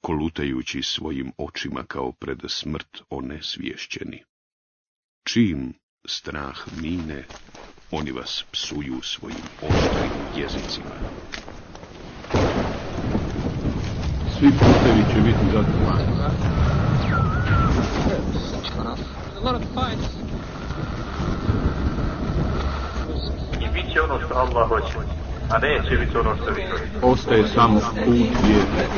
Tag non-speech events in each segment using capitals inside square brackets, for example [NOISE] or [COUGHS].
kolutajući svojim očima kao pred smrt onesvješćeni. Čim strah mine, oni vas psuju svojim oštrim jezicima. Svi putevi će biti zatvoreni. I bit će ono što Allah hoće, a neće biti ono što vi Ostaje samo put vjerne.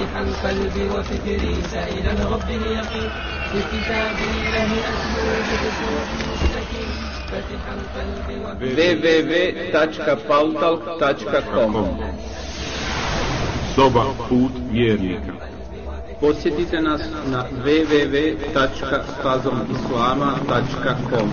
www.pautalk.com Soba put vjernika Posjetite nas na www.fazomislama.com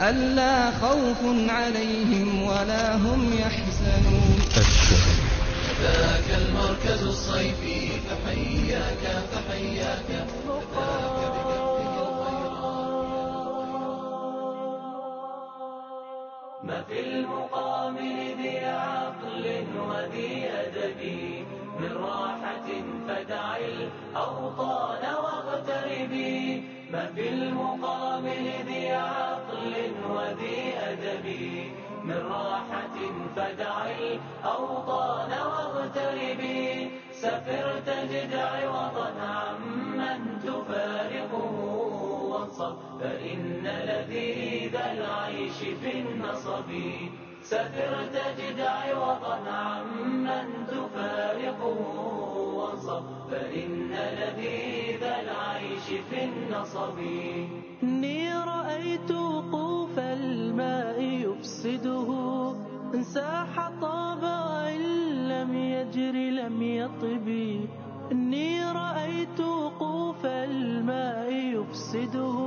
ألا خوف عليهم ولا هم يحزنون. ذاك المركز الصيفي فحياك فحياك. ما في المقام ذي عقل وذي أدب من راحة فدع الأوطان واغتربي ما في المقام ذي عقل وذي أدب من راحة فدع الأوطان واغتربي سفر تجد عوضا عمن تفارقه وانصب فإن لذيذ العيش في النصب. سفر تجد عوضا عمن تفارقه وانصب فإن لذيذ العيش في النصب. إني رأيت وقوف الماء يفسده. إن ساح طاب وإن لم يجر لم يطب. إني رأيت وقوف الماء يفسده.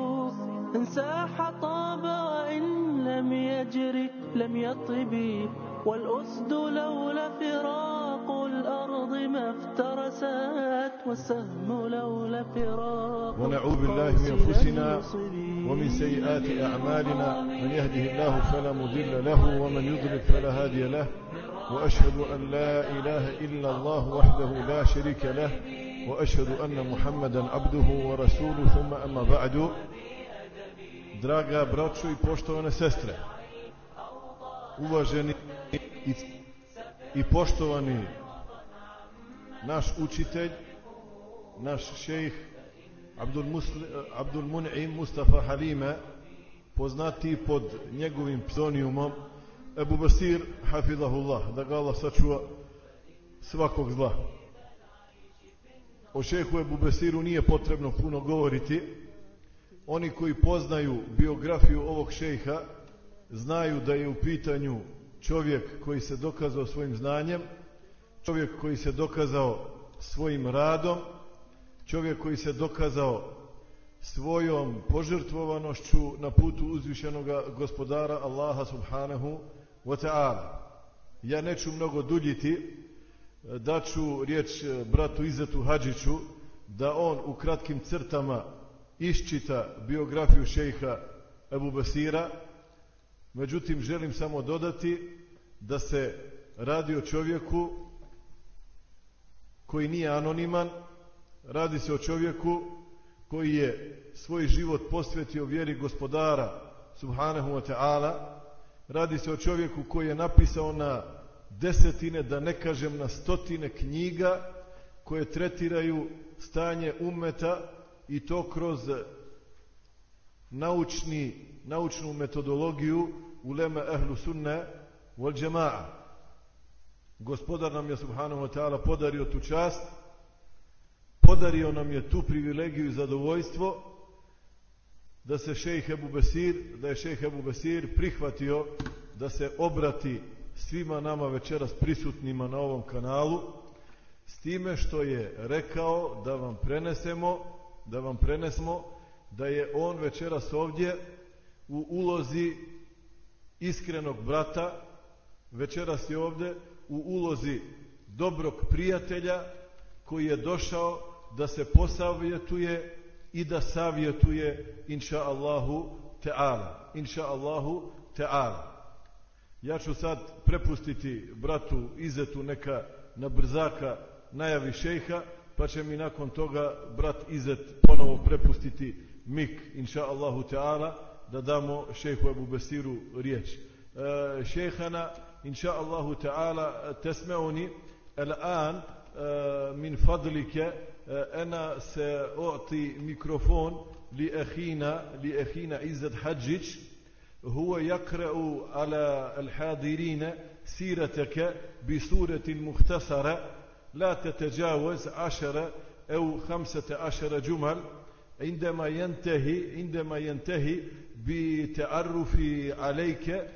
إن ساح طاب وإن لم يجر لم يطب. والأسد لولا فراق الأرض ما افترست والسهم لولا فراق ونعوذ بالله من أنفسنا ومن سيئات أعمالنا من يهده الله فلا مضل له ومن يضلل فلا هادي له وأشهد أن لا إله إلا الله وحده لا شريك له وأشهد أن محمدا عبده ورسوله ثم أما بعد. Draga braćo i poštovane sestre, uvaženi i, i poštovani naš učitelj, naš šejh Abdul, Abdul Mun'im Mustafa Halime, poznati pod njegovim pseudonimom Ebu Basir Hafidahullah, da ga Allah sačuva svakog zla. O šehu Ebu Basiru nije potrebno puno govoriti. Oni koji poznaju biografiju ovog šejha znaju da je u pitanju čovjek koji se dokazao svojim znanjem, čovjek koji se dokazao svojim radom, čovjek koji se dokazao svojom požrtvovanošću na putu uzvišenog gospodara Allaha subhanahu wa ta'ala. Ja neću mnogo duljiti, daću riječ bratu Izetu Hadžiću da on u kratkim crtama iščita biografiju šejha Ebu Basira, međutim želim samo dodati da se radi o čovjeku koji nije anoniman, radi se o čovjeku koji je svoj život posvetio vjeri gospodara subhanahu wa ta'ala, radi se o čovjeku koji je napisao na desetine, da ne kažem na stotine knjiga koje tretiraju stanje ummeta i to kroz naučni naučnu metodologiju ulema ehlu sunne wal džema'a. Gospodar nam je subhanahu wa ta'ala podario tu čast, podario nam je tu privilegiju i zadovoljstvo da se šejh Ebu Besir, da je šejh Ebu Besir prihvatio da se obrati svima nama večeras prisutnima na ovom kanalu s time što je rekao da vam prenesemo da vam prenesemo da je on večeras ovdje u ulozi iskrenog brata večeras je ovdje u ulozi dobrog prijatelja koji je došao da se posavjetuje i da savjetuje inša Allahu Teala. Inša Allahu Teala. Ja ću sad prepustiti bratu Izetu neka na brzaka najavi šejha pa će mi nakon toga brat Izet ponovo prepustiti mik inša Allahu Teala da damo šejhu Ebu Besiru riječ e, šejhana inša Allahu Teala tesmeuni الآن من فضلك أنا سأعطي ميكروفون لأخينا لأخينا عزت حجج. هو يقرأ على الحاضرين سيرتك بصورة مختصرة لا تتجاوز عشرة أو خمسة عشر جمل. عندما ينتهي عندما ينتهي بتعرفي عليك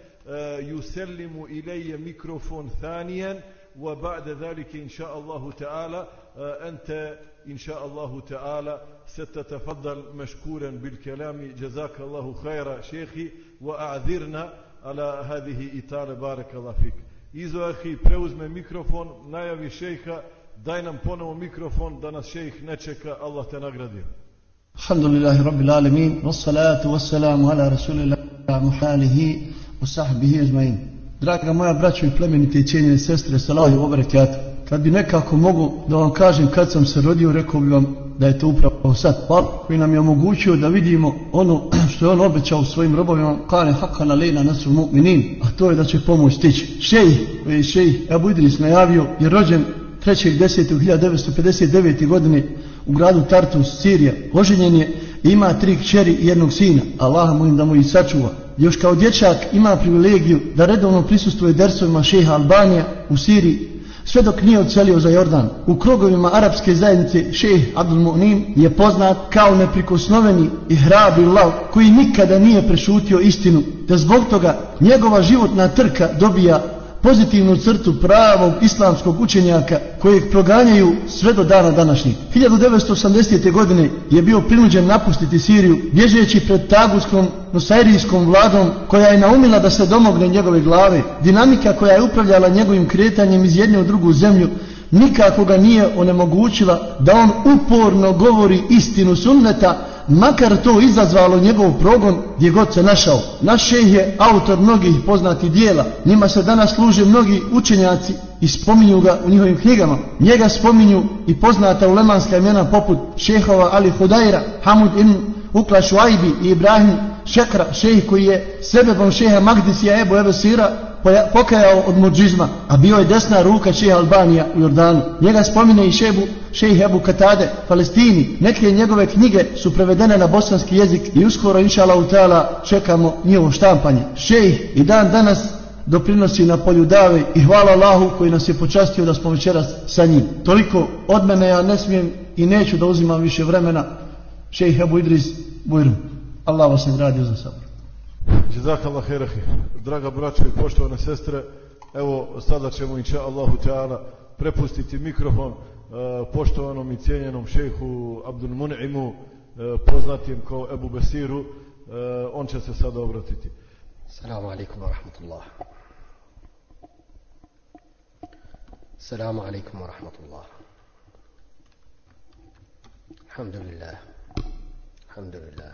يسلم إلي ميكروفون ثانيا وبعد ذلك إن شاء الله تعالى أنت إن شاء الله تعالى ستتفضل مشكورا بالكلام. جزاك الله خيرا شيخي وأعذرنا على هذه إطالة. بارك الله فيك. Izo ahi preuzme mikrofon, najavi šejha, daj nam ponovo mikrofon da nas šejh ne čeka. Alhamdulillahi Rabbil Alamin, wassalatu wassalamu ala Rasulillah muhalihi wa sahbihi ajma'in. Draga moja braćo i plemenite i cijenjene sestre, salamu i obarakjatu. Kad bi nekako mogu da vam kažem kad sam se rodio, rekao bi vam da je to upravo sad pal koji nam je omogućio da vidimo ono [CLEARS THROAT] što je on obećao svojim robovima kane hakana lejna nasu mu'minin a to je da će pomoć stići šej koji je šej Abu Idris najavio je rođen 3.10.1959. godine u gradu Tartus, Sirija oženjen je i ima tri kćeri i jednog sina Allah mu im da mu ih sačuva još kao dječak ima privilegiju da redovno prisustuje dersovima šeha Albanija u Siriji sve dok nije odselio za Jordan. U krugovima arapske zajednice šejh Abdul Mu'nin je poznat kao neprikosnoveni i hrabri lav koji nikada nije prešutio istinu, te zbog toga njegova životna trka dobija pozitivnu crtu pravog islamskog učenjaka kojeg proganjaju sve do dana današnjeg. 1980. godine je bio prinuđen napustiti Siriju bježeći pred taguskom nosairijskom vladom koja je naumila da se domogne njegove glave. Dinamika koja je upravljala njegovim kretanjem iz jedne u drugu zemlju nikako ga nije onemogućila da on uporno govori istinu sunneta makar to izazvalo njegov progon gdje god se našao. Naš šejh je autor mnogih poznatih dijela. Njima se danas služe mnogi učenjaci i spominju ga u njihovim knjigama. Njega spominju i poznata ulemanska imena poput šehova Ali Hudajra, Hamud ibn Ukla Šuajbi i Ibrahim Šekra, šejh koji je sebebom šeha Magdisija Ebu Ebesira pokajao od muđizma, a bio je desna ruka šeha Albanija u Jordanu. Njega spomine i šebu šejh Ebu Katade, Palestini. Neke njegove knjige su prevedene na bosanski jezik i uskoro, inša Allah, čekamo njihovo štampanje. Šejh i dan danas doprinosi na polju dave i hvala Allahu koji nas je počastio da smo večeras sa njim. Toliko od mene ja ne smijem i neću da uzimam više vremena. Šejh Ebu Idris Bujrum. Allah vas nagradio za sabor. Jazakallah herahi. Draga braćo i poštovane sestre, evo sada ćemo inša Allahu Teala prepustiti mikrofon uh, poštovanom i cijenjenom šejhu Abdul Mun'imu, uh, poznatijem kao Ebu Besiru, uh, on će se sada obratiti. Assalamu alaikum wa rahmatullah. Assalamu alaikum wa rahmatullah. Alhamdulillah. Alhamdulillah.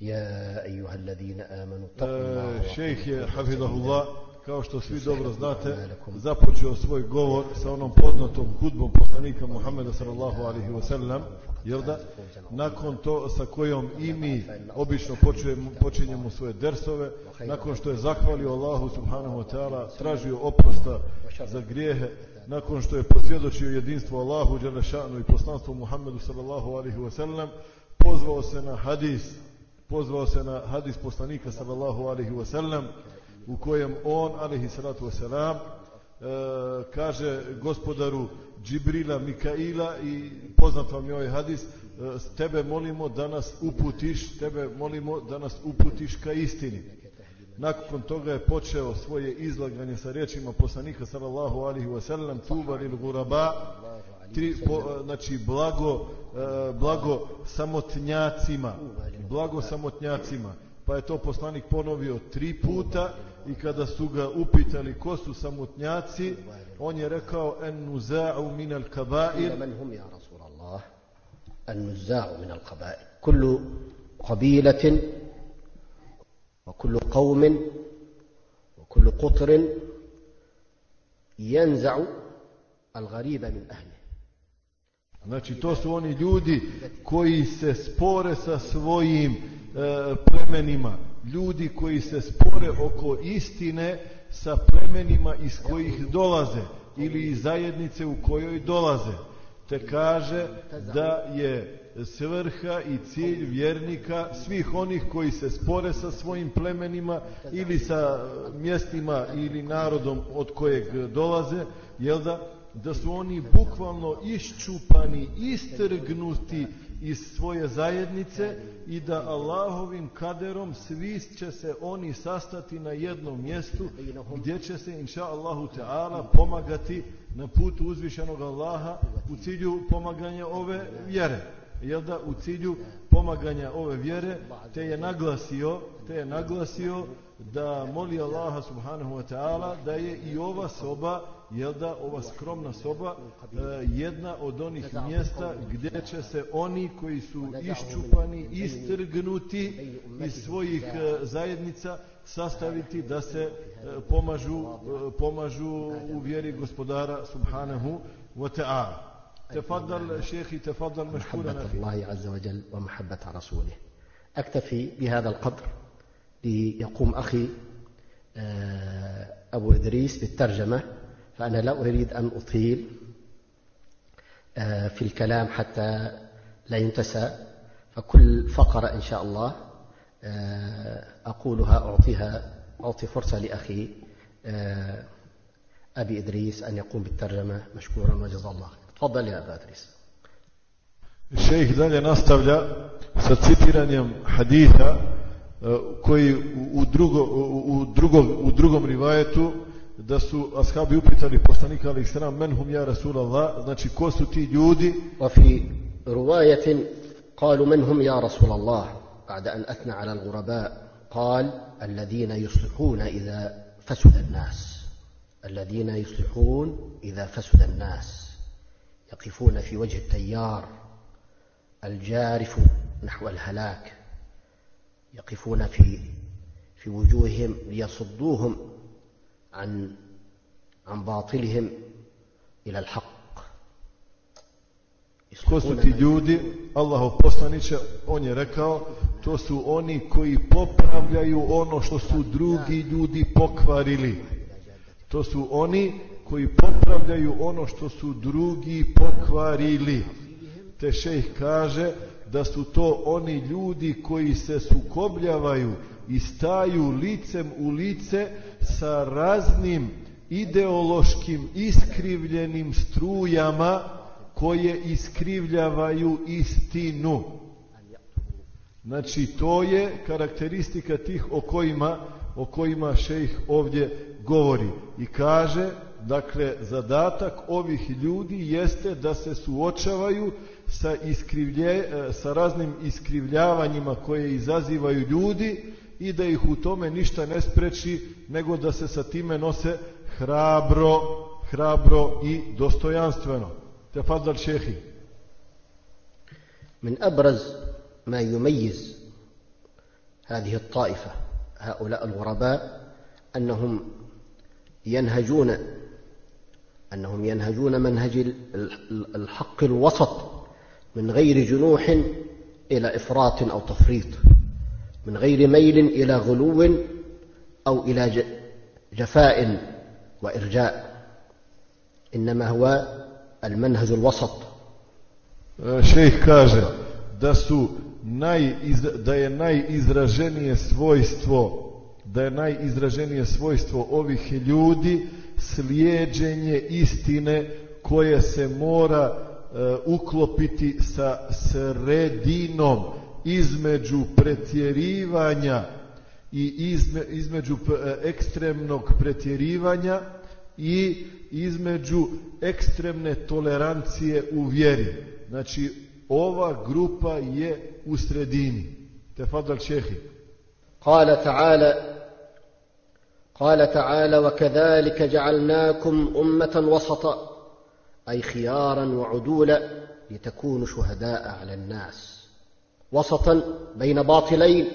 يا أيها الذين آمنوا اتقوا الله Šejh je, hafidahullah, kao što svi dobro znate, započeo svoj govor sa onom poznatom hudbom poslanika Muhammeda sallallahu alaihi wa sallam, jel da? Nakon to sa kojom i mi obično počujemo, počinjemo svoje dersove, nakon što je zahvalio Allahu subhanahu wa ta'ala, tražio oprosta za grijehe, nakon što je posvjedočio jedinstvo Allahu Đelešanu i poslanstvo Muhammedu sallallahu alaihi wa sallam, pozvao se na hadis, pozvao se na hadis poslanika sallallahu alaihi wa sallam, u kojem on, alaihi salatu wa salam, e, kaže gospodaru Džibrila, Mikaila i poznat vam je ovaj hadis, e, tebe molimo da nas uputiš, tebe molimo da nas uputiš ka istini. Nakon toga je počeo svoje izlaganje sa riječima poslanika sallallahu alaihi wa sallam, tuba lil guraba, tri, po, znači blago, e, blago samotnjacima, blago samotnjacima. Pa je to poslanik ponovio tri puta i kada su ga upitali ko su samotnjaci, on je rekao en nuza'u min al kabair. من هم يا رسول الله النزاع من القبائل كل قبيلة وكل قوم وكل قطر ينزع الغريب من أهله Znači to su oni ljudi koji se spore sa svojim e, plemenima, ljudi koji se spore oko istine sa plemenima iz kojih dolaze ili iz zajednice u kojoj dolaze. Te kaže da je svrha i cilj vjernika svih onih koji se spore sa svojim plemenima ili sa mjestima ili narodom od kojeg dolaze, jel da? Da su oni bukvalno iščupani, istrgnuti iz svoje zajednice i da Allahovim kaderom svi će se oni sastati na jednom mjestu gdje će se inša Allahu Teala pomagati na putu uzvišenog Allaha u cilju pomaganja ove vjere. Jel da u cilju pomaganja ove vjere te je naglasio, te je naglasio da moli Allaha subhanahu wa ta'ala da je i ova soba jel da ova skromna soba e, jedna od onih mjesta gdje će se oni koji su iščupani, istrgnuti iz svojih e, zajednica sastaviti da se e, pomažu, e, pomažu u vjeri gospodara subhanahu wa ta'ala. تفضل شيخي تفضل مشكورا محبة الله عز وجل ومحبة رسوله أكتفي بهذا القدر ليقوم أخي آه، أبو إدريس بالترجمة فأنا لا أريد أن أطيل آه، في الكلام حتى لا ينتسى فكل فقرة إن شاء الله آه، أقولها أعطيها أعطي فرصة لأخي آه، أبي إدريس أن يقوم بالترجمة مشكورا وجزا الله خير تفضل يا أبا إدريس Šejh dalje nastavlja sa citiranjem haditha e, koji u, drugo, u, drugo, u drugom rivajetu da su ashabi upitali poslanika ali sram menhum ja Rasulallah, znači ko su ti ljudi? وفي رواية قالوا من هم يا رسول الله بعد أن أثنى على الغرباء قال الذين يصلحون إذا فسد الناس الذين يصلحون إذا فسد الناس يقفون في وجه التيار الجارف نحو الهلاك يقفون في في وجوههم ليصدوهم عن عن باطلهم إلى الحق Ko su ti ljudi? Allahov poslaniće, on je rekao, to su oni koji popravljaju ono što su drugi ljudi pokvarili. To su oni koji popravljaju ono što su drugi pokvarili. Te šejh kaže da su to oni ljudi koji se sukobljavaju i staju licem u lice sa raznim ideološkim iskrivljenim strujama koje iskrivljavaju istinu. Znači, to je karakteristika tih o kojima, o kojima šejh ovdje govori. I kaže, dakle, zadatak ovih ljudi jeste da se suočavaju sa, iskrivlje, sa raznim iskrivljavanjima koje izazivaju ljudi i da ih u tome ništa ne spreči, nego da se sa time nose hrabro, hrabro i dostojanstveno. تفضل شيخي من أبرز ما يميز هذه الطائفة هؤلاء الغرباء أنهم ينهجون أنهم ينهجون منهج الحق الوسط من غير جنوح إلى إفراط أو تفريط من غير ميل إلى غلو أو إلى جفاء وإرجاء إنما هو المنهج الوسط šejh kaže da su najiz, da je najizraženije svojstvo da je najizraženije svojstvo ovih ljudi slijeđenje istine koje se mora uh, uklopiti sa sredinom između pretjerivanja i izme, između ekstremnog pretjerivanja i između ekstremne tolerancije u vjeri. Znači, ova grupa je u sredini. Tefadal šehi. قال تعالى قال تعالى وكذلك جعلناكم أمة وسطا أي خيارا وعدولا لتكونوا شهداء على الناس. وسطا بين باطلين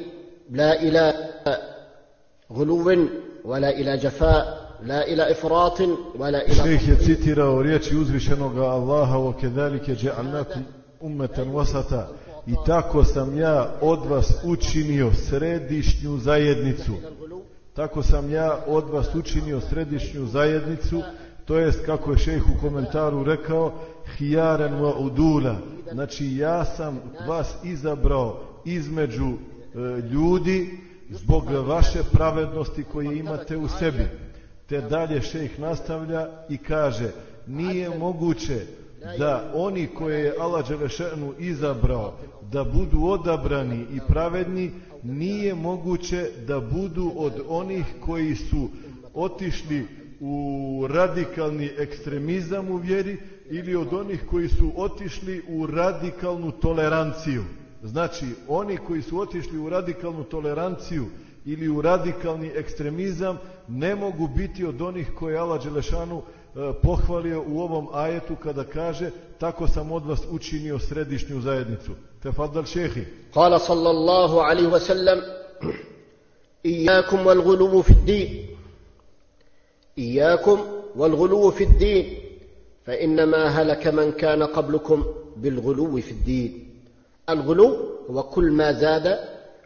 لا إلى غلو ولا إلى جفاء لا إلى إفراط ولا إلى شيخ يتسيتر وريتش uzvišenog Allaha وكذلك جعلناكم أمة وسطا i tako sam ja od vas učinio središnju zajednicu. Tako sam ja od vas učinio središnju zajednicu to jest kako je šejh u komentaru rekao hijaren wa udula. Znači ja sam vas izabrao između e, ljudi zbog vaše pravednosti koje imate u sebi. Te dalje šejh nastavlja i kaže nije moguće da oni koje je Allah Đelešenu izabrao da budu odabrani i pravedni nije moguće da budu od onih koji su otišli u radikalni ekstremizam u vjeri ili od onih koji su otišli u radikalnu toleranciju. Znači, oni koji su otišli u radikalnu toleranciju ili u radikalni ekstremizam ne mogu biti od onih koje je Allah Đelešanu e, pohvalio u ovom ajetu kada kaže tako sam od vas učinio središnju zajednicu. Tefadal šehi. Kala sallallahu alaihi wasallam Iyakum wal gulubu fid din إياكم والغلو في الدين فإنما هلك من كان قبلكم بالغلو في الدين. الغلو هو كل ما زاد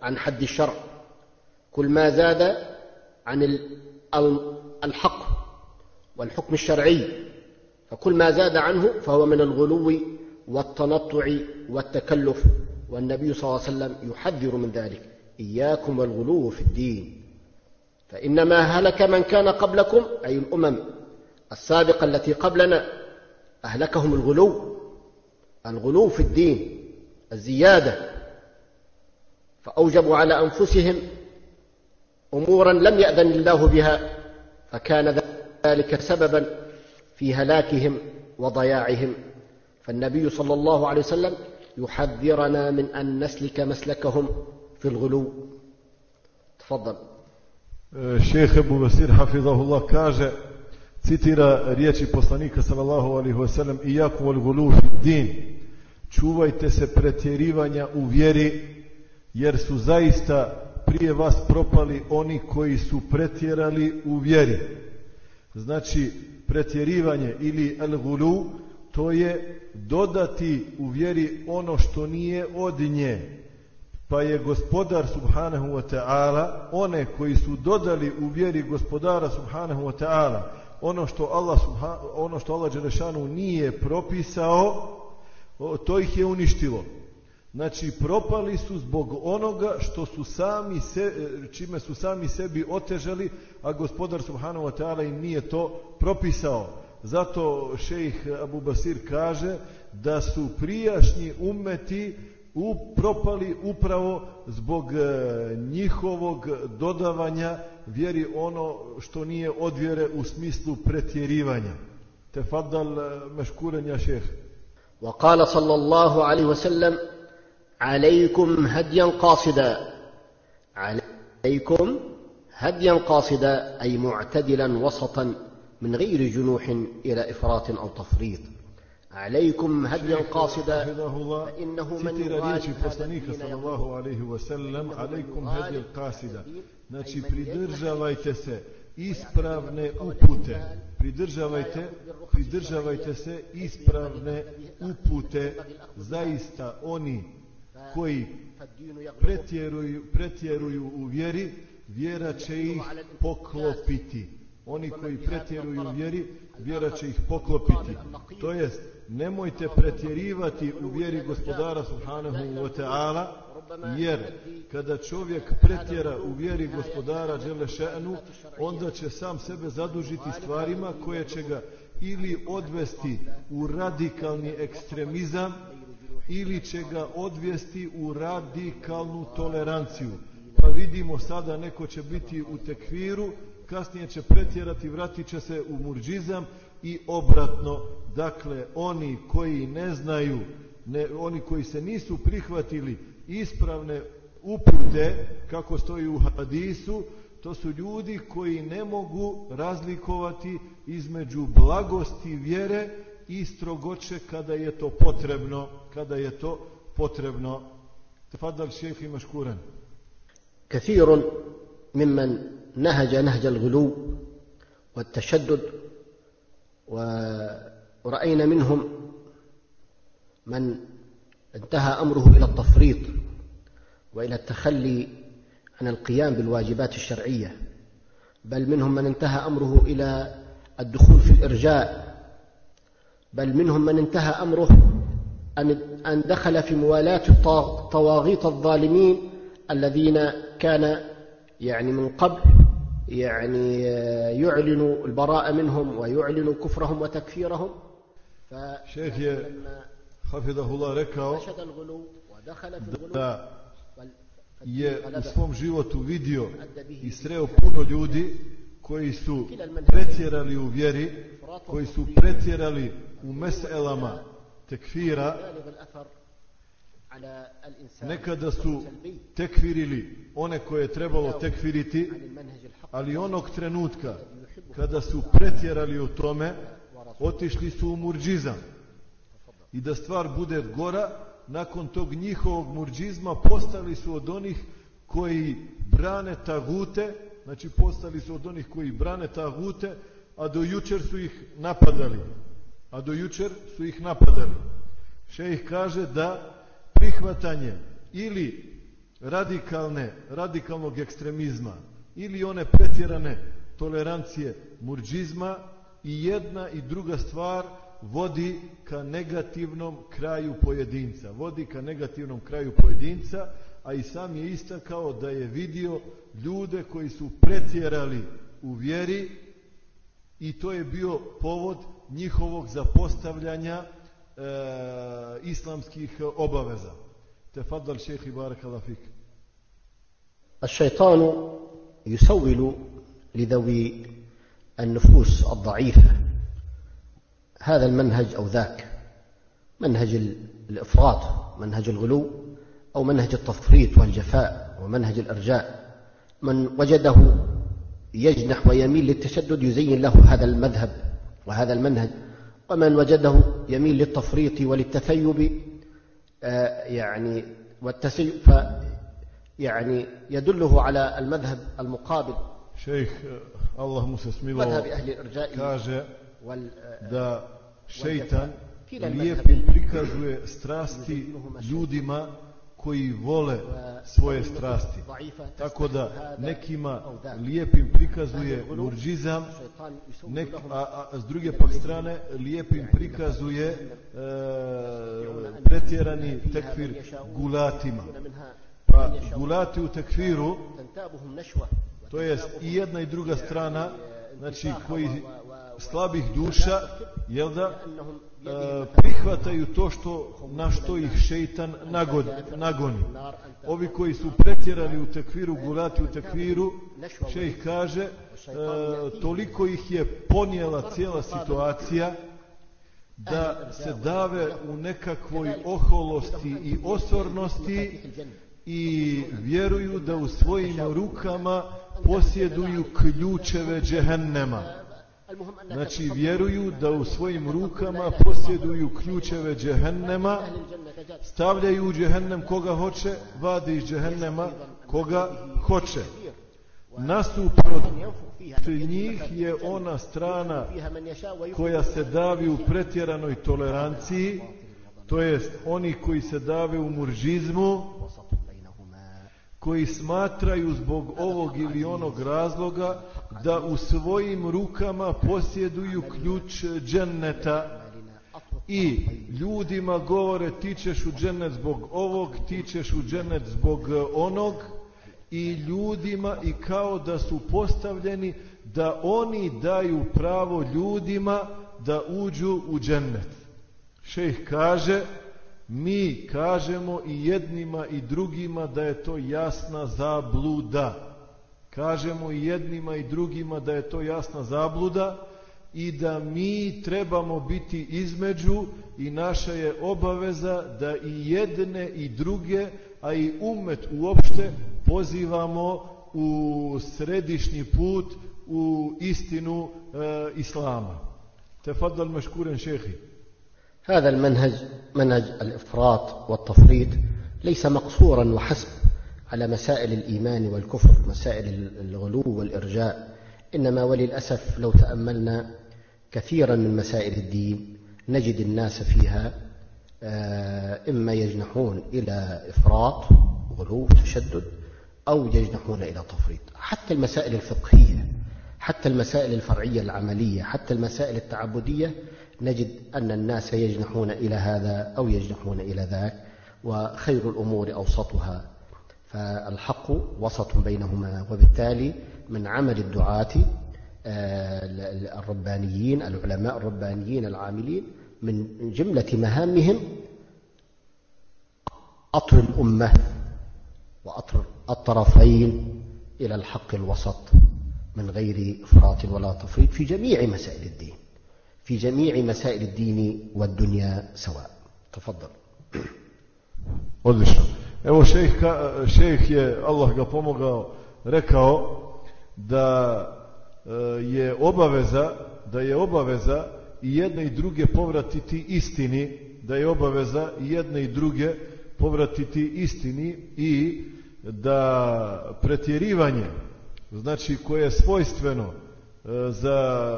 عن حد الشرع كل ما زاد عن الحق والحكم الشرعي فكل ما زاد عنه فهو من الغلو والتنطع والتكلف والنبي صلى الله عليه وسلم يحذر من ذلك. إياكم والغلو في الدين. فإنما هلك من كان قبلكم أي الأمم السابقة التي قبلنا أهلكهم الغلو الغلو في الدين الزيادة فأوجبوا على أنفسهم أمورا لم يأذن الله بها فكان ذلك سببا في هلاكهم وضياعهم. فالنبي صلى الله عليه وسلم يحذرنا من أن نسلك مسلكهم في الغلو. تفضل. Šejh Ebu Vesir Hafizahullah kaže citira riječi poslanika sallallahu alaihi wasallam i jaku vol din. Čuvajte se pretjerivanja u vjeri jer su zaista prije vas propali oni koji su pretjerali u vjeri. Znači pretjerivanje ili el to je dodati u vjeri ono što nije od nje pa je gospodar subhanahu wa ta'ala one koji su dodali u vjeri gospodara subhanahu wa ta'ala ono što Allah ono što Allah dželešanu nije propisao to ih je uništilo. Znači propali su zbog onoga što su sami se, čime su sami sebi otežali a gospodar subhanahu wa ta'ala im nije to propisao. Zato šejh Abu Basir kaže da su prijašnji ummeti propali upravo zbog e, njihovog dodavanja vjeri ono što nije od vjere u smislu pretjerivanja. Tefadal e, meškuren ja šeh. وقال صلى الله عليه وسلم عليكم هديا قاصدا عليكم هديا قاصدا أي معتدلا وسطا من غير جنوح إلى إفراط أو تفريط Alejkum hadijan qasida innahu man Citira riječi poslanika sallallahu alaihi wasallam Alejkum hadijan qasida Znači pridržavajte se ispravne upute. pridržavajte pridržavajte se ispravne upute. zaista oni koji pretjeruju, pretjeruju u vjeri vjera će ih poklopiti. Oni koji pretjeruju u vjeri vjera će ih poklopiti. to jest nemojte pretjerivati u vjeri gospodara subhanahu wa ta'ala jer kada čovjek pretjera u vjeri gospodara Đelešenu onda će sam sebe zadužiti stvarima koje će ga ili odvesti u radikalni ekstremizam ili će ga odvesti u radikalnu toleranciju. Pa vidimo sada neko će biti u tekviru kasnije će pretjerati vratit će se u murđizam i obratno dakle oni koji ne znaju ne, oni koji se nisu prihvatili ispravne upute kako stoji u hadisu to su ljudi koji ne mogu razlikovati između blagosti vjere i strogoće kada je to potrebno kada je to potrebno tafadal šejh imaš kuran كثير ممن نهج نهج الغلو والتشدد ورأينا منهم من انتهى أمره إلى التفريط وإلى التخلي عن القيام بالواجبات الشرعية بل منهم من انتهى أمره إلى الدخول في الإرجاء بل منهم من انتهى أمره أن دخل في موالاة الطواغيت الظالمين الذين كان يعني من قبل يعني يعلن البراءة منهم ويعلن كفرهم وتكفيرهم شيخ حفظه الله rekao نشد الغلو ودخل في الغلو da je u svom životu vidio i sreo puno ljudi koji su pretjerali u vjeri, koji su pretjerali u meselama tekfira, nekada su tekfirili one koje je trebalo tekfiriti, ali onog trenutka kada su pretjerali u tome, otišli su u murđizam. I da stvar bude gora, nakon tog njihovog murđizma postali su od onih koji brane tagute, znači postali su od onih koji brane tagute, a do jučer su ih napadali. A do jučer su ih napadali. Šejh kaže da prihvatanje ili radikalne, radikalnog ekstremizma ili one pretjerane tolerancije murđizma i jedna i druga stvar vodi ka negativnom kraju pojedinca. Vodi ka negativnom kraju pojedinca, a i sam je istakao da je vidio ljude koji su pretjerali u vjeri i to je bio povod njihovog zapostavljanja e, islamskih obaveza. Tefadal šehi barakallahu fik. الشيطان يسول لذوي النفوس الضعيفة هذا المنهج أو ذاك منهج الإفراط منهج الغلو أو منهج التفريط والجفاء ومنهج الإرجاء من وجده يجنح ويميل للتشدد يزين له هذا المذهب وهذا المنهج ومن وجده يميل للتفريط وللتثيب يعني والتسيب يعني يدله على المذهب المقابل. شيخ الله موسى سميلو مذهب أهل الإرجاء وال da šeitan lijepim prikazuje strasti ljudima koji vole svoje strasti. Tako da nekima lijepim prikazuje murđizam, nek, a, a s druge pak strane lijepim prikazuje e, pretjerani tekfir gulatima. Pa gulati u tekfiru, to jest i jedna i druga strana, znači koji slabih duša, jel da, e, prihvataju to što, na što ih šeitan nagod, nagoni. Ovi koji su pretjerali u tekviru, gulati u tekviru, šejh kaže, e, toliko ih je ponijela cijela situacija, da se dave u nekakvoj oholosti i osornosti i vjeruju da u svojim rukama posjeduju ključeve džehennema. Znači vjeruju da u svojim rukama posjeduju ključeve džehennema, stavljaju u džehennem koga hoće, vade iz džehennema koga hoće. Nasuprot njih je ona strana koja se davi u pretjeranoj toleranciji, to jest oni koji se dave u muržizmu, koji smatraju zbog ovog ili onog razloga da u svojim rukama posjeduju ključ dženneta i ljudima govore ti ćeš u džennet zbog ovog, ti ćeš u džennet zbog onog i ljudima i kao da su postavljeni da oni daju pravo ljudima da uđu u džennet. Šejh kaže mi kažemo i jednima i drugima da je to jasna zabluda. Kažemo i jednima i drugima da je to jasna zabluda i da mi trebamo biti između i naša je obaveza da i jedne i druge, a i umet uopšte pozivamo u središnji put u istinu e, Islama. Tefadal meškuren šehi. هذا المنهج منهج الإفراط والتفريط ليس مقصورا وحسب على مسائل الإيمان والكفر مسائل الغلو والإرجاء إنما وللأسف لو تأملنا كثيرا من مسائل الدين نجد الناس فيها إما يجنحون إلى إفراط غلو تشدد أو يجنحون إلى تفريط. حتى المسائل الفقهية حتى المسائل الفرعية العملية حتى المسائل التعبدية نجد أن الناس يجنحون إلى هذا أو يجنحون إلى ذاك وخير الأمور أوسطها. فالحق وسط بينهما وبالتالي من عمل الدعاة الربانيين العلماء الربانيين العاملين من جملة مهامهم أطر الأمة وأطر الطرفين إلى الحق الوسط من غير إفراط ولا تفريط في جميع مسائل الدين. في جميع مسائل الدين والدنيا سواء تفضل Odlično. Evo šejh, šejh je, Allah ga pomogao, rekao da je obaveza, da je obaveza i jedne i druge povratiti istini, da je obaveza i jedne i druge povratiti istini i da pretjerivanje, znači koje je svojstveno za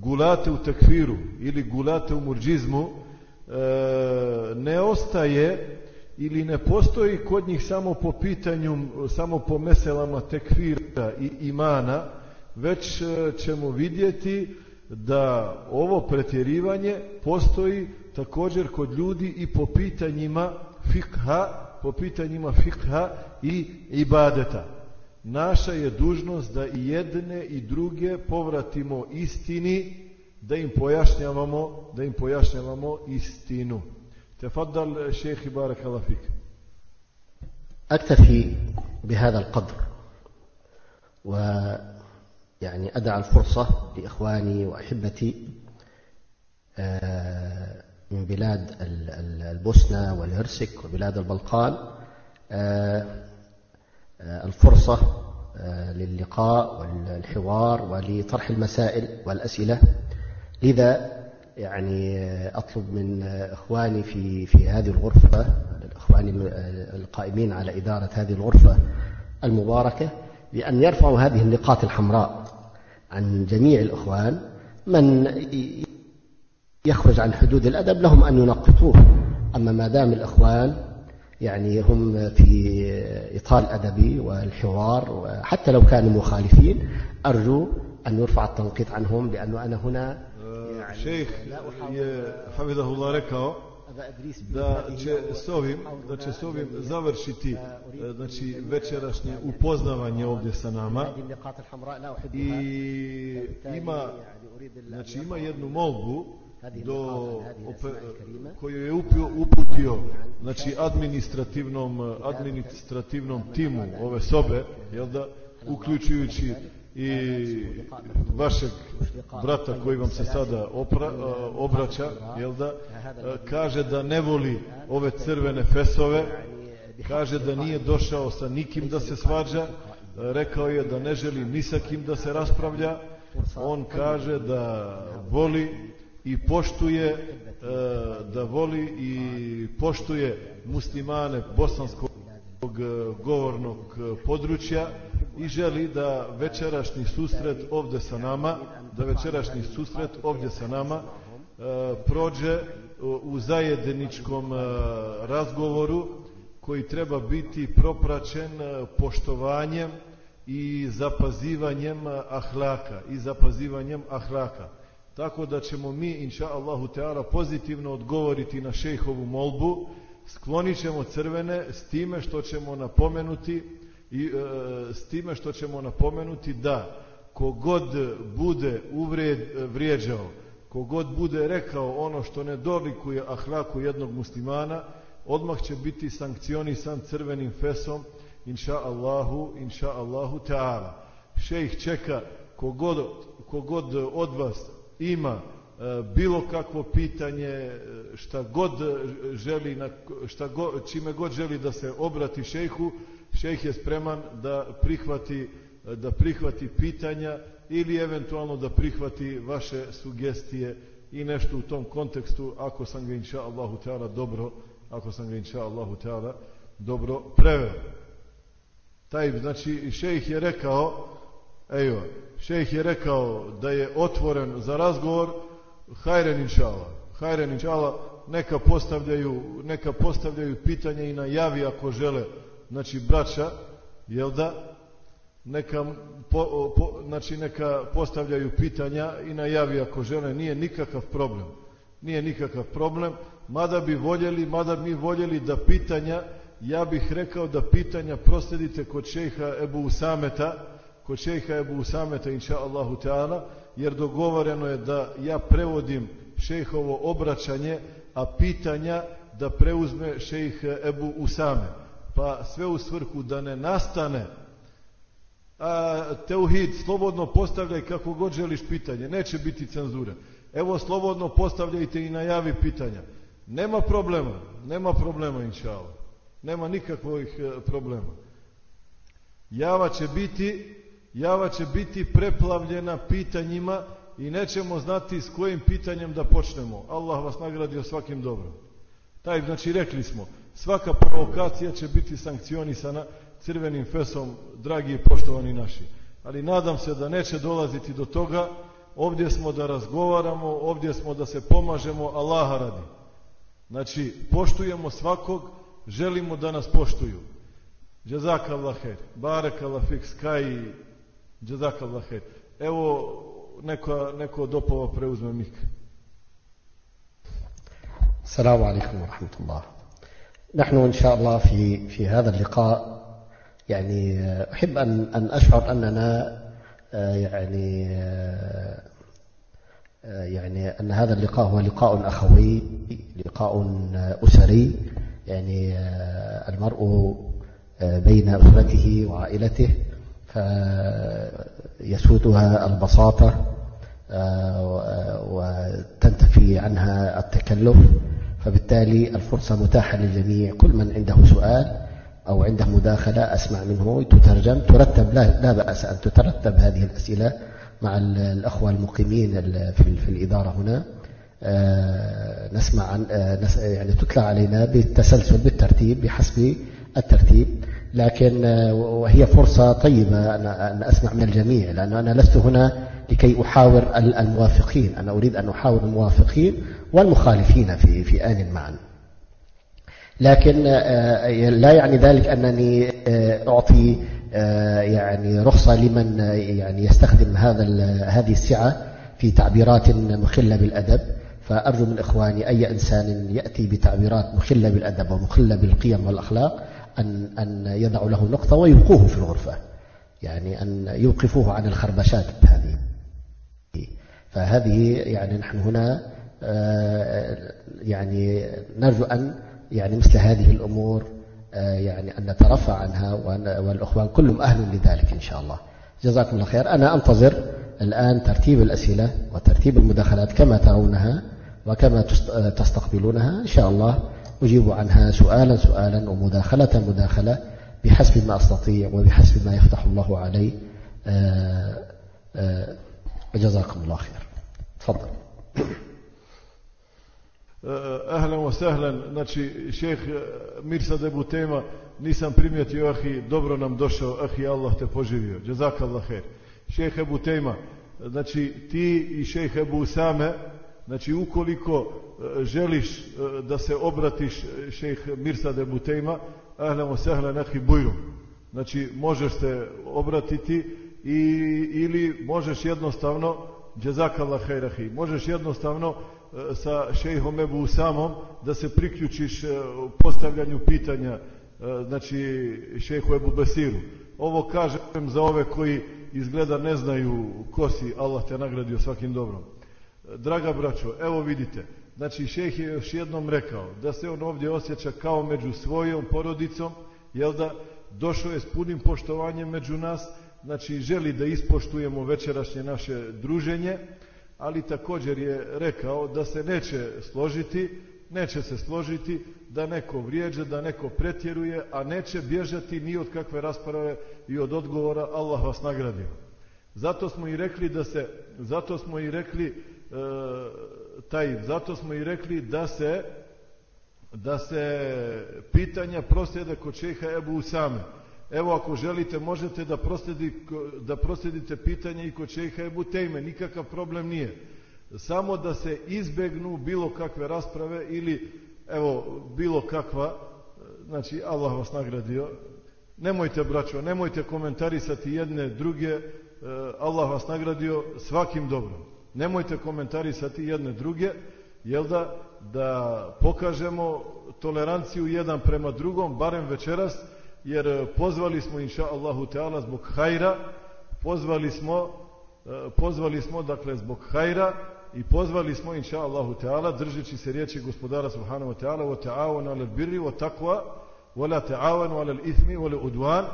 gulate u tekfiru ili gulate u murđizmu ne ostaje ili ne postoji kod njih samo po pitanju, samo po meselama tekfira i imana, već ćemo vidjeti da ovo pretjerivanje postoji također kod ljudi i po pitanjima fikha, po pitanjima fikha i ibadeta. Naša je dužnost da i jedne i druge povratimo istini, da im pojašnjavamo, da im pojašnjavamo istinu. تفضل شيخي بارك الله فيك أكتفي بهذا القدر ويعني أدع الفرصة لإخواني وأحبتي من بلاد البوسنة والهرسك وبلاد البلقان الفرصة للقاء والحوار ولطرح المسائل والأسئلة. لذا يعني أطلب من إخواني في في هذه الغرفة الإخوان القائمين على إدارة هذه الغرفة المباركة بأن يرفعوا هذه النقاط الحمراء عن جميع الإخوان. من يخرج عن حدود الأدب لهم أن ينقطوه. أما ما دام الإخوان يعني هم في إطار أدبي والحوار حتى لو كانوا مخالفين أرجو أن يرفع التنقيط عنهم لأنه أنا هنا يعني شيخ حفظه الله لك. da će s ovim, da će s ovim završiti e, znači, večerašnje upoznavanje ovdje sa nama. i ima, يعني znači, ima jednu molbu do koju je uputio znači administrativnom administrativnom timu ove sobe jel da uključujući i vašeg brata koji vam se sada opra, obraća jel da kaže da ne voli ove crvene fesove kaže da nije došao sa nikim da se svađa rekao je da ne želi ni sa kim da se raspravlja on kaže da voli i poštuje da voli i poštuje muslimane bosanskog govornog područja i želi da večerašnji susret ovdje sa nama da večerašnji susret ovdje sa nama prođe u zajedničkom razgovoru koji treba biti propraćen poštovanjem i zapazivanjem ahlaka i zapazivanjem ahlaka tako da ćemo mi inša Allahu Teala pozitivno odgovoriti na šejhovu molbu. Sklonit ćemo crvene s time što ćemo napomenuti i e, s time što ćemo napomenuti da kogod bude uvred, vrijeđao kogod bude rekao ono što ne dolikuje ahlaku jednog muslimana odmah će biti sankcionisan crvenim fesom inša Allahu inša Allahu ta'ala šejh čeka kogod, kogod od vas ima bilo kakvo pitanje šta god želi na, šta god, čime god želi da se obrati šejhu šejh je spreman da prihvati da prihvati pitanja ili eventualno da prihvati vaše sugestije i nešto u tom kontekstu ako sam ga inša Allahu Teala dobro ako sam ga inša Allahu Teala dobro preveo. Taj znači šejh je rekao ejo šejh je rekao da je otvoren za razgovor hajren inšala. Hajren inšala neka postavljaju neka postavljaju pitanje i na javi ako žele. Znači braća jel da? Neka po, po, znači neka postavljaju pitanja i na javi ako žele. Nije nikakav problem. Nije nikakav problem. Mada bi voljeli mada mi voljeli da pitanja ja bih rekao da pitanja prosledite kod šejha Ebu Usameta kod šejha Ebu Usameta inša Allahu Teala jer dogovoreno je da ja prevodim šejhovo obraćanje a pitanja da preuzme šejh Ebu Usame. Pa sve u svrhu da ne nastane a, teuhid slobodno postavljaj kako god želiš pitanje. Neće biti cenzura evo slobodno postavljajte i najavi pitanja. Nema problema nema problema inša Allah nema nikakvih problema. Java će biti java će biti preplavljena pitanjima i nećemo znati s kojim pitanjem da počnemo. Allah vas nagradio svakim dobrom. Taj, znači rekli smo, svaka provokacija će biti sankcionisana crvenim fesom, dragi i poštovani naši. Ali nadam se da neće dolaziti do toga, ovdje smo da razgovaramo, ovdje smo da se pomažemo, Allaha radi. Znači, poštujemo svakog, želimo da nas poštuju. Jazakallah khair. Barakallah fik sky. Jazakallah khair. Evo neko neko od opova preuzme mik. السلام عليكم ورحمة الله نحن إن شاء الله في في هذا اللقاء يعني أحب أن أن أشعر أننا يعني يعني أن هذا اللقاء هو لقاء أخوي لقاء أسري يعني المرء بين أسرته وعائلته فيسودها البساطة وتنتفي عنها التكلف فبالتالي الفرصة متاحة للجميع. كل من عنده سؤال أو عنده مداخلة أسمع منه تترجم ترتب لا, لا بأس أن تترتب هذه الأسئلة مع الأخوة المقيمين في, الإدارة هنا. نسمع عن يعني تتلى علينا بالتسلسل بالترتيب بحسب الترتيب لكن وهي فرصة طيبة أن أسمع من الجميع لأن أنا لست هنا لكي أحاور الموافقين أنا أريد أن أحاور الموافقين والمخالفين في في آن معا. لكن لا يعني ذلك أنني أعطي يعني رخصة لمن يعني يستخدم هذا هذه السعة في تعبيرات مخلة بالأدب. فأرجو من إخواني أي إنسان يأتي بتعبيرات مخلة بالأدب ومخلة بالقيم والأخلاق أن, أن يضعوا له نقطة ويلقوه في الغرفة. يعني أن يوقفوه عن الخربشات هذه فهذه يعني نحن هنا يعني نرجو أن يعني مثل هذه الأمور يعني أن نترفع عنها والأخوان كلهم أهل لذلك إن شاء الله. جزاكم الله خير. أنا أنتظر الآن ترتيب الأسئلة وترتيب المداخلات كما ترونها وكما تستقبلونها إن شاء الله. أجيب عنها سؤالا سؤالا ومداخلة مداخلة بحسب ما أستطيع وبحسب ما يفتح الله علي. آه، آه، جزاكم الله خير. تفضل. آه، أهلا وسهلا. Znači, شيخ ميرسا دبو تيما نيسان بريميتي أخي دبرو نام دوشو أخي الله تفجيو جزاك الله خير شيخ أبو تيما Znači, ti i šejh Ebu Same, znači, ukoliko želiš da se obratiš šeh Mirsa Debu Tejma, ahlan wa sahlan ahi bujrum. Znači možeš se obratiti i, ili možeš jednostavno, jazak Allah her ahi, možeš jednostavno sa šejhom Ebu Usamom da se priključiš postavljanju pitanja znači šejhu Ebu Basiru. Ovo kažem za ove koji izgleda ne znaju ko si, Allah te nagradio svakim dobrom. Draga braćo, evo vidite, znači šejh je još jednom rekao da se on ovdje osjeća kao među svojom porodicom, jel da došao je s punim poštovanjem među nas, znači želi da ispoštujemo večerašnje naše druženje, ali također je rekao da se neće složiti, neće se složiti da neko vrijeđa, da neko pretjeruje, a neće bježati ni od kakve rasprave i od odgovora Allah vas nagradio. Zato smo i rekli da se, zato smo i rekli e, taj, zato smo i rekli da se da se pitanja proslijede kod šeha Ebu Usame. Evo ako želite možete da, proslijedi, da proslijedite pitanje i kod šeha Ebu Tejme, nikakav problem nije. Samo da se izbegnu bilo kakve rasprave ili evo bilo kakva, znači Allah vas nagradio. Nemojte braćo, nemojte komentarisati jedne druge, Allah vas nagradio svakim dobrom. Nemojte komentarisati jedne druge, jel da, da pokažemo toleranciju jedan prema drugom, barem večeras, jer pozvali smo inša Allahu Teala zbog hajra, pozvali smo, pozvali smo dakle zbog hajra i pozvali smo inša Allahu Teala držeći se riječi gospodara Subhanahu Teala wa ta'awanu ala birri la ta'awanu ala ithmi wa la udwan.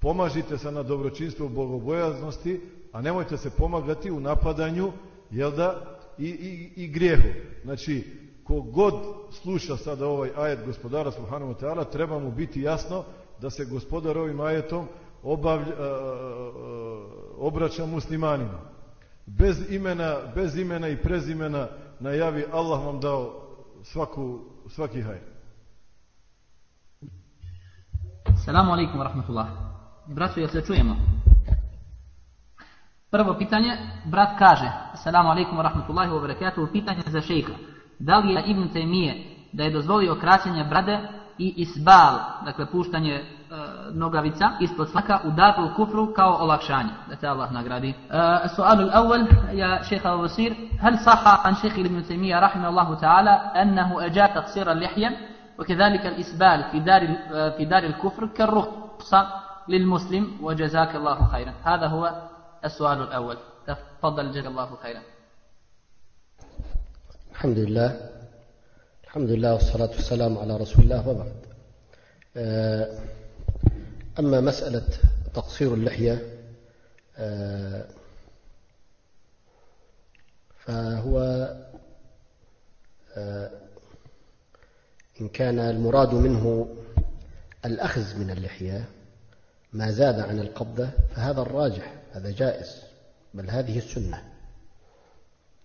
Pomažite se na dobročinstvu bogobojaznosti a nemojte se pomagati u napadanju jel da i, i, i grijehu znači kogod sluša sada ovaj ajet gospodara Subhanahu wa Teala treba mu biti jasno da se gospodar ovim ajetom obavlja, obraća muslimanima. Bez imena, bez imena i prezimena najavi Allah vam dao svaku, svaki hajr. Salamu alaikum wa rahmatullah. Braćo, jel se čujemo? Prvo pitanje, brat kaže, Salamu alaikum wa rahmatullahi wa barakatuhu, pitanje za šejka. Da li je Ibn Taymije da je dozvolio kraćenje brade i isbal, dakle puštanje e, nogavica ispod svaka u datul kufru kao olakšanje. Da te Allah nagradi. السؤال الأول يا شيخ أبو بصير هل صح عن شيخ ابن تيمية رحمه الله تعالى أنه أجاز تقصير اللحية وكذلك الإسبال في دار في دار الكفر كالرخصة للمسلم وجزاك الله خيرا هذا هو السؤال الأول. تفضل جزاك الله خيرا. الحمد لله الحمد لله والصلاة والسلام على رسول الله وبعد. أما مسألة تقصير اللحية فهو إن كان المراد منه الأخذ من اللحية ما زاد عن القبضة فهذا الراجح. هذا جائز بل هذه السنة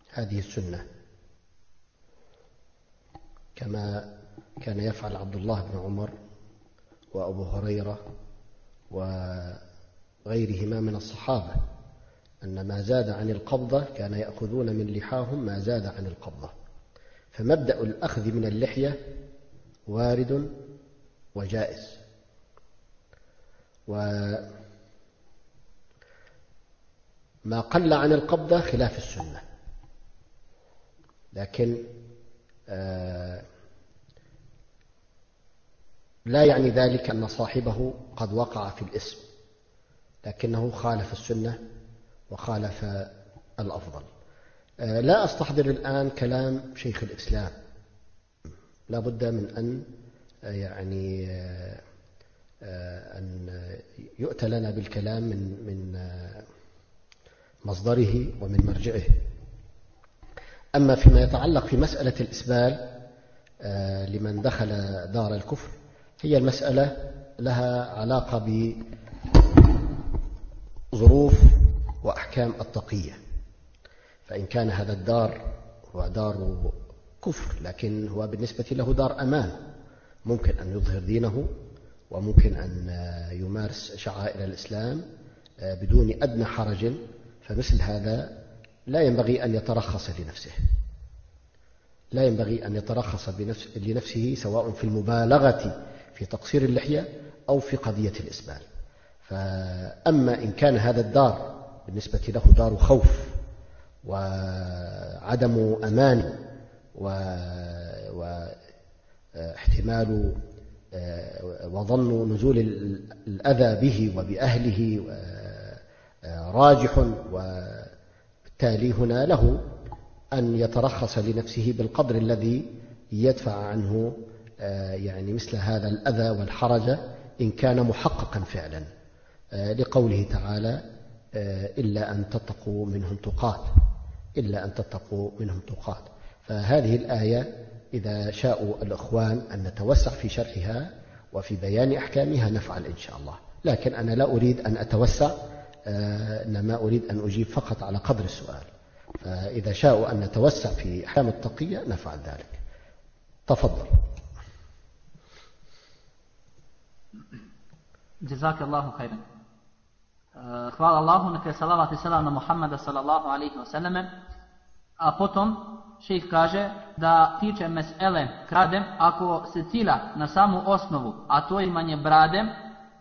هذه السنة. كما كان يفعل عبد الله بن عمر وأبو هريرة وغيرهما من الصحابة أن ما زاد عن القبضة كان يأخذون من لحاهم ما زاد عن القبضة. فمبدأ الأخذ من اللحية وارد وجائز. وما قل عن القبضة خلاف السنة. لكن آه، لا يعني ذلك أن صاحبه قد وقع في الإسم لكنه خالف السنة وخالف الأفضل. آه، لا أستحضر الآن كلام شيخ الإسلام. لا بد من أن آه، يعني أن يؤتى لنا بالكلام من من مصدره ومن مرجعه. أما فيما يتعلق في مسألة الإسبال آه، لمن دخل دار الكفر هي المسألة لها علاقة بظروف وأحكام التقية. فإن كان هذا الدار هو دار كفر لكن هو بالنسبة له دار أمان. ممكن أن يظهر دينه وممكن أن يمارس شعائر الإسلام آه، بدون أدنى حرج فمثل هذا لا ينبغي أن يترخص لنفسه. لا ينبغي أن يترخص بنفس لنفسه سواء في المبالغة في تقصير اللحية أو في قضية الإسبال. فأما إن كان هذا الدار بالنسبة له دار خوف وعدم أمان و- واحتمال آه، وظن نزول ال- الأذى به وبأهله آه، راجح وبالتالي هنا له أن يترخص لنفسه بالقدر الذي يدفع عنه آه، يعني مثل هذا الأذى والحرج إن كان محققا فعلا آه، لقوله تعالى آه، إلا أن تتقوا منهم تقات إلا أن تتقوا منهم تقات. فهذه الآية إذا شاءوا الإخوان أن نتوسع في شرحها وفي بيان أحكامها نفعل إن شاء الله. لكن أنا لا أريد أن أتوسع إنما أريد أن أجيب فقط على قدر السؤال فإذا شاءوا أن نتوسع في أحكام التقية نفعل ذلك تفضل Allahu khairan. E, Hvala Allahu, neka je salavat i salam na Muhammeda sallallahu alaihi wasallame. A potom šejh kaže da tiče mesele kradem ako se cilja na samu osnovu, a to je imanje brade,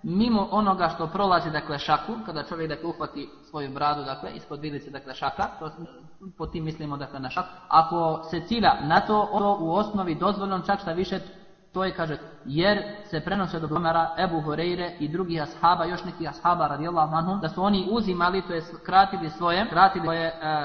mimo onoga što prolazi dakle šaku, kada čovjek dakle uhvati svoju bradu dakle ispod vilice dakle šaka, to po tim mislimo dakle na šak. Ako se cilja na to, ono u osnovi dozvoljeno čak šta više to je, kaže, jer se prenose do Omara, Ebu Horeire i drugih ashaba, još nekih ashaba radijallahu anhum, da su oni uzimali, to je kratili svoje, kratili svoje e, e,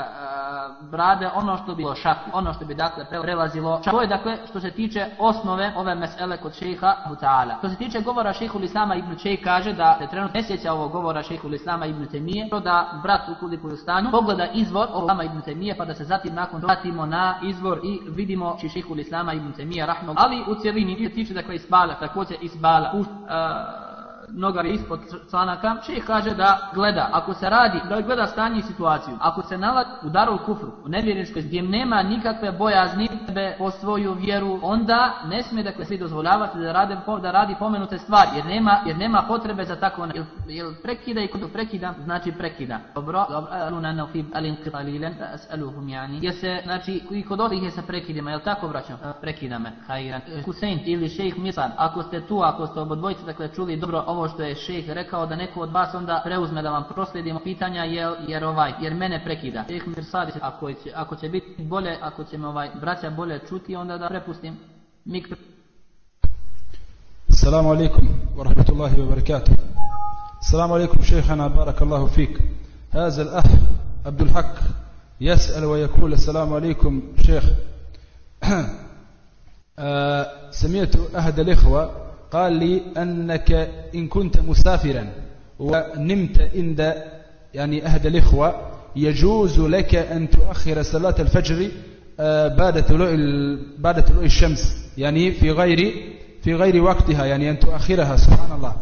brade, ono što bi bilo šak, ono što bi dakle prelazilo šak. To je dakle što se tiče osnove ove mesele kod šeha Abu Ta'ala. Što se tiče govora šehu Islama ibn Čej kaže da se trenutno ne sjeća ovog govora šehu Islama ibn Temije, to da brat ukoliko je u stanju pogleda izvor ovog Islama ibn Temije, pa da se zatim nakon vratimo na izvor i vidimo či šehu Islama ibn Temije rahmu. Ali u cjelini se tiče dakle isbala, također isbala, u, noga ispod članaka, šeh kaže da gleda, ako se radi, da gleda stanje i situaciju, ako se nalazi u daru kufru, u nevjerničkoj, gdje nema nikakve bojazni sebe po svoju vjeru, onda ne smije dakle svi dozvoljavati da, rade, da radi pomenute stvari, jer nema, jer nema potrebe za tako, jel, jel prekida i kod prekida, znači prekida. Dobro, aluna fi alinqitalilan, as'aluhum yani, jer se, znači, i kod ovih je sa prekidima, jel tako vraćam? Prekida me, hajran. Husein ili šejh Misan, ako ste tu, ako ste obodvojice, dakle, čuli dobro ovo što je šejh rekao da neko od vas onda preuzme da vam proslijedimo pitanja jer, jer ovaj jer mene prekida. Šejh Mirsadi ako će ako će biti bolje, ako će me ovaj braća bolje čuti onda da prepustim mikro. السلام عليكم ورحمة الله وبركاته السلام عليكم شيخنا بارك الله فيك هذا الأخ عبد الحق يسأل ويقول السلام عليكم شيخ سمعت أحد الإخوة قال لي أنك إن كنت مسافرا ونمت عند يعني أحد الإخوة يجوز لك أن تؤخر صلاة الفجر بعد طلوع بعد طلوع الشمس يعني في غير في غير وقتها يعني أن تؤخرها سبحان الله.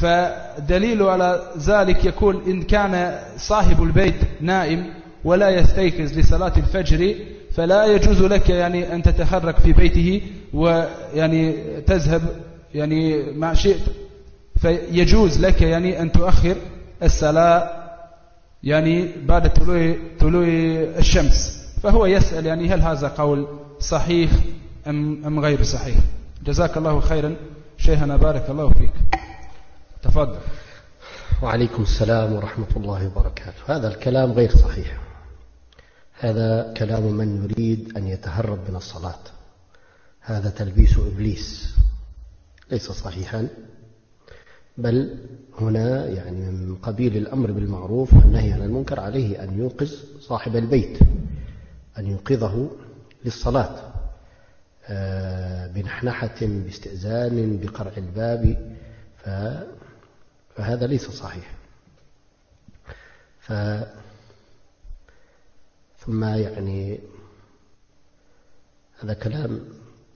فدليل على ذلك يقول إن كان صاحب البيت نائم ولا يستيقظ لصلاة الفجر فلا يجوز لك يعني أن تتحرك في بيته ويعني تذهب يعني ما شئت. فيجوز لك يعني أن تؤخر الصلاة يعني بعد طلوع طلوع الشمس. فهو يسأل يعني هل هذا قول صحيح أم أم غير صحيح. جزاك الله خيرا. شيخنا بارك الله فيك. تفضل. وعليكم السلام ورحمة الله وبركاته. هذا الكلام غير صحيح. هذا كلام من يريد أن يتهرب من الصلاة. هذا تلبيس إبليس. ليس صحيحا بل هنا يعني من قبيل الأمر بالمعروف والنهي عن المنكر عليه أن يوقظ صاحب البيت أن يوقظه للصلاة بنحنحة باستئذان بقرع الباب فهذا ليس صحيح. ف ثم يعني هذا كلام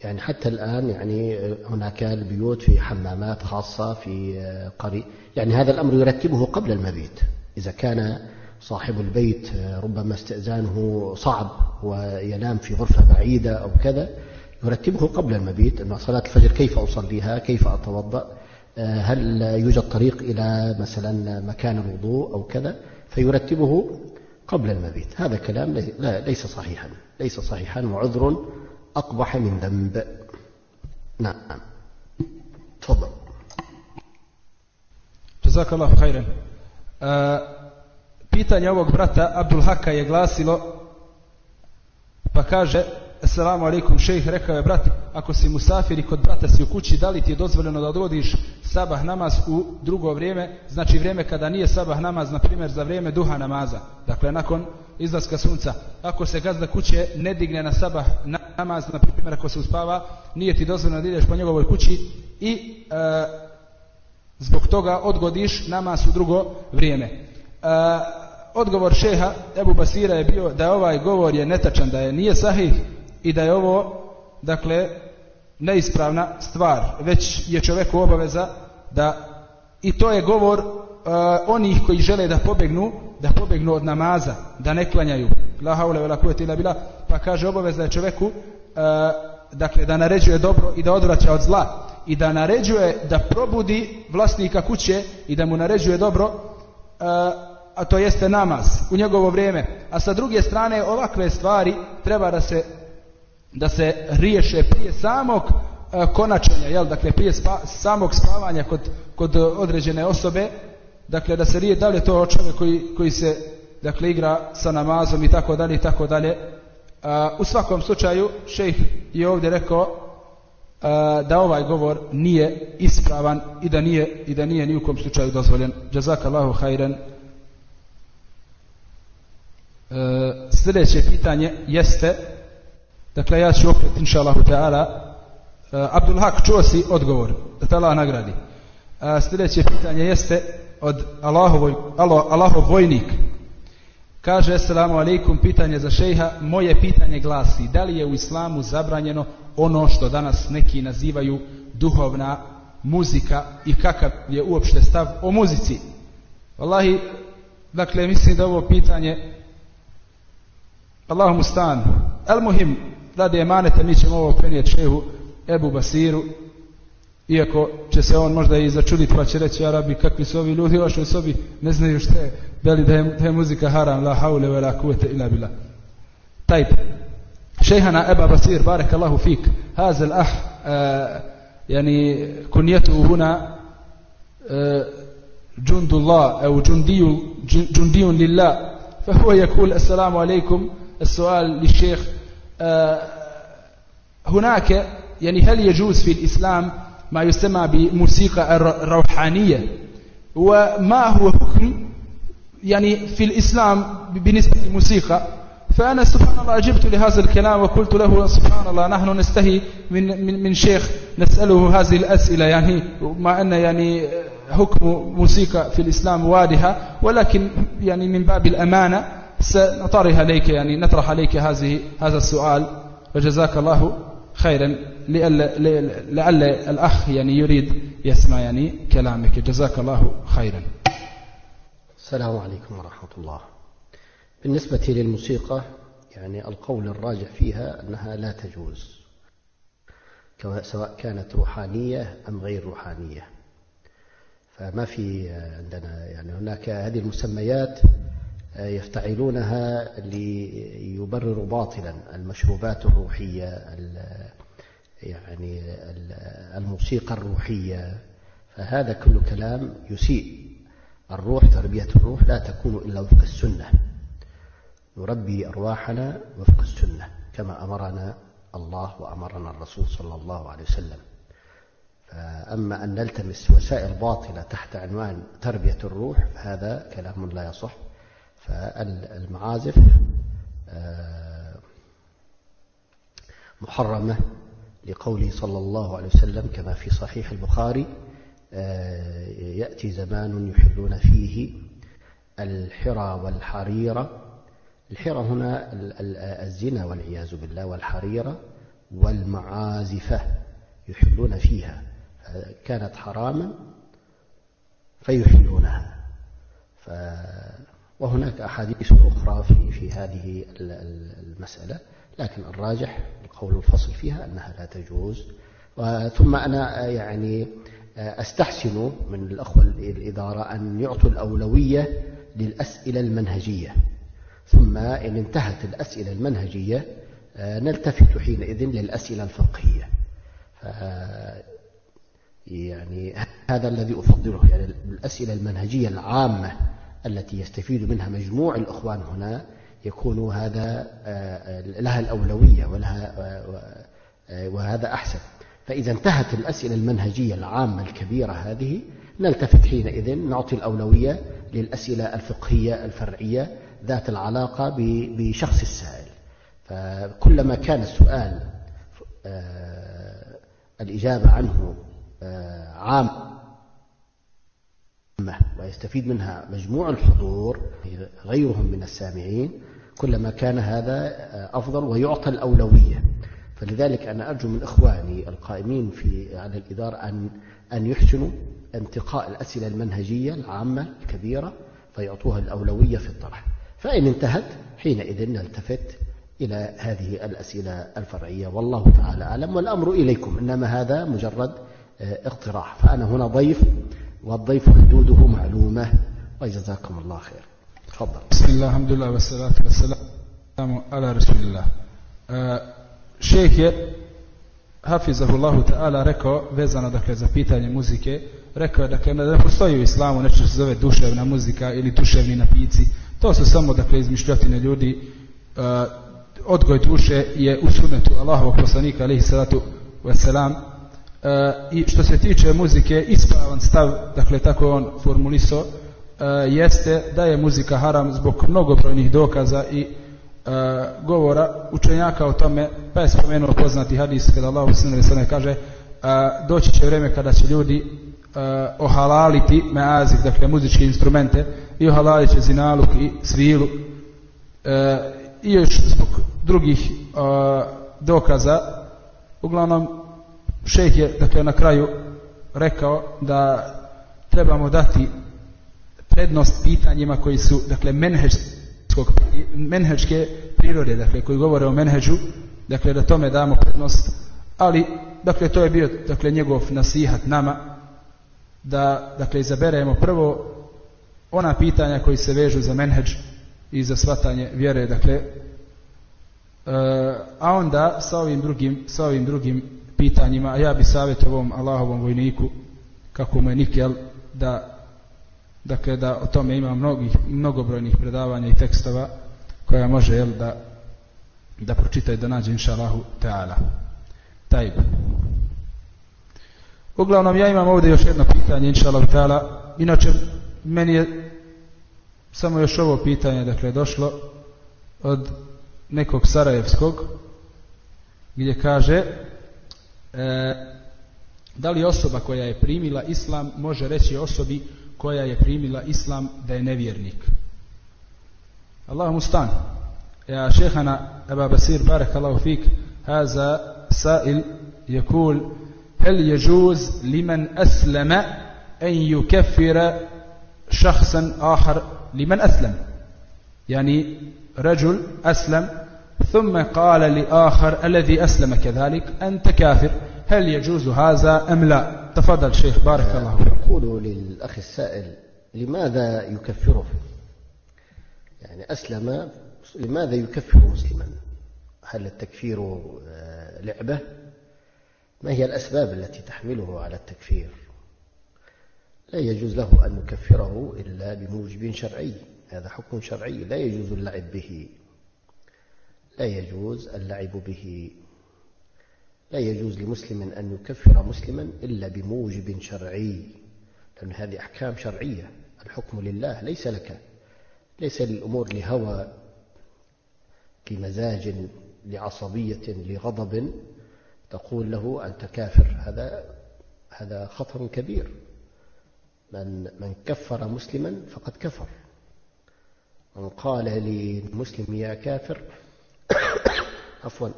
يعني حتى الآن يعني هناك البيوت في حمامات خاصة في قري يعني هذا الأمر يرتبه قبل المبيت. إذا كان صاحب البيت ربما استئذانه صعب وينام في غرفة بعيدة أو كذا يرتبه قبل المبيت. أن صلاة الفجر كيف أصليها؟ كيف أتوضأ؟ هل يوجد طريق إلى مثلا مكان الوضوء أو كذا؟ فيرتبه قبل المبيت. هذا كلام ليس صحيحا. ليس صحيحا وعذر أقبح من ذنب نعم تفضل جزاك الله خيرا pitanje ovog brata Abdul Haka je glasilo pa kaže Assalamu alaikum šejh, rekao je brat, ako si musafir i kod brata si u kući, da li ti je dozvoljeno da odvodiš sabah namaz u drugo vrijeme, znači vrijeme kada nije sabah namaz, na primjer za vrijeme duha namaza, dakle nakon izlaska sunca. Ako se gazda kuće ne digne na sabah namaz, na primjer ako se uspava, nije ti dozvoljeno da ideš po njegovoj kući i e, zbog toga odgodiš namaz u drugo vrijeme. E, odgovor šeha Ebu Basira je bio da ovaj govor je netačan, da je nije sahih i da je ovo dakle neispravna stvar. Već je čovjeku obaveza da i to je govor uh, onih koji žele da pobegnu da pobegnu od namaza da ne klanjaju. Pa kaže obaveza je čovjeku uh, dakle da naređuje dobro i da odvraća od zla i da naređuje da probudi vlasnika kuće i da mu naređuje dobro uh, a to jeste namaz u njegovo vrijeme. A sa druge strane ovakve stvari treba da se da se riješe prije samog e, konačenja, jel, dakle prije spa, samog spavanja kod, kod određene osobe, dakle da se rije da li je to čovjek koji, koji se dakle igra sa namazom i tako dalje i tako dalje. U svakom slučaju šejh je ovdje rekao a, da ovaj govor nije ispravan i da nije i da nije ni u kom slučaju dozvoljen. Jazakallahu hajran. E, sljedeće pitanje jeste Dakle, ja ću opet, inša Allahu Teala, uh, Abdul čuo si odgovor, da te nagradi. Uh, sljedeće pitanje jeste od Allahovoj, Allah, Allahov vojnik. Kaže, assalamu alaikum, pitanje za šejha. Moje pitanje glasi, da li je u islamu zabranjeno ono što danas neki nazivaju duhovna muzika i kakav je uopšte stav o muzici? Wallahi, dakle, mislim da ovo pitanje Allahum stan. El muhim, radi emaneta, mi ćemo ovo prenijeti šehu Ebu Basiru, iako će se on možda i začuditi pa će reći Arabi kakvi su ovi ljudi u vašoj sobi ne znaju šta je da li da je, da je muzika haram la haule ve la kuvete ila bila tajb šejhana Eba Basir barek Allahu fik hazel ah يعني كنيته هنا جند الله أو جندي جندي لله فهو يقول السلام عليكم السؤال للشيخ هناك يعني هل يجوز في الإسلام ما يسمى بموسيقى الروحانية؟ وما هو حكم يعني في الإسلام بالنسبة للموسيقى فأنا سبحان الله أجبت لهذا الكلام وقلت له سبحان الله نحن نستهي من, من, من شيخ نسأله هذه الأسئلة يعني مع أن يعني حكم موسيقى في الإسلام واضحة ولكن يعني من باب الأمانة سنطرح عليك يعني نطرح عليك هذه هذا السؤال وجزاك الله خيرا لعل الأخ يعني يريد يسمع يعني كلامك. جزاك الله خيرا. السلام عليكم ورحمة الله. بالنسبة للموسيقى يعني القول الراجع فيها أنها لا تجوز سواء كانت روحانية أم غير روحانية. فما في عندنا يعني هناك هذه المسميات يفتعلونها ليبرروا باطلا المشروبات الروحية يعني الموسيقى الروحية. فهذا كل كلام يسيء. الروح تربية الروح لا تكون إلا وفق السنة. نربي أرواحنا وفق السنة كما أمرنا الله وأمرنا الرسول صلى الله عليه وسلم. فأما أن نلتمس وسائل باطلة تحت عنوان تربية الروح فهذا كلام لا يصح. فالمعازف محرمة لقوله صلى الله عليه وسلم كما في صحيح البخاري يأتي زمان يحلون فيه الحرى والحريرة الحرى هنا الزنا والعياذ بالله والحريرة والمعازفة يحلون فيها كانت حراما فيحلونها. ف وهناك أحاديث أخرى في في هذه المسألة لكن الراجح القول الفصل فيها أنها لا تجوز. ثم أنا يعني أستحسن من الأخوة الإدارة أن يعطوا الأولوية للأسئلة المنهجية. ثم إن انتهت الأسئلة المنهجية نلتفت حينئذ للأسئلة الفقهية. يعني هذا الذي أفضله يعني الأسئلة المنهجية العامة التي يستفيد منها مجموع الإخوان هنا يكون هذا لها الأولوية ولها وهذا أحسن. فإذا انتهت الأسئلة المنهجية العامة الكبيرة هذه نلتفت حينئذ نعطي الأولوية للأسئلة الفقهية الفرعية ذات العلاقة بشخص السائل. فكلما كان السؤال الإجابة عنه عام ويستفيد منها مجموع الحضور غيرهم من السامعين كلما كان هذا أفضل ويعطى الأولوية. فلذلك أنا أرجو من إخواني القائمين في على الإدارة أن أن يحسنوا انتقاء الأسئلة المنهجية العامة الكبيرة فيعطوها الأولوية في الطرح. فإن انتهت حينئذ نلتفت إلى هذه الأسئلة الفرعية. والله تعالى أعلم والأمر إليكم إنما هذا مجرد اقتراح. فأنا هنا ضيف والضيف حدوده معلومة وجزاكم الله خير تفضل بسم الله الحمد لله والصلاة والسلام على رسول الله šejh je Hafizahullahu ta'ala rekao vezano dakle za pitanje muzike rekao je dakle da ne postoji u islamu nešto što se zove duševna muzika ili duševni napici to su samo dakle izmišljotine ljudi uh, odgoj duše je u sunnetu Allahovog poslanika alaihi salatu wasalam uh, i što se tiče muzike ispravan stav dakle tako on formulisao uh, jeste da je muzika haram zbog mnogobrojnih dokaza i govora učenjaka o tome, pa je spomenuo poznati hadis kada Allah s.a.v. kaže doći će vrijeme kada će ljudi ohalaliti meazik, dakle muzičke instrumente i ohalalit će zinaluk i svilu i još zbog drugih dokaza uglavnom šejh je dakle na kraju rekao da trebamo dati prednost pitanjima koji su dakle menheđske prirode, dakle, koji govore o menheđu, dakle, da tome damo prednost, ali, dakle, to je bio, dakle, njegov nasihat nama, da, dakle, izaberemo prvo ona pitanja koji se vežu za menheđ i za svatanje vjere, dakle, e, a onda sa ovim drugim, sa ovim drugim pitanjima, a ja bi savjetovom Allahovom vojniku, kako mu je Nikel, da dakle da o tome ima mnogih, mnogobrojnih predavanja i tekstova koja može jel, da, da pročita i da nađe inša Allahu Teala. Taj. Uglavnom ja imam ovdje još jedno pitanje inša Allahu Teala. Inače meni je samo još ovo pitanje dakle došlo od nekog Sarajevskog gdje kaže e, da li osoba koja je primila islam može reći osobi koja je primila islam da je nevjernik? الله مستعان يا شيخنا أبا بصير بارك الله فيك هذا سائل يقول هل يجوز لمن أسلم أن يكفر شخصا آخر لمن أسلم يعني رجل أسلم ثم قال لآخر الذي أسلم كذلك أنت كافر هل يجوز هذا أم لا؟ تفضل شيخ بارك الله فيك. للأخ السائل لماذا يكفره يعني أسلم لماذا يكفر مسلما؟ هل التكفير لعبة؟ ما هي الأسباب التي تحمله على التكفير؟ لا يجوز له أن نكفره إلا بموجب شرعي هذا حكم شرعي لا يجوز اللعب به. لا يجوز اللعب به. لا يجوز لمسلم أن يكفر مسلما إلا بموجب شرعي لأن هذه أحكام شرعية. الحكم لله ليس لك ليس للأمور لهوى لمزاج لعصبية لغضب تقول له أنت كافر. هذا هذا خطر كبير. من من كفر مسلما فقد كفر. من قال للمسلم يا كافر [COUGHS] عفوا.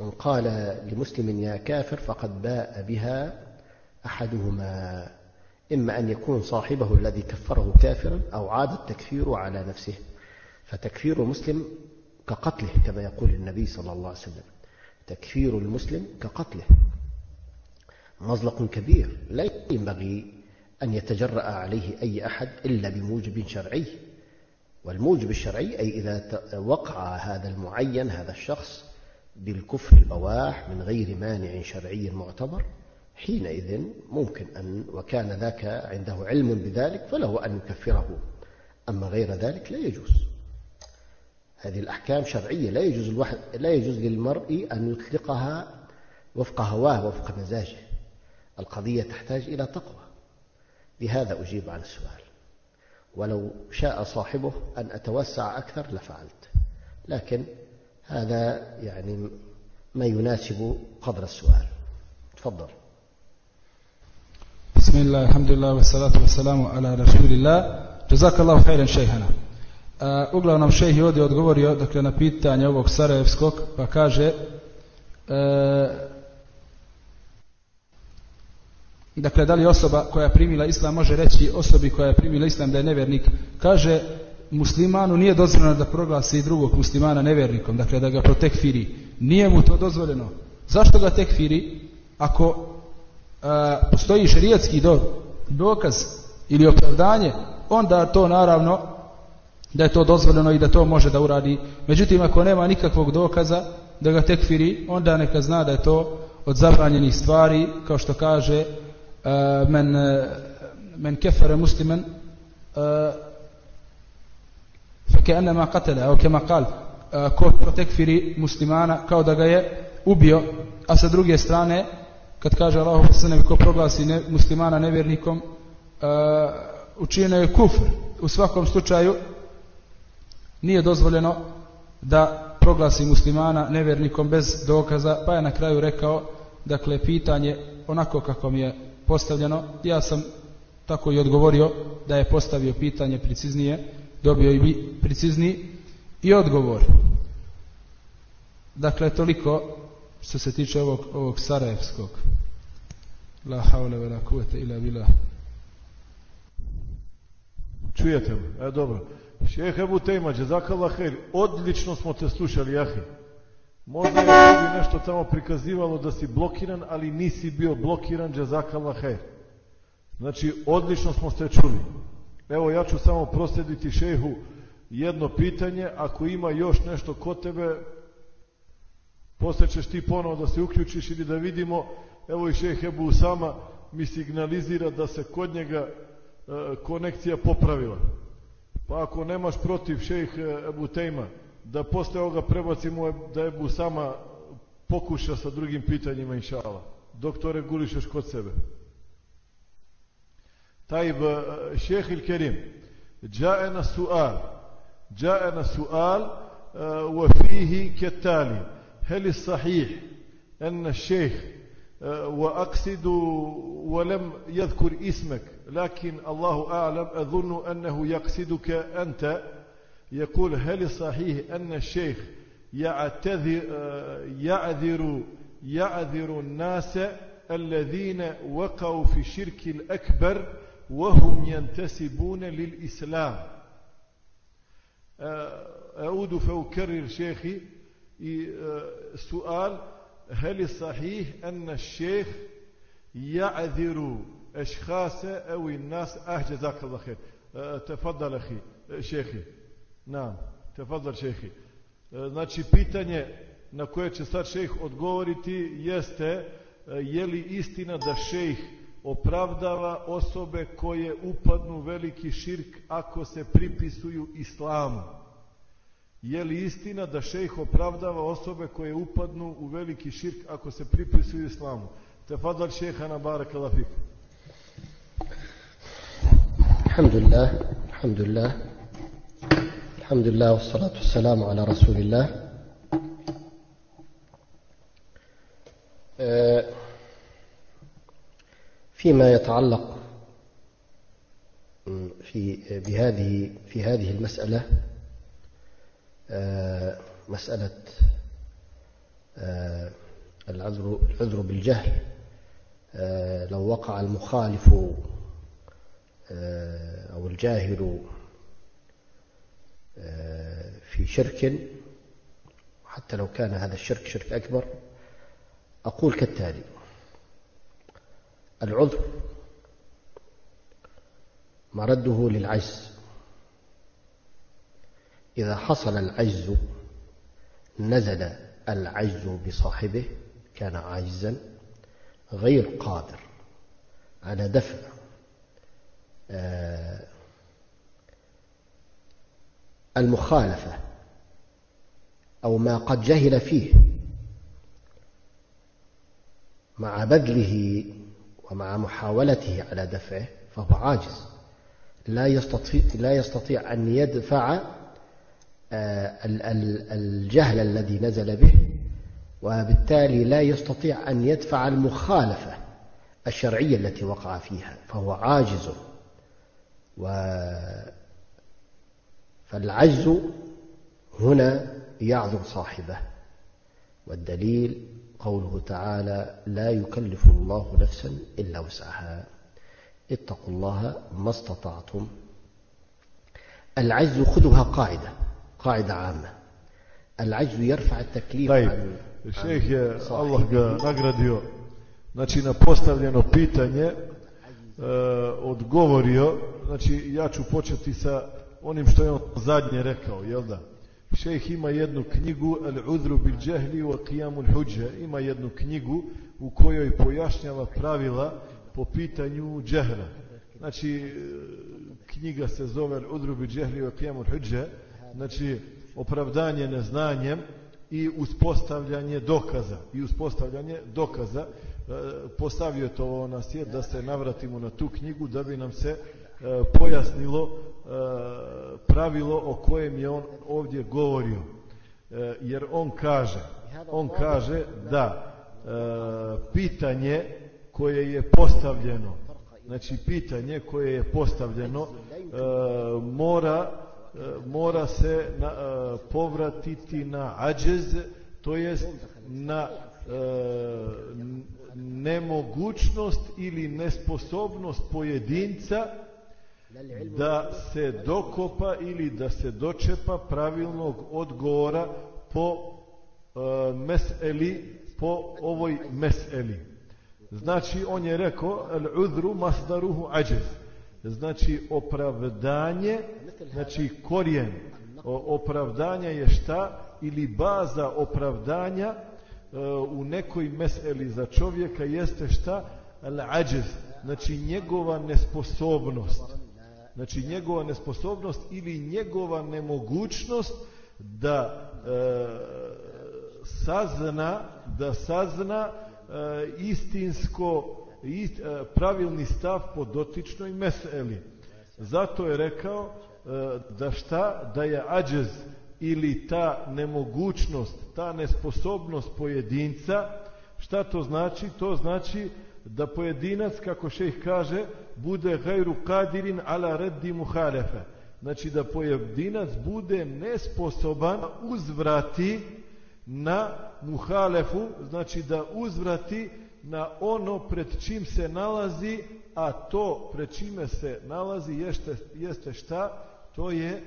من قال لمسلم يا كافر فقد باء بها أحدهما. إما أن يكون صاحبه الذي كفره كافرا أو عاد التكفير على نفسه. فتكفير المسلم كقتله كما يقول النبي صلى الله عليه وسلم. تكفير المسلم كقتله. مزلق كبير لا ينبغي أن يتجرأ عليه أي أحد إلا بموجب شرعي. والموجب الشرعي أي إذا وقع هذا المعين هذا الشخص بالكفر البواح من غير مانع شرعي معتبر حينئذ ممكن أن وكان ذاك عنده علم بذلك فله أن يكفره. أما غير ذلك لا يجوز. هذه الأحكام شرعية لا يجوز الواحد لا يجوز للمرء أن يطلقها وفق هواه وفق مزاجه. القضية تحتاج إلى تقوى. بهذا أجيب عن السؤال. ولو شاء صاحبه أن أتوسع أكثر لفعلت. لكن هذا يعني ما يناسب قدر السؤال. تفضل. بسم الله الحمد لله والصلاة والسلام على رسول الله. جزاك الله خيرا شيخنا. Uh, uglavnom šejh je ovdje odgovorio dakle, na pitanje ovog Sarajevskog pa kaže uh, dakle da li osoba koja je primila islam može reći osobi koja je primila islam da je nevjernik kaže muslimanu nije dozvoljeno da proglasi drugog muslimana nevjernikom dakle da ga protekfiri. Nije mu to dozvoljeno. Zašto ga tekfiri? Ako uh, postoji šerijatski do, dokaz ili opravdanje onda to naravno da je to dozvoljeno i da to može da uradi. Međutim, ako nema nikakvog dokaza da ga tekfiri, onda neka zna da je to od zabranjenih stvari, kao što kaže muslimen uh, fake enema katele, evo kema kal, uh, ko protekfiri muslimana kao da ga je ubio, a sa druge strane, kad kaže Allah ko proglasi ne, muslimana nevjernikom, učinio je kufr. U svakom slučaju, nije dozvoljeno da proglasi muslimana nevernikom bez dokaza, pa je na kraju rekao, dakle, pitanje onako kako mi je postavljeno, ja sam tako i odgovorio da je postavio pitanje preciznije, dobio i precizniji i odgovor. Dakle, toliko što se tiče ovog, ovog Sarajevskog. La haule ve la kuvete ila bila. Čujete li? E, dobro. Šehe Džezakala Hejr, odlično smo te slušali, Jahi. Možda je nešto tamo prikazivalo da si blokiran, ali nisi bio blokiran, Džezakala Hejr. Znači, odlično smo te čuli. Evo, ja ću samo proslediti šehu jedno pitanje, ako ima još nešto kod tebe, posle ćeš ti ponovo da se uključiš ili da vidimo, evo i šeh Ebu Usama mi signalizira da se kod njega e, konekcija popravila. Pa ako nemaš protiv šejh Ebu Tejma, da posle ovoga prebacimo da Ebu Sama pokuša sa drugim pitanjima, inša Allah. Dok regulišeš kod sebe. طيب شيخ الكريم جاءنا السؤال جاءنا السؤال وفيه كالتالي هل الصحيح أن الشيخ وأقصد ولم يذكر اسمك لكن الله أعلم أظن أنه يقصدك أنت يقول هل صحيح أن الشيخ يعتذر يعذر يعذر الناس الذين وقعوا في الشرك الأكبر وهم ينتسبون للإسلام؟ أعود فأكرر شيخي سؤال هل صحيح أن الشيخ يعذر أشخاص أو الناس؟ أه جزاك الله خير. تفضل أخي شيخي. Na, tefadar šehi. E, znači, pitanje na koje će sad šejh odgovoriti jeste e, je li istina da šejh opravdava osobe koje upadnu veliki širk ako se pripisuju islamu? Je li istina da šejh opravdava osobe koje upadnu u veliki širk ako se pripisuju islamu? Tefadal šeha na fik. Alhamdulillah, alhamdulillah. الحمد لله والصلاة والسلام على رسول الله فيما يتعلق في بهذه في هذه المسألة مسألة العذر العذر بالجهل لو وقع المخالف أو الجاهل في شرك حتى لو كان هذا الشرك شرك أكبر أقول كالتالي العذر مرده للعجز. إذا حصل العجز نزل العجز بصاحبه كان عاجزا غير قادر على دفع المخالفة أو ما قد جهل فيه مع بذله ومع محاولته على دفعه فهو عاجز. لا يستطيع لا يستطيع أن يدفع الجهل الذي نزل به وبالتالي لا يستطيع أن يدفع المخالفة الشرعية التي وقع فيها فهو عاجز. و فالعجز هنا يعذر صاحبه والدليل قوله تعالى لا يكلف الله نفسا إلا وسعها. اتقوا الله ما استطعتم. العجز خذها قاعدة قاعدة عامة. العجز يرفع التكليف طيب. عن Šejh je, Allah ga nagradio, znači na postavljeno pitanje e, odgovorio, znači ja ću početi sa onim što je on zadnje rekao, jel da? Šejh ima jednu knjigu Al-Udru bil Džehli wa Qiyamul Huđe, ima jednu knjigu u kojoj pojašnjava pravila po pitanju džehra. Znači, knjiga se zove Al-Udru bil Džehli wa Qiyamul Huđe, znači opravdanje neznanjem i uspostavljanje dokaza i uspostavljanje dokaza postavio je to na svijet da se navratimo na tu knjigu da bi nam se pojasnilo pravilo o kojem je on ovdje govorio. Jer on kaže on kaže da pitanje koje je postavljeno znači pitanje koje je postavljeno mora mora se na, povratiti na ađez, to jest na nemogućnost ili nesposobnost pojedinca da se dokopa ili da se dočepa pravilnog odgovora po meseli, po ovoj meseli. Znači, on je rekao, al-udru masdaruhu ađez. Znači, opravdanje Znači korijen opravdanja je šta ili baza opravdanja u nekoj meseli za čovjeka jeste šta al-ađez, znači njegova nesposobnost. Znači njegova nesposobnost ili njegova nemogućnost da e, sazna da sazna e, istinsko ist, e, pravilni stav po dotičnoj meseli. Zato je rekao da šta, da je ađez ili ta nemogućnost, ta nesposobnost pojedinca, šta to znači? To znači da pojedinac, kako šejh kaže, bude gajru kadirin ala reddi muhalefe. Znači da pojedinac bude nesposoban uzvrati na muhalefu, znači da uzvrati na ono pred čim se nalazi, a to pred čime se nalazi jeste, jeste šta? to je e,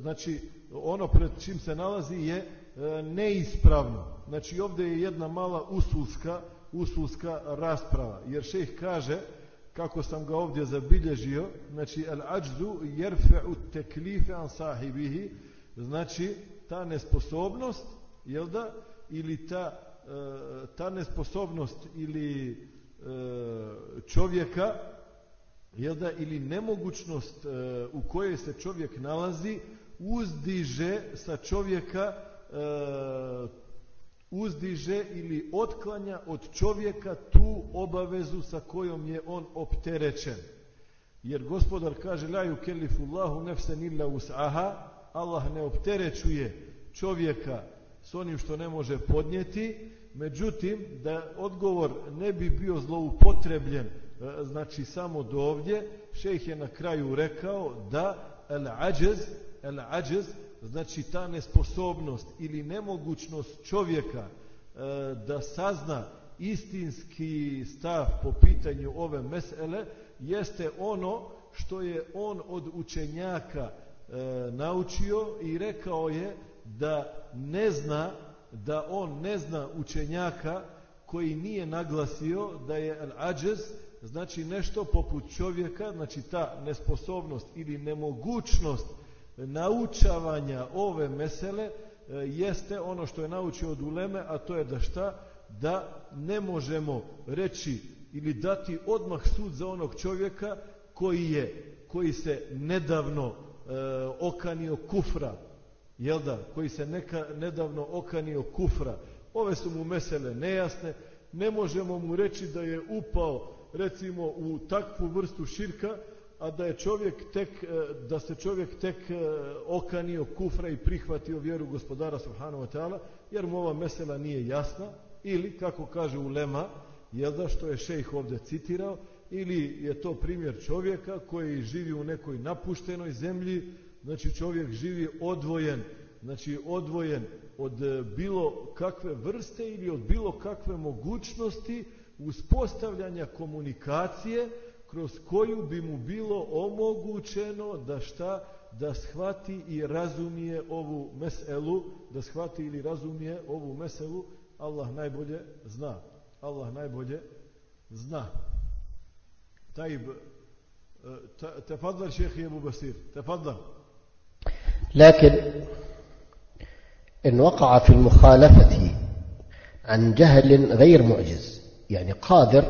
znači ono pred čim se nalazi je e, neispravno. Znači ovdje je jedna mala usulska, usulska rasprava. Jer šejh kaže kako sam ga ovdje zabilježio, znači al ađzu jerfe'u teklife an sahibihi, znači ta nesposobnost, jel da, ili ta, e, ta nesposobnost ili čovjeka jel da, ili nemogućnost e, u kojoj se čovjek nalazi uzdiže sa čovjeka e, uzdiže ili otklanja od čovjeka tu obavezu sa kojom je on opterećen. Jer gospodar kaže la yukellifullahu nefsen illa us'aha, Allah ne opterećuje čovjeka s onim što ne može podnijeti, međutim da odgovor ne bi bio zloupotrebljen e, znači samo do ovdje, šejh je na kraju rekao da el ađez, el ađez znači ta nesposobnost ili nemogućnost čovjeka e, da sazna istinski stav po pitanju ove mesele jeste ono što je on od učenjaka e, naučio i rekao je da ne zna da on ne zna učenjaka koji nije naglasio da je al-ađez znači nešto poput čovjeka znači ta nesposobnost ili nemogućnost naučavanja ove mesele e, jeste ono što je naučio od uleme, a to je da šta? Da ne možemo reći ili dati odmah sud za onog čovjeka koji je, koji se nedavno e, okanio kufra, jel da? Koji se neka, nedavno okanio kufra. Ove su mu mesele nejasne, ne možemo mu reći da je upao recimo u takvu vrstu širka, a da je čovjek tek, e, da se čovjek tek e, okanio kufra i prihvatio vjeru gospodara subhanahu wa ta'ala, jer mu ova mesela nije jasna, ili, kako kaže ulema, jel da što je šejh ovdje citirao, ili je to primjer čovjeka koji živi u nekoj napuštenoj zemlji, znači čovjek živi odvojen, znači odvojen od e, bilo kakve vrste ili od bilo kakve mogućnosti uspostavljanja komunikacije kroz koju bi mu bilo omogućeno da šta da shvati i razumije ovu meselu, da shvati ili razumije ovu meselu, Allah najbolje zna. Allah najbolje zna. طيب تفضل شيخي أبو بصير تفضل لكن إن وقع في المخالفة عن جهل غير معجز يعني قادر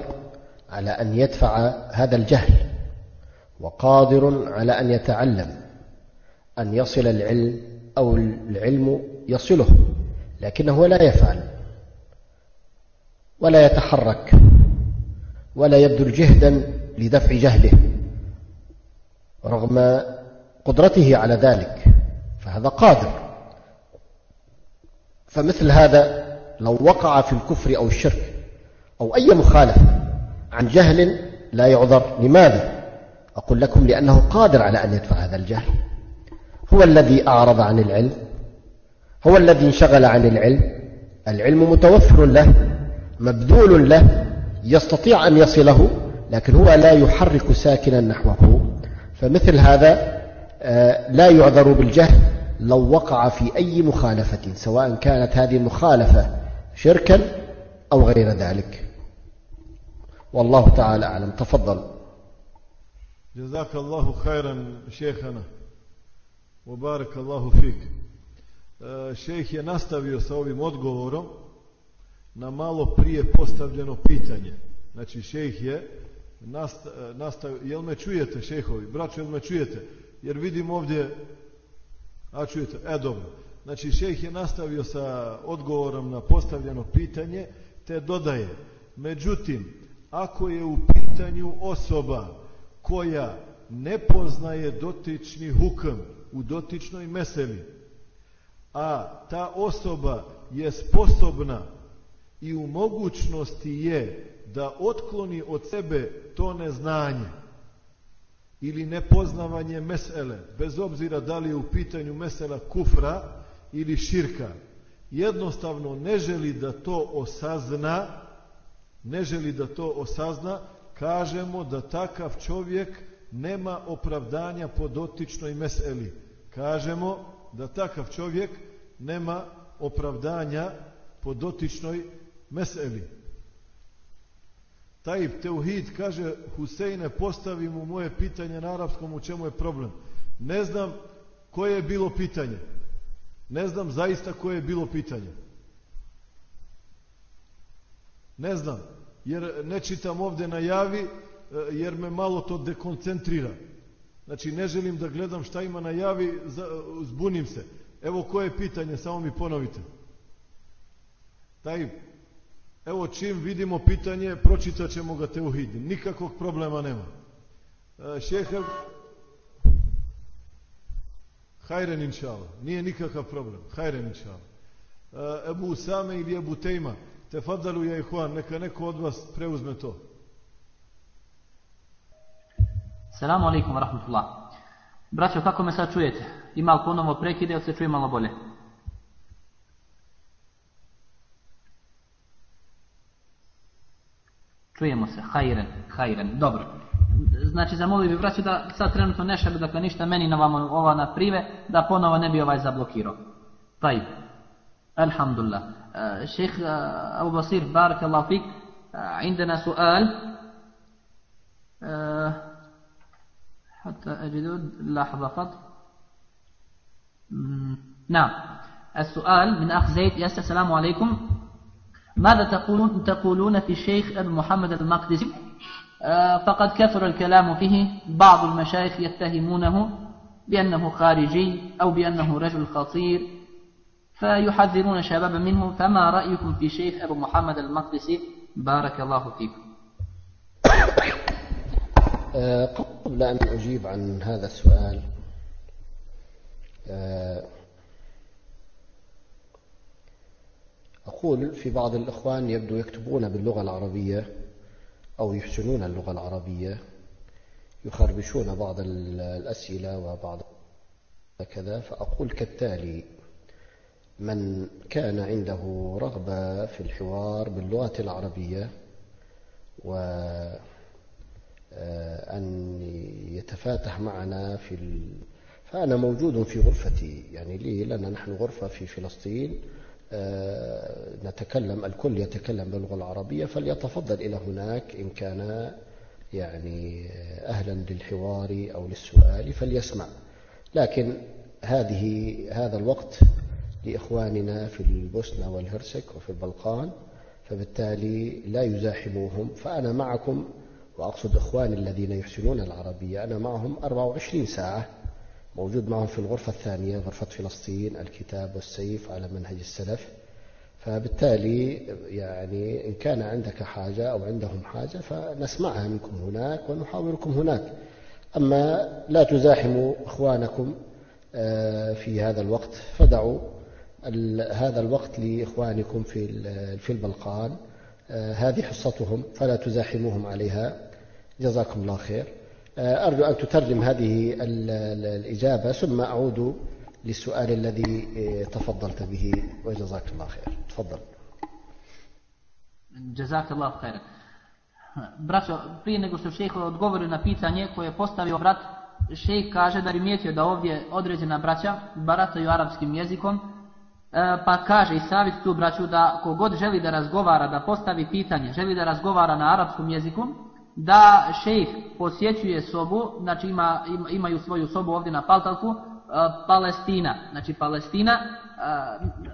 على أن يدفع هذا الجهل وقادر على أن يتعلم أن يصل العلم أو العلم يصله لكنه لا يفعل ولا يتحرك ولا يبذل جهدا لدفع جهله رغم قدرته على ذلك فهذا قادر. فمثل هذا لو وقع في الكفر أو الشرك أو أي مخالفة عن جهل لا يعذر. لماذا؟ أقول لكم لأنه قادر على أن يدفع هذا الجهل. هو الذي أعرض عن العلم. هو الذي انشغل عن العلم. العلم متوفر له مبذول له يستطيع أن يصله لكن هو لا يحرك ساكنا نحوه. فمثل هذا لا يعذر بالجهل لو وقع في أي مخالفة سواء كانت هذه المخالفة شركا أو غير ذلك. والله تعالى أعلم تفضل جزاك الله خيرا شيخنا وبارك الله فيك šejh je nastavio sa ovim odgovorom na malo prije postavljeno pitanje. Znači šejh je nastavio, jel me čujete šejhovi, braćo jel me čujete? Jer vidim ovdje, a čujete, e dobro. Znači šejh je nastavio sa odgovorom na postavljeno pitanje, te dodaje, međutim, ako je u pitanju osoba koja ne poznaje dotični hukm u dotičnoj meseli, a ta osoba je sposobna i u mogućnosti je da otkloni od sebe to neznanje ili nepoznavanje mesele, bez obzira da li je u pitanju mesela kufra ili širka, jednostavno ne želi da to osazna, ne želi da to osazna, kažemo da takav čovjek nema opravdanja po dotičnoj meseli. Kažemo da takav čovjek nema opravdanja po dotičnoj meseli. Taj teuhid kaže Huseine postavi mu moje pitanje na arapskom u čemu je problem. Ne znam koje je bilo pitanje. Ne znam zaista koje je bilo pitanje. Ne znam, jer ne čitam ovdje na javi, jer me malo to dekoncentrira. Znači ne želim da gledam šta ima na javi, zbunim se. Evo koje pitanje, samo mi ponovite. Taj, evo čim vidimo pitanje, pročitat ćemo ga te uhidi. Nikakvog problema nema. E, šeha, hajren inšala, nije nikakav problem. Hajren inšala. E, Ebu Usame ili Ebu Tejma, te fadalu je Juan, neka neko od vas preuzme to. Salamu alaikum wa rahmatullah. Braćo, kako me sad čujete? Ima li ponovo prekide ili se čuje malo bolje? Čujemo se, hajren, hajren, dobro. Znači, zamolio bi braću da sad trenutno ne šalju, dakle ništa meni na vam ova na prive, da ponovo ne bi ovaj zablokirao. Taj. Alhamdulillah. شيخ أبو بصير بارك الله فيك. عندنا سؤال. حتى أجد لحظة فضل نعم. السؤال من أخ زيد. يسأل السلام عليكم. ماذا تقولون تقولون في الشيخ ابن محمد المقدسي؟ فقد كثر الكلام فيه. بعض المشايخ يتهمونه بأنه خارجي أو بأنه رجل خطير. فيحذرون شباب منه. فما رأيكم في شيخ أبو محمد المقدسي؟ بارك الله فيكم. قبل أن أجيب عن هذا السؤال أقول في بعض الإخوان يبدو يكتبون باللغة العربية أو يحسنون اللغة العربية يخربشون بعض الأسئلة وبعض كذا فأقول كالتالي. من كان عنده رغبة في الحوار باللغة العربية و أن يتفاتح معنا في ال... فأنا موجود في غرفتي. يعني ليه لأن نحن غرفة في فلسطين نتكلم الكل يتكلم باللغة العربية فليتفضل إلى هناك إن كان يعني أهلا للحوار أو للسؤال فليسمع. لكن هذه هذا الوقت لإخواننا في البوسنة والهرسك وفي البلقان فبالتالي لا يزاحموهم فأنا معكم وأقصد إخواني الذين يحسنون العربية أنا معهم 24 ساعة موجود معهم في الغرفة الثانية غرفة فلسطين الكتاب والسيف على منهج السلف. فبالتالي يعني إن كان عندك حاجة أو عندهم حاجة فنسمعها منكم هناك ونحاوركم هناك. أما لا تزاحموا إخوانكم في هذا الوقت فدعوا هذا الوقت لإخوانكم في في البلقان. هذه حصتهم فلا تزاحموهم عليها. جزاكم الله خير. أرجو أن تترجم هذه الإجابة ثم أعود للسؤال الذي تفضلت به وجزاك الله خير. تفضل. جزاك الله خير. Braćo, prije nego što šejh odgovori na pitanje koje je postavio brat, šejh kaže da primijetio da ovdje određena braća barataju arapskim jezikom, pa kaže i savjet tu braću da kogod želi da razgovara, da postavi pitanje, želi da razgovara na arapskom jeziku, da šejh posjećuje sobu, znači ima, imaju svoju sobu ovdje na Paltalku, Palestina, znači Palestina,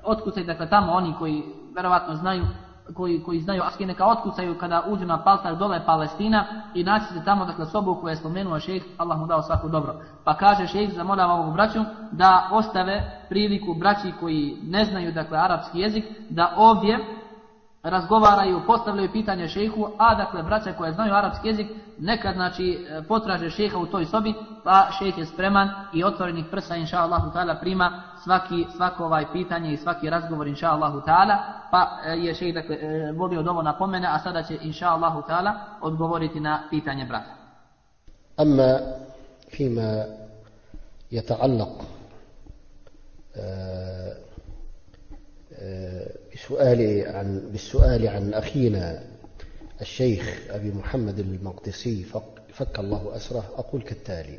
otkucaj dakle tamo oni koji verovatno znaju koji, koji znaju aski neka otkucaju kada uđu na paltar dole Palestina i naći se tamo dakle sobu koju je spomenuo šejh, Allah mu dao svako dobro. Pa kaže šejh zamoljava ovu braću da ostave priliku braći koji ne znaju dakle arapski jezik da ovdje razgovaraju, postavljaju pitanje šejhu, a dakle braća koje znaju arapski jezik nekad znači potraže šeha u toj sobi, pa šejh je spreman i otvorenih prsa inša Allahu prima svaki, svako ovaj pitanje i svaki razgovor inša Allahu ta'ala, pa je šejh dakle volio da ovo napomene, a sada će inša Allahu ta'ala odgovoriti na pitanje brata. أما فيما يتعلق بسؤال عن بالسؤال عن أخينا الشيخ أبي محمد المقدسي فك الله أسره أقول كالتالي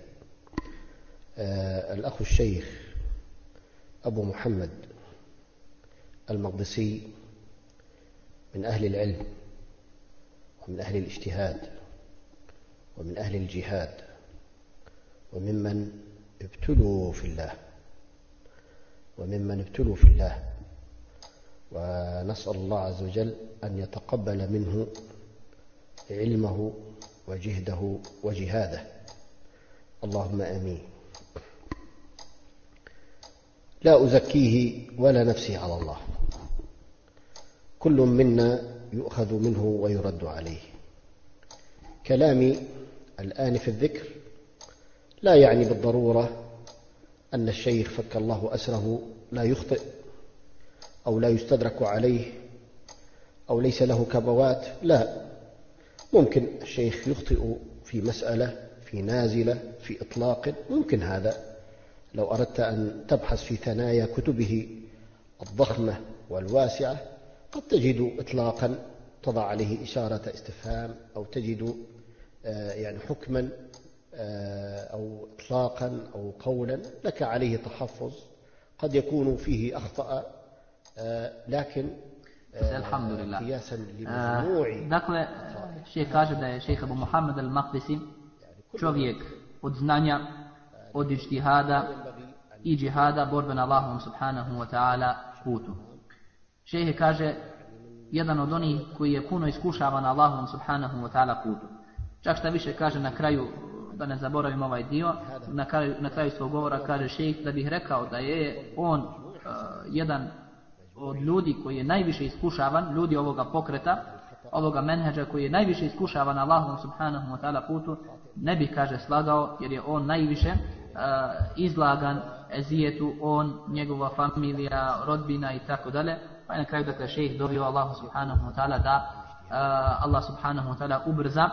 الأخ الشيخ أبو محمد المقدسي من أهل العلم ومن أهل الاجتهاد ومن أهل الجهاد وممن ابتلوا في الله وممن ابتلوا في الله ونسأل الله عز وجل أن يتقبل منه علمه وجهده وجهاده اللهم آمين. لا أزكيه ولا نفسي على الله. كل منا يؤخذ منه ويرد عليه. كلامي الآن في الذكر لا يعني بالضرورة أن الشيخ فك الله أسره لا يخطئ أو لا يستدرك عليه أو ليس له كبوات. لا ممكن الشيخ يخطئ في مسألة في نازلة في إطلاق. ممكن هذا. لو أردت أن تبحث في ثنايا كتبه الضخمة والواسعة قد تجد اطلاقا تضع عليه إشارة استفهام أو تجد يعني حكما أو اطلاقا أو قولا لك عليه تحفظ قد يكون فيه أخطأ لكن Alhamdulillah. قياسا لمجموع Dakle, šejh kaže da je šejh Abu Muhammed al-Maqdisi čovjek od znanja, od ištihada i džihada, borbe na Allahom subhanahu wa ta'ala putu. Šejh kaže jedan od onih koji je puno iskušavan na Allahom subhanahu wa ta'ala putu. Čak šta više kaže na kraju, da ne zaboravim ovaj dio, na kraju, na kraju svog govora kaže šejh da bih rekao da je on uh, jedan od ljudi koji je najviše iskušavan, ljudi ovoga pokreta, ovoga menheđa koji je najviše iskušavan Allahom subhanahu wa ta'ala putu, ne bih kaže slagao jer je on najviše uh, izlagan ezijetu, on, njegova familija, rodbina i tako dalje. Pa je na kraju dakle šejh dovio Allahu subhanahu wa ta'ala da uh, Allah subhanahu wa ta'ala ubrza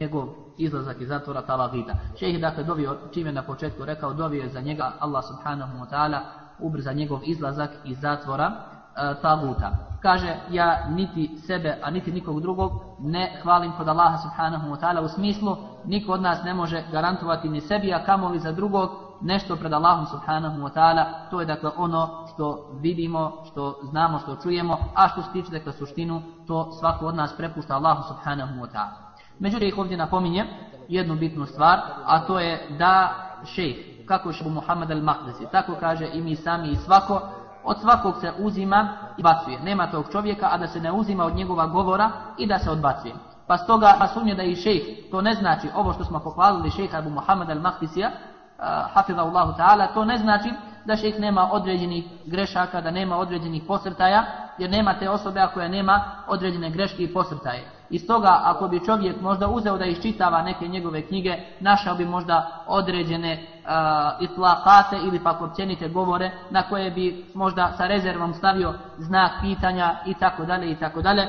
njegov izlazak iz zatvora talagita. Šejh dakle dovio, čim je na početku rekao, dovio je za njega Allah subhanahu wa ta'ala ubrza njegov izlazak iz zatvora taguta. Kaže, ja niti sebe, a niti nikog drugog ne hvalim kod Allaha subhanahu wa ta'ala u smislu, niko od nas ne može garantovati ni sebi, a kamoli za drugog nešto pred Allahom subhanahu wa ta'ala. To je dakle ono što vidimo, što znamo, što čujemo, a što se tiče dakle suštinu, to svako od nas prepušta Allahu subhanahu wa ta'ala. Međutim, ih ovdje napominje jednu bitnu stvar, a to je da šejh, kako je Muhammed al-Maqdisi, tako kaže i mi sami i svako, od svakog se uzima i bacuje. Nema tog čovjeka, a da se ne uzima od njegova govora i da se odbacuje. Pa stoga, pa sumnje da i šejh, to ne znači ovo što smo pohvalili šejha Abu Muhammed al-Maqdisija, uh, hafidhahullahu ta'ala, to ne znači da šejh nema određenih grešaka, da nema određenih posrtaja, jer nema te osobe koja nema određene greške i posrtaje. I stoga, ako bi čovjek možda uzeo da iščitava neke njegove knjige, našao bi možda određene uh, itlakate ili pak općenite govore na koje bi možda sa rezervom stavio znak pitanja i tako dalje i tako dalje.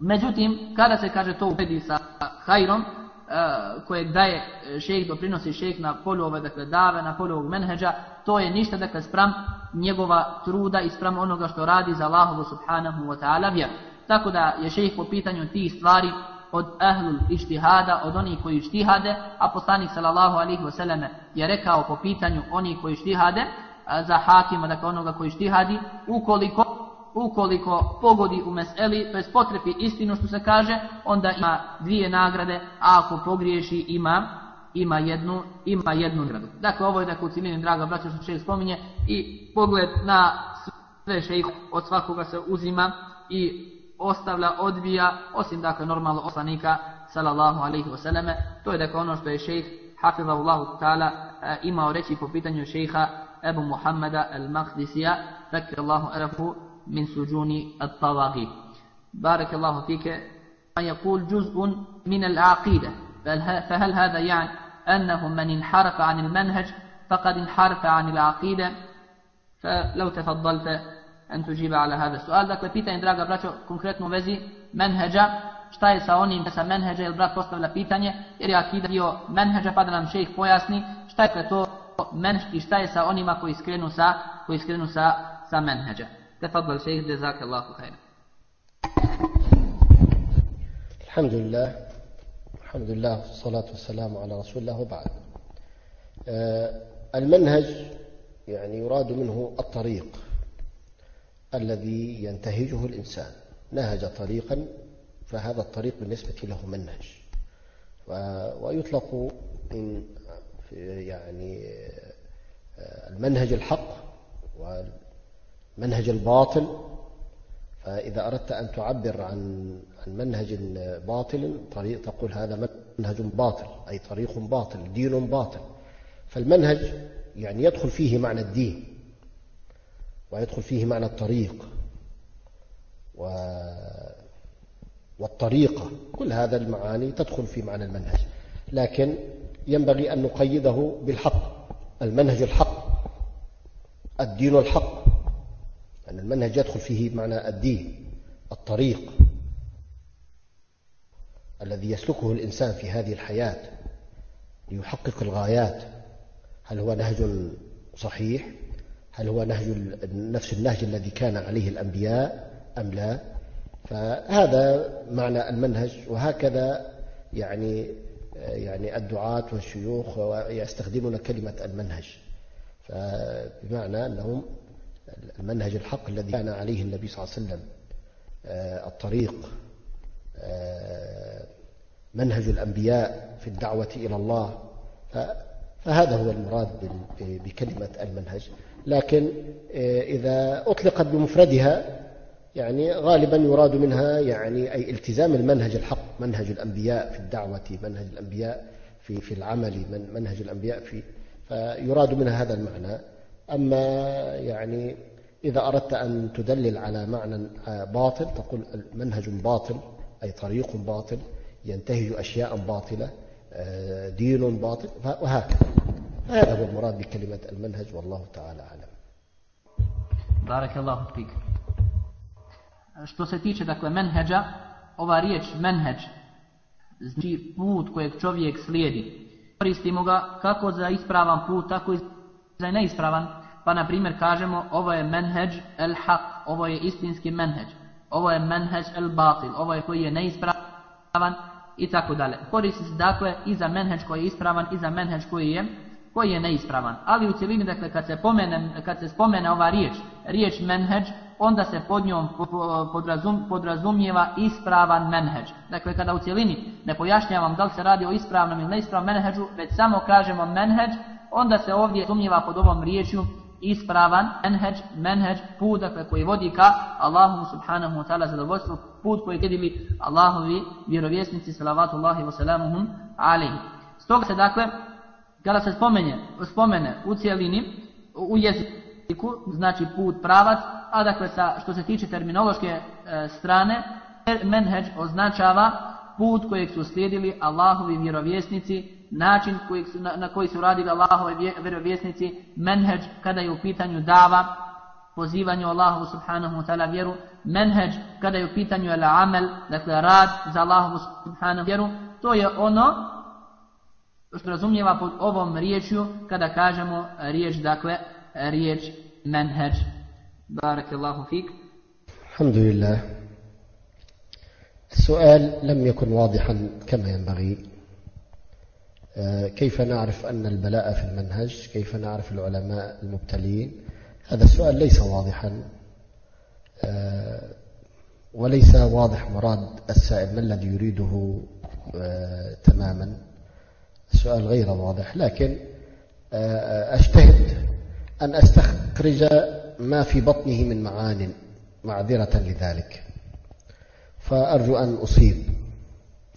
Međutim, kada se kaže to upedi sa hajrom, kojeg daje šejh, doprinosi šejh na polju ove, dakle, dave, na polju ovog menheđa, to je ništa, dakle, spram njegova truda i spram onoga što radi za Allahovu subhanahu wa ta'ala vjeru. Tako da je šejh po pitanju tih stvari od ahlul ištihada, od onih koji ištihade, a poslanik sallallahu alaihi wasallam je rekao po pitanju onih koji ištihade, za hakima, dakle onoga koji ištihadi, ukoliko, ukoliko pogodi u meseli, to je potrepi istinu što se kaže, onda ima dvije nagrade, a ako pogriješi ima ima jednu, ima jednu nagradu. Dakle, ovo je dakle u cilini, draga braća, što šejh spominje, i pogled na sve šejh od svakoga se uzima i ostavlja, odbija, osim dakle normalno oslanika sallallahu alaihi wasallame. To je dakle ono što je šejh hafizahullahu ta'ala imao reći po pitanju šejha Ebu Muhammeda al-Maqdisija, fakir Allahu arafu min suđuni at-tawagi. بارك الله فيك يقول جزء من العقيدة فهل هذا يعني أنه من انحرف عن المنهج فقد انحرف عن العقيدة فلو تفضلت أن تجيب على هذا السؤال dakle pitanje draga braćo konkretno u vezi menheđa šta je sa onim sa menheđa jer brat postavlja pitanje jer je akida dio menheđa pa da nam šejh pojasni šta je to menheđ i šta je sa onima koji skrenu sa koji skrenu sa sa menheđa تفضل شيخ جزاك الله خيرا. الحمد لله الحمد لله والصلاة والسلام على رسول الله وبعد. المنهج يعني يراد منه الطريق الذي ينتهجه الإنسان. نهج طريقا فهذا الطريق بالنسبة له منهج. ويطلق من يعني المنهج الحق والمنهج الباطل فإذا أردت أن تعبر عن عن منهج باطل طريق تقول هذا منهج باطل أي طريق باطل دين باطل. فالمنهج يعني يدخل فيه معنى الدين ويدخل فيه معنى الطريق و والطريقة كل هذا المعاني تدخل في معنى المنهج. لكن ينبغي أن نقيده بالحق المنهج الحق الدين الحق. أن المنهج يدخل فيه معنى الدين الطريق الذي يسلكه الإنسان في هذه الحياة ليحقق الغايات. هل هو نهج صحيح؟ هل هو نهج نفس النهج الذي كان عليه الأنبياء أم لا؟ فهذا معنى المنهج وهكذا يعني يعني الدعاة والشيوخ يستخدمون كلمة المنهج. فبمعنى أنهم المنهج الحق الذي كان عليه النبي صلى الله عليه وسلم الطريق منهج الأنبياء في الدعوة إلى الله. فهذا هو المراد بكلمة المنهج. لكن إذا أطلقت بمفردها يعني غالبا يراد منها يعني أي التزام المنهج الحق منهج الأنبياء في الدعوة منهج الأنبياء في في العمل من منهج الأنبياء في فيراد منها هذا المعنى. أما يعني إذا أردت أن تدلل على معنى باطل تقول منهج باطل أي طريق باطل ينتهج أشياء باطلة دين باطل وهكذا. هذا هو المراد بكلمة المنهج والله تعالى أعلم. بارك الله فيك. Što se tiče dakle menheđa, ova riječ menheđ znači put kojeg čovjek slijedi. Koristimo ga kako za ispravan put, tako i za neispravan. Pa na primjer kažemo ovo je menheđ el haq, ovo je istinski menheđ. Ovo je menheđ el batil, ovo je koji je neispravan i tako dalje. Koristi se dakle i za menheđ koji je ispravan i za menheđ koji je koji je neispravan. Ali u cjelini, dakle, kad se, pomene, kad se spomene ova riječ, riječ menheđ, onda se pod njom podrazum, podrazumijeva ispravan menheđ. Dakle, kada u cjelini ne pojašnjavam da li se radi o ispravnom ili neispravnom menheđu, već samo kažemo menheđ, onda se ovdje razumijeva pod ovom riječju ispravan menheđ, menheđ, put dakle, koji vodi ka Allahu subhanahu wa ta'ala zadovoljstvu, put koji slijedili Allahovi vjerovjesnici salavatullahi wa salamuhum alaihi. Stoga se dakle, kada se spomene, spomene u cijelini, u jeziku, znači put pravac, a dakle sa, što se tiče terminološke e, strane, menheđ označava put kojeg su slijedili Allahovi vjerovjesnici, način su, na, na koji su radili Allahovi vjerovjesnici, menheđ kada je u pitanju dava, pozivanju Allahu subhanahu wa ta'ala vjeru, menheđ kada je u pitanju el amel, dakle rad za Allahu subhanahu vjeru, to je ono što razumijeva pod ovom riječju kada kažemo riječ, dakle, riječ menheđ. Barakallahu fik. لله السؤال لم يكن واضحا كما ينبغي كيف نعرف أن البلاء في المنهج؟ كيف نعرف العلماء المبتلين؟ هذا السؤال ليس واضحا وليس واضح مراد السائل ما الذي يريده تماما. السؤال غير واضح لكن أجتهد أن أستخرج ما في بطنه من معان معذرة لذلك. فأرجو أن أصيب.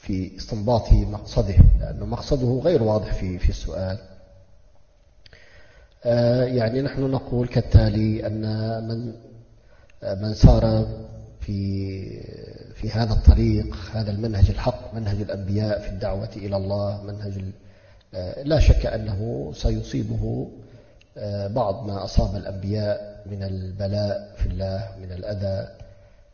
في استنباط مقصده لأنه مقصده غير واضح في في السؤال. يعني نحن نقول كالتالي أن من من سار في في هذا الطريق هذا المنهج الحق منهج الأنبياء في الدعوة إلى الله منهج لا شك أنه سيصيبه بعض ما أصاب الأنبياء من البلاء في الله من الأذى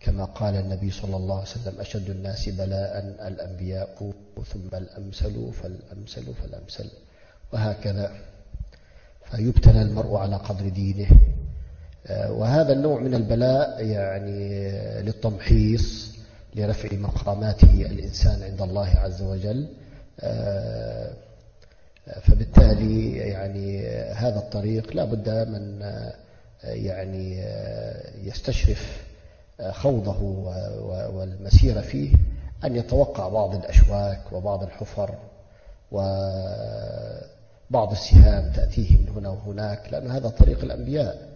كما قال النبي صلى الله عليه وسلم أشد الناس بلاء الأنبياء ثم الأمثل فالأمثل فالأمثل. وهكذا. فيبتلى المرء على قدر دينه. وهذا النوع من البلاء يعني للتمحيص لرفع مقامات الإنسان عند الله عز وجل. فبالتالي يعني هذا الطريق لا بد من يعني يستشرف خوضه والمسير فيه أن يتوقع بعض الأشواك وبعض الحفر وبعض السهام تأتيه من هنا وهناك لأن هذا طريق الأنبياء.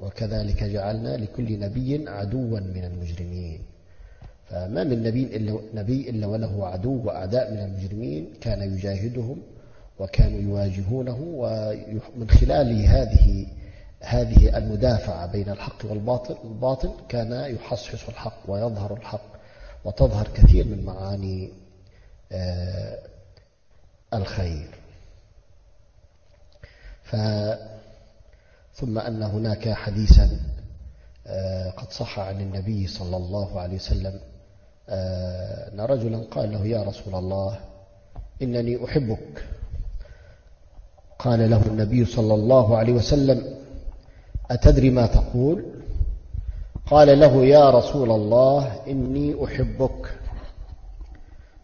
وكذلك جعلنا لكل نبي عدوا من المجرمين. فما من نبي إلا, نبي إلا وله عدو وأعداء من المجرمين كان يجاهدهم وكانوا يواجهونه ومن خلال هذه هذه المدافعة بين الحق والباطل الباطل كان يحصحص الحق ويظهر الحق وتظهر كثير من معاني الخير. ف ثم أن هناك حديثا قد صح عن النبي صلى الله عليه وسلم أن رجلا قال له يا رسول الله إنني أحبك. قال له النبي صلى الله عليه وسلم أتدري ما تقول؟ قال له يا رسول الله إني أحبك.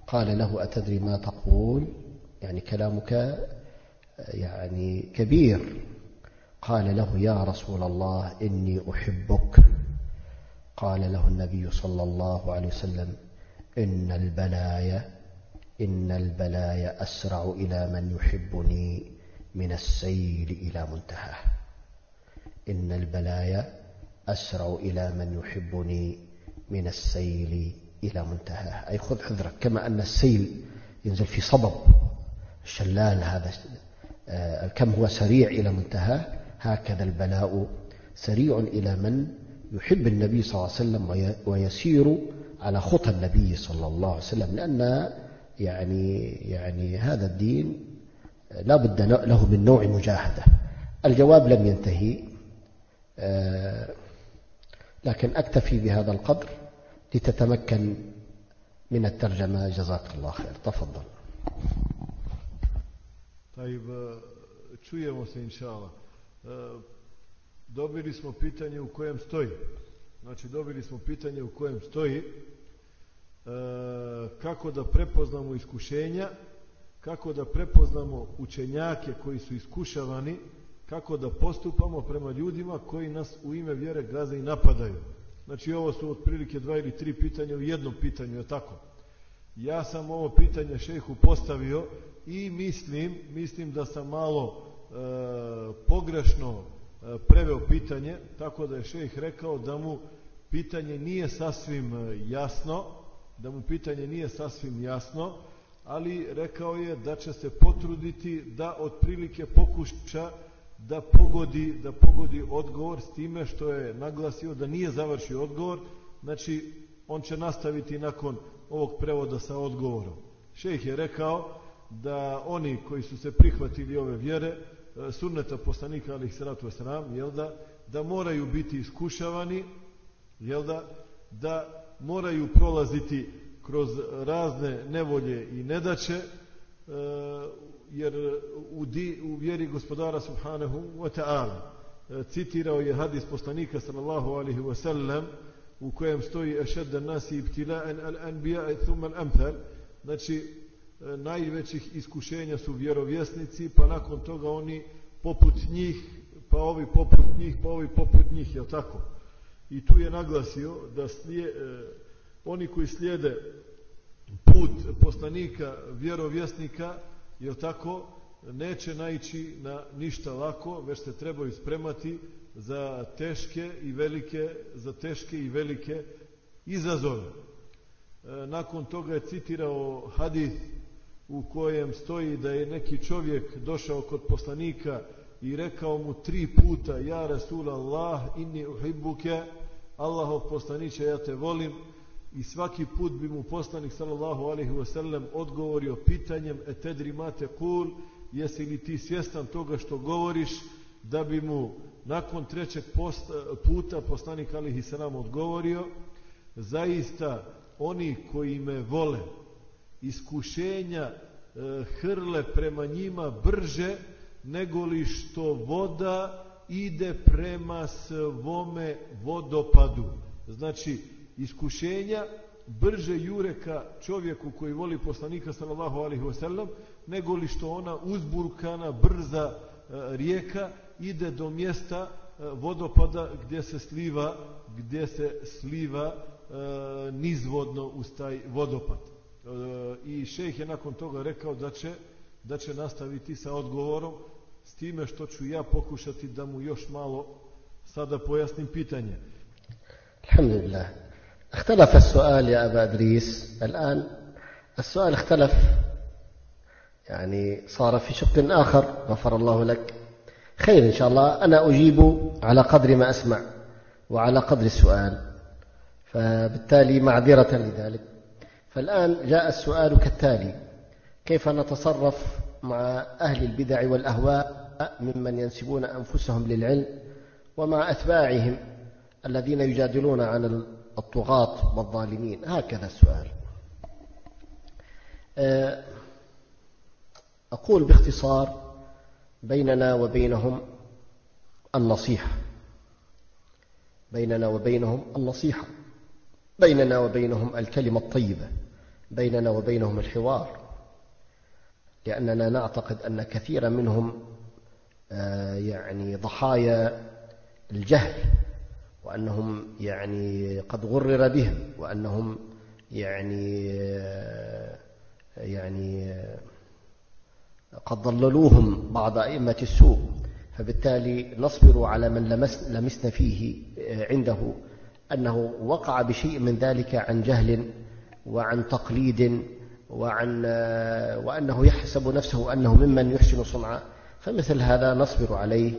قال له أتدري ما تقول؟ يعني كلامك يعني كبير. قال له يا رسول الله إني أحبك. قال له النبي صلى الله عليه وسلم إن البلايا إن البلايا أسرع إلى من يحبني من السيل إلى منتهاه. إن البلايا أسرع إلى من يحبني من السيل إلى منتهاه. أي خذ حذرك كما أن السيل ينزل في صبب الشلال هذا كم هو سريع إلى منتهاه. هكذا البلاء سريع إلى من يحب النبي صلى الله عليه وسلم ويسير على خطى النبي صلى الله عليه وسلم. لأن يعني يعني هذا الدين لا بد له من نوع مجاهدة. الجواب لم ينتهي. لكن أكتفي بهذا القدر لتتمكن من الترجمة جزاك الله خير تفضل طيب čujemo se inšala. Dobili smo pitanje u kojem stoji. Znači dobili smo pitanje u kojem stoji kako da prepoznamo iskušenja, kako da prepoznamo učenjake koji su iskušavani, kako da postupamo prema ljudima koji nas u ime vjere gaze i napadaju. Znači ovo su otprilike dva ili tri pitanja u jednom pitanju, je tako? Ja sam ovo pitanje šehu postavio i mislim, mislim da sam malo e, pogrešno e, preveo pitanje, tako da je šejh rekao da mu pitanje nije sasvim jasno, da mu pitanje nije sasvim jasno, ali rekao je da će se potruditi da otprilike pokuša da pogodi, da pogodi odgovor s time što je naglasio da nije završio odgovor, znači on će nastaviti nakon ovog prevoda sa odgovorom. Šejh je rekao da oni koji su se prihvatili ove vjere, sunneta poslanika alih salatu wasalam, jel da, da moraju biti iskušavani, jel da, da moraju prolaziti kroz razne nevolje i nedaće, jer u, di, u vjeri gospodara subhanahu wa ta'ala citirao je hadis poslanika sallallahu alaihi wa sallam u kojem stoji ešedda nasi ibtila'an al-anbiya thumma al-amthal znači najvećih iskušenja su vjerovjesnici pa nakon toga oni poput njih pa ovi poput njih pa ovi poput njih je tako? I tu je naglasio da slije, oni koji slijede put poslanika vjerovjesnika je tako? Neće naići na ništa lako već se trebaju spremati za teške i velike za teške i velike izazove. Nakon toga je citirao hadis u kojem stoji da je neki čovjek došao kod poslanika i rekao mu tri puta ja Rasul Allah inni uhibbuke Allahov poslaniće ja te volim i svaki put bi mu poslanik sallallahu alaihi wasallam odgovorio pitanjem etedri mate kul jesi li ti svjestan toga što govoriš da bi mu nakon trećeg puta poslanik alaihi salam odgovorio zaista oni koji me vole iskušenja e, hrle prema njima brže nego li što voda ide prema svome vodopadu. Znači, iskušenja brže jure ka čovjeku koji voli poslanika sallallahu alaihi wasallam nego li što ona uzburkana brza e, rijeka ide do mjesta e, vodopada gdje se sliva gdje se sliva e, nizvodno uz taj vodopad. I šejh je nakon toga rekao da će, da će nastaviti sa odgovorom s time što ću ja pokušati da mu još malo sada pojasnim pitanje. Alhamdulillah. اختلف السؤال يا أبا أدريس. الآن السؤال اختلف. يعني صار في شق آخر. غفر الله لك. خير إن شاء الله. أنا أجيب على قدر ما أسمع وعلى قدر السؤال. فبالتالي معذرة لذلك. فالآن جاء السؤال كالتالي. كيف نتصرف مع أهل البدع والأهواء ممن ينسبون أنفسهم للعلم ومع أتباعهم الذين يجادلون عن الطغاة والظالمين. هكذا السؤال. أقول باختصار بيننا وبينهم النصيحة. بيننا وبينهم النصيحة. بيننا وبينهم الكلمة الطيبة. بيننا وبينهم الحوار. لأننا نعتقد أن كثيرا منهم يعني ضحايا الجهل. وأنهم يعني قد غرر بهم وأنهم يعني يعني قد ضللوهم بعض أئمة السوء. فبالتالي نصبر على من لمس لمسنا فيه عنده. أنه وقع بشيء من ذلك عن جهل وعن تقليد وعن وأنه يحسب نفسه أنه ممن يحسن صنعا فمثل هذا نصبر عليه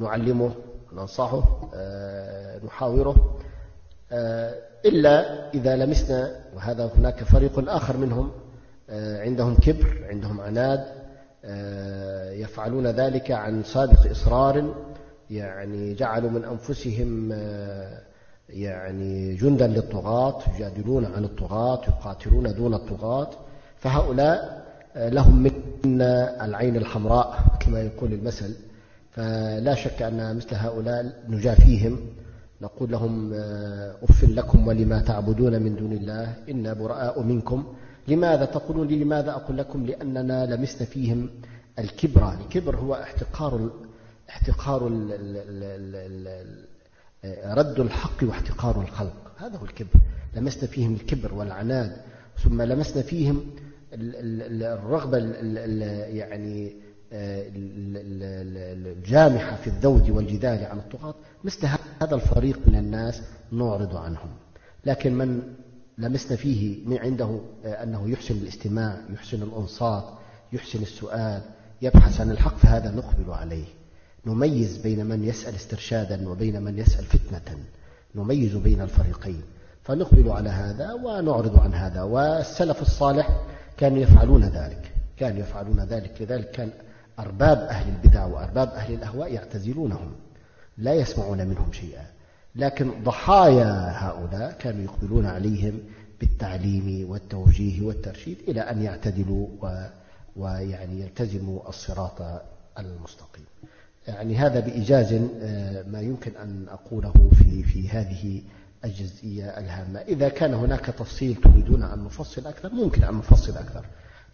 نعلمه ننصحه نحاوره إلا إذا لمسنا وهذا هناك فريق آخر منهم عندهم كبر عندهم عناد يفعلون ذلك عن سابق إصرار يعني جعلوا من أنفسهم يعني جندا للطغاة يجادلون عن الطغاة يقاتلون دون الطغاة فهؤلاء لهم منا العين الحمراء كما يقول المثل فلا شك أن مثل هؤلاء نجافيهم نقول لهم أف لكم ولما تعبدون من دون الله إنا براء منكم. لماذا؟ تقولون لي لماذا أقول لكم؟ لأننا لمسنا فيهم الكبر الكبر هو احتقار احتقار رد الحق واحتقار الخلق. هذا هو الكبر. لمسنا فيهم الكبر والعناد. ثم لمسنا فيهم الرغبة يعني الجامحة في الذود والجدال عن الطغاة مثل هذا الفريق من الناس نعرض عنهم. لكن من لمسنا فيه من عنده أنه يحسن الاستماع يحسن الأنصات يحسن السؤال يبحث عن الحق فهذا نقبل عليه. نميز بين من يسأل استرشادا وبين من يسأل فتنة. نميز بين الفريقين. فنقبل على هذا ونعرض عن هذا. والسلف الصالح كانوا يفعلون ذلك. كانوا يفعلون ذلك. لذلك كان أرباب أهل البدع وأرباب أهل الأهواء يعتزلونهم لا يسمعون منهم شيئا. لكن ضحايا هؤلاء كانوا يقبلون عليهم بالتعليم والتوجيه والترشيد إلى أن يعتدلوا و ويعني يلتزموا الصراط المستقيم. يعني هذا بإيجاز ما يمكن أن أقوله في في هذه الجزئية الهامة. إذا كان هناك تفصيل تريدون أن نفصل أكثر ممكن أن نفصل أكثر.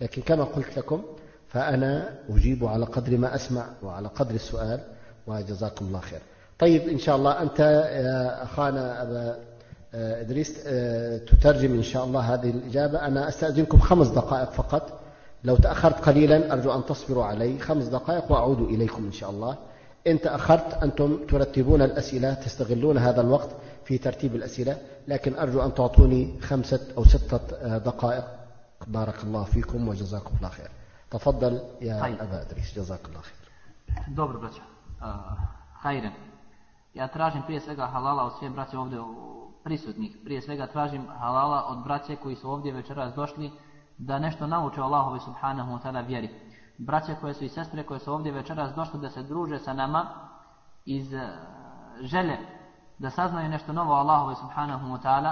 لكن كما قلت لكم فأنا أجيب على قدر ما أسمع وعلى قدر السؤال وجزاكم الله خير. طيب إن شاء الله أنت يا أخانا أبا إدريس تترجم إن شاء الله هذه الإجابة. أنا أستأذنكم خمس دقائق فقط. لو تأخرت قليلا أرجو أن تصبروا علي. خمس دقائق وأعود إليكم إن شاء الله. إن تأخرت أنتم ترتبون الأسئلة تستغلون هذا الوقت في ترتيب الأسئلة لكن أرجو أن تعطوني خمسة أو ستة دقائق. بارك الله فيكم وجزاكم الله خير. تفضل يا طيب. أبا أدريس جزاك الله خير Dobro, braćo. Uh, hajren. Ja tražim prije svega halala od sve braće ovdje prisutnih. Prije svega tražim halala od braće koji su ovdje večeras došli da nešto nauče Allahovi subhanahu wa ta'ala vjeri. Braće koje su i sestre koje su ovdje večeras došli da se druže sa nama iz želje da saznaju nešto novo Allahovi subhanahu wa ta'ala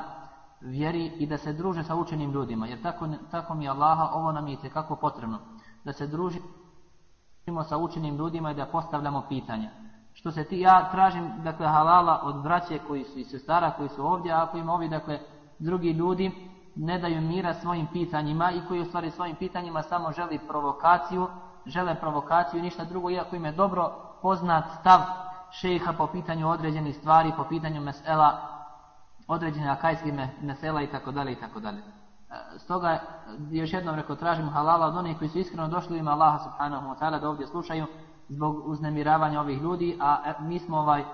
vjeri i da se druže sa učenim ljudima. Jer tako, tako mi Allaha ovo nam je kako potrebno. Da se družimo sa učenim ljudima i da postavljamo pitanja. Što se ti, ja tražim dakle halala od braće koji su i sestara koji su ovdje, a ako im ovi dakle drugi ljudi ne daju mira svojim pitanjima i koji u stvari svojim pitanjima samo želi provokaciju, žele provokaciju i ništa drugo, iako im je dobro poznat stav šeha po pitanju određenih stvari, po pitanju mesela, određenih akajskih mesela i tako dalje i tako dalje. Stoga još jednom rekao tražimo halala od onih koji su iskreno došli u ime Allaha subhanahu wa ta'ala da ovdje slušaju zbog uznemiravanja ovih ljudi, a mi smo ovaj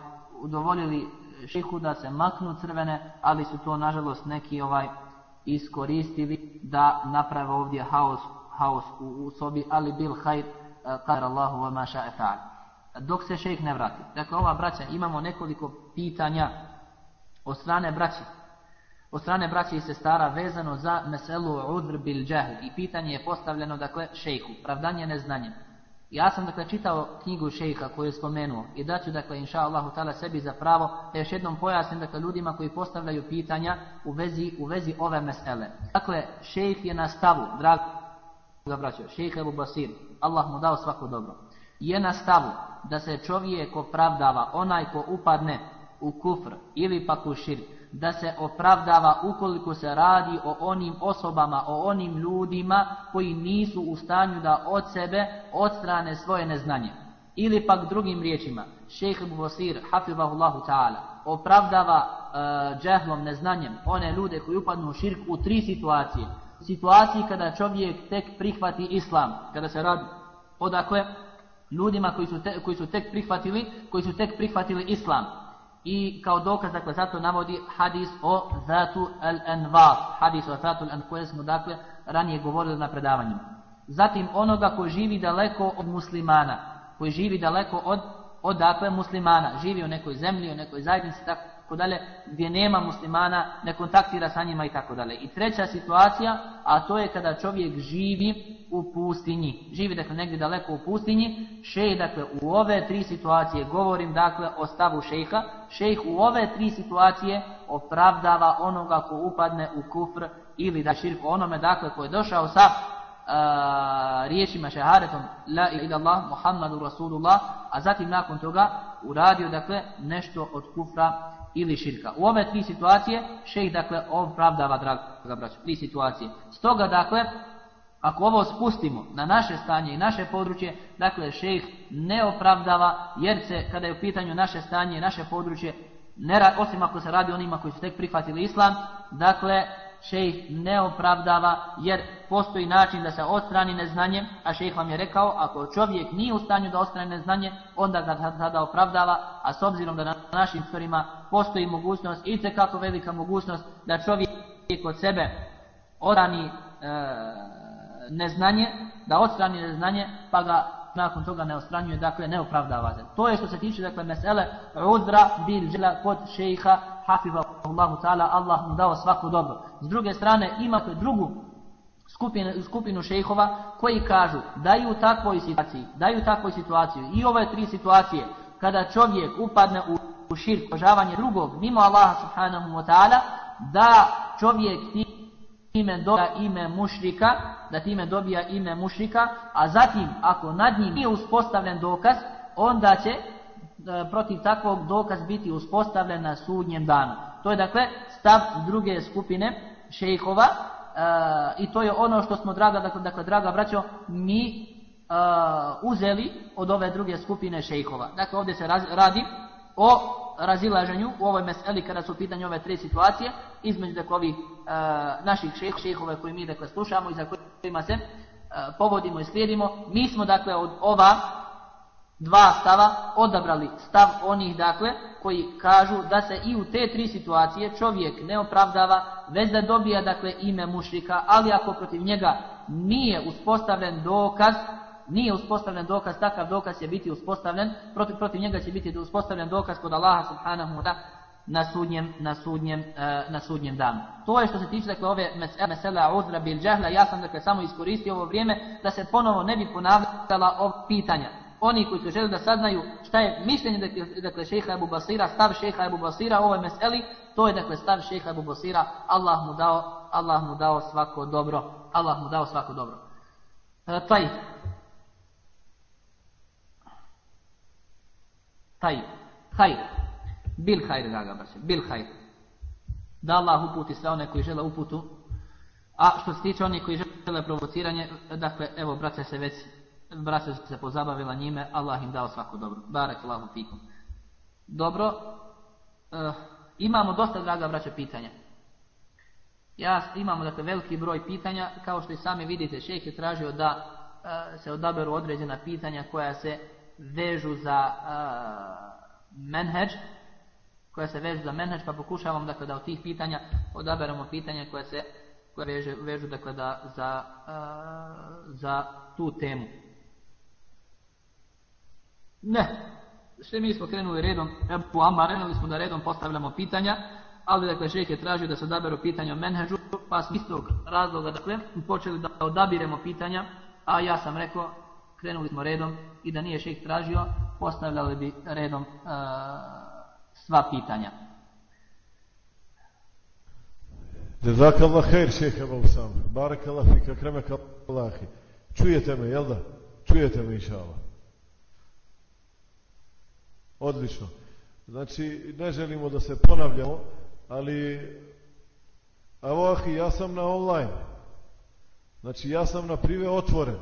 udovoljili šehu da se maknu crvene, ali su to nažalost neki ovaj iskoristili da naprave ovdje haos, haos u, u sobi, ali bil hajr qadar Allahu wa ma sha'a fa'al. Dok se šejh ne vrati. Dakle, ova braća, imamo nekoliko pitanja od strane braće. Od strane braće i sestara vezano za meselu udr bil džahl. I pitanje je postavljeno, dakle, šejhu. Pravdanje neznanjem. Ja sam dakle čitao knjigu šejha koju je spomenuo i daću dakle inša Allahu ta'ala sebi za pravo da još jednom pojasnim dakle ljudima koji postavljaju pitanja u vezi, u vezi ove mesele. Dakle, šejh je na stavu, drago braćo, šejh Ebu Basir, Allah mu dao svako dobro, je na stavu da se čovjek opravdava onaj ko upadne u kufr ili pak u širk, da se opravdava ukoliko se radi o onim osobama, o onim ljudima koji nisu u stanju da od sebe odstrane svoje neznanje. Ili pak drugim riječima, šejh Ebu Basir, hafizahullahu ta'ala, opravdava e, džehlom, neznanjem, one ljude koji upadnu u širk u tri situacije. Situaciji kada čovjek tek prihvati islam, kada se radi odakle ljudima koji su, te, koji su tek prihvatili, koji su tek prihvatili islam. I kao dokaz, dakle, zato navodi hadis o Zatu al-Anvar, hadis o Zatu al koje smo, dakle, ranije govorili na predavanjima. Zatim onoga koji živi daleko od muslimana, koji živi daleko od, od dakle, muslimana, živi u nekoj zemlji, u nekoj zajednici, tako dalje, gdje nema muslimana, ne kontaktira sa njima i tako dalje. I treća situacija, a to je kada čovjek živi u pustinji. Živi dakle negdje daleko u pustinji. Šejh dakle u ove tri situacije govorim dakle o stavu šejha. Šejh u ove tri situacije opravdava onoga ko upadne u kufr ili da širku onome dakle ko je došao sa a, riječima šeharetom la ilaha Allah Muhammadu Rasulullah, a zatim nakon toga uradio dakle nešto od kufra ili širka. U ove tri situacije šejh dakle opravdava draga braćo, tri situacije. Stoga dakle ako ovo spustimo na naše stanje i naše područje, dakle šejh ne opravdava jer se kada je u pitanju naše stanje i naše područje ne, osim ako se radi onima koji su tek prihvatili islam, dakle šejh ne opravdava jer postoji način da se odstrani neznanje, a šejh vam je rekao, ako čovjek nije u stanju da odstrani neznanje, onda ga tada opravdava, a s obzirom da na našim stvarima postoji mogućnost, i kako velika mogućnost da čovjek kod sebe odstrani e, neznanje, da odstrani neznanje, pa ga nakon toga ne ostranjuje, dakle ne opravdava se. To je što se tiče dakle mesele udra bil džela kod šejha hafizahullahu ta'ala, Allah mu dao svako dobro. S druge strane imate drugu skupinu, skupinu šejhova koji kažu da i u takvoj situaciji, da i u takvoj situaciji i ove tri situacije kada čovjek upadne u, u širk, požavanje drugog mimo Allaha subhanahu wa ta'ala, da čovjek time dobija ime mušrika, da time dobija ime mušrika, a zatim ako nad njim nije uspostavljen dokaz, onda će protiv takvog dokaz biti uspostavljen na sudnjem danu. To je dakle stav druge skupine šejhova e, i to je ono što smo draga, dakle, dakle draga braćo, mi e, uzeli od ove druge skupine šejhova. Dakle ovdje se radi o razilaženju u ovoj meseli kada su pitanju ove tri situacije između dakle ovih e, naših šeh, šehove koji mi dakle slušamo i za kojima se e, povodimo i slijedimo. Mi smo dakle od ova dva stava odabrali stav onih dakle koji kažu da se i u te tri situacije čovjek ne opravdava već da dobija dakle ime mušrika, ali ako protiv njega nije uspostavljen dokaz nije uspostavljen dokaz, takav dokaz će biti uspostavljen, protiv, protiv njega će biti uspostavljen dokaz kod Allaha subhanahu wa na sudnjem, na sudnjem, uh, na sudnjem danu. To je što se tiče dakle, ove mesela udra bil džahla, ja sam dakle samo iskoristio ovo vrijeme da se ponovo ne bi ponavljala ova pitanja. Oni koji su želi da saznaju šta je mišljenje dakle, dakle šeha Abu Basira, stav šeha Abu Basira o ovoj meseli, to je dakle stav šeha Abu Basira, Allah mu dao, Allah mu dao svako dobro, Allah mu dao svako dobro. Uh, taj, Taj, hajr. Bil hajr, draga braće, bil hajr. Da Allah uputi sve one koji žele uputu. A što se tiče onih koji žele provociranje, dakle, evo, braća se već, braća se pozabavila njime, Allah im dao svako dobro. Barak Allahu fikum. Dobro, e, imamo dosta, draga braća, pitanja. Ja imamo, dakle, veliki broj pitanja, kao što i sami vidite, šejh je tražio da e, se odaberu određena pitanja koja se vežu za uh, menheđ, koja se vežu za menheđ, pa pokušavamo dakle, da od tih pitanja odaberemo pitanja koja se koje veže, vežu dakle, da, za, za tu temu. Ne, sve mi smo krenuli redom, Ebu Amar, krenuli smo da redom postavljamo pitanja, ali dakle šejh je tražio da se odaberu pitanja o menheđu, pa smo iz tog razloga dakle počeli da odabiremo pitanja, a ja sam rekao krenuli smo redom i da nije šejh tražio, postavljali bi redom uh, sva pitanja. Jazakallah khair šejh Abu Sam. Barakallah fik, akremek Allahi. Čujete me, jel da? Čujete me, inšala. Odlično. Znači, ne želimo da se ponavljamo, ali evo ahi, ja sam na online. Znači, ja sam na prive otvoren.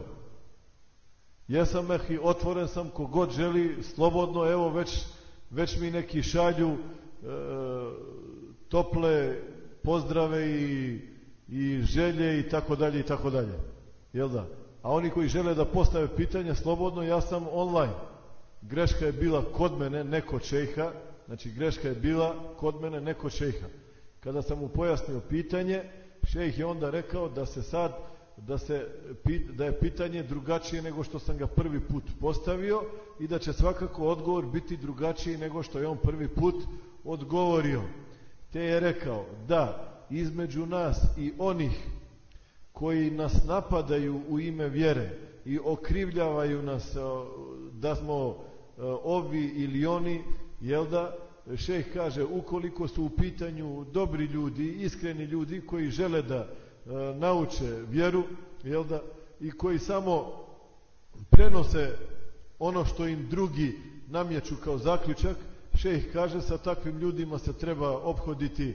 Jesam ahi, otvoren sam kogod želi, slobodno, evo već, već mi neki šalju e, tople pozdrave i, i želje i tako dalje i tako dalje. Jel da? A oni koji žele da postave pitanje, slobodno, ja sam online. Greška je bila kod mene, ne kod šejha, znači greška je bila kod mene, ne kod šejha. Kada sam mu pojasnio pitanje, šejh je onda rekao da se sad, da, se, da je pitanje drugačije nego što sam ga prvi put postavio i da će svakako odgovor biti drugačiji nego što je on prvi put odgovorio. Te je rekao da između nas i onih koji nas napadaju u ime vjere i okrivljavaju nas da smo ovi ili oni, jel da, šejh kaže, ukoliko su u pitanju dobri ljudi, iskreni ljudi koji žele da e, nauče vjeru, jel da, i koji samo prenose ono što im drugi namječu kao zaključak, šejh kaže, sa takvim ljudima se treba obhoditi e,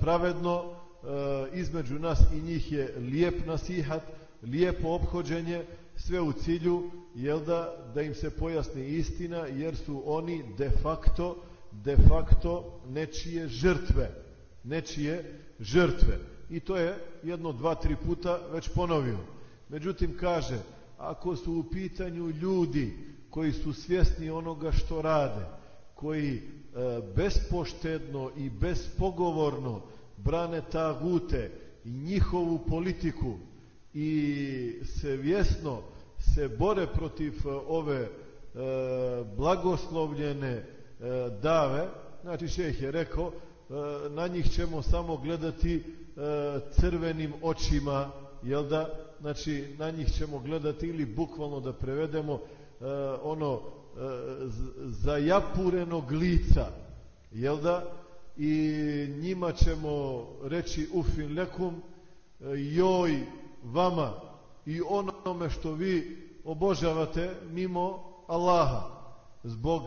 pravedno, e, između nas i njih je lijep nasihat, lijepo obhođenje, sve u cilju jel da, da im se pojasni istina jer su oni de facto de facto nečije žrtve nečije žrtve. I to je jedno, dva, tri puta već ponovio. Međutim kaže ako su u pitanju ljudi koji su svjesni onoga što rade koji e, bespoštedno i bespogovorno brane tagute i njihovu politiku i svjesno se bore protiv e, ove e, blagoslovljene e, dave, znači šeh je rekao, e, na njih ćemo samo gledati e, crvenim očima, jel da? Znači, na njih ćemo gledati ili bukvalno da prevedemo e, ono zajapurenog lica, jel da? I njima ćemo reći ufin lekum, joj vama i onome što vi obožavate mimo Allaha. Zbog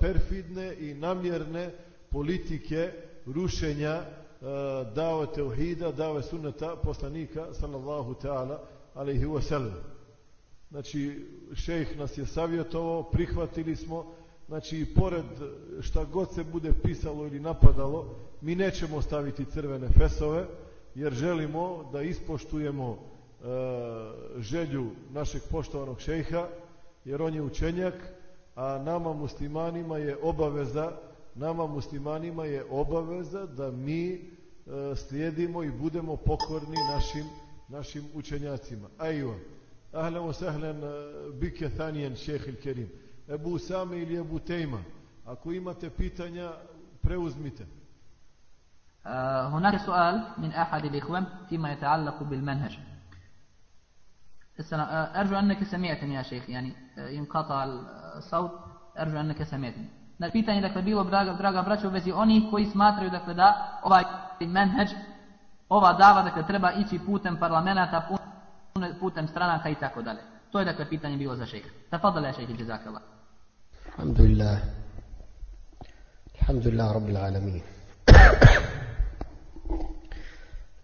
perfidne i namjerne politike rušenja dave teuhida, dave sunneta poslanika sallallahu ta'ala alaihi wa sallam. Znači, šejh nas je savjetovao, prihvatili smo, znači, pored šta god se bude pisalo ili napadalo, mi nećemo staviti crvene fesove, jer želimo da ispoštujemo e, želju našeg poštovanog šejha, jer on je učenjak, a nama muslimanima je obaveza, nama muslimanima je obaveza da mi e, slijedimo i budemo pokorni našim našim učenjacima. Ajwa. Ahlan wa sahlan bike thaniyan šejh il-Kerim. Ebu Usame ili Ebu Tejma. Ako imate pitanja, preuzmite. هناك سؤال من أحد الإخوان فيما يتعلق بالمنهج أرجو أنك سمعتني يا شيخ يعني انقطع الصوت أرجو أنك سمعتني Na pitanje, dakle, bilo, draga, draga braća, u vezi onih koji smatraju, dakle, da ovaj menheđ, ova dava, dakle, treba ići putem parlamenta, putem stranaka i tako dalje. To je, dakle, pitanje bilo za šeha. Tafadala ja šeha, jazakallah. Alhamdulillah. Alhamdulillah, rabbil alamin.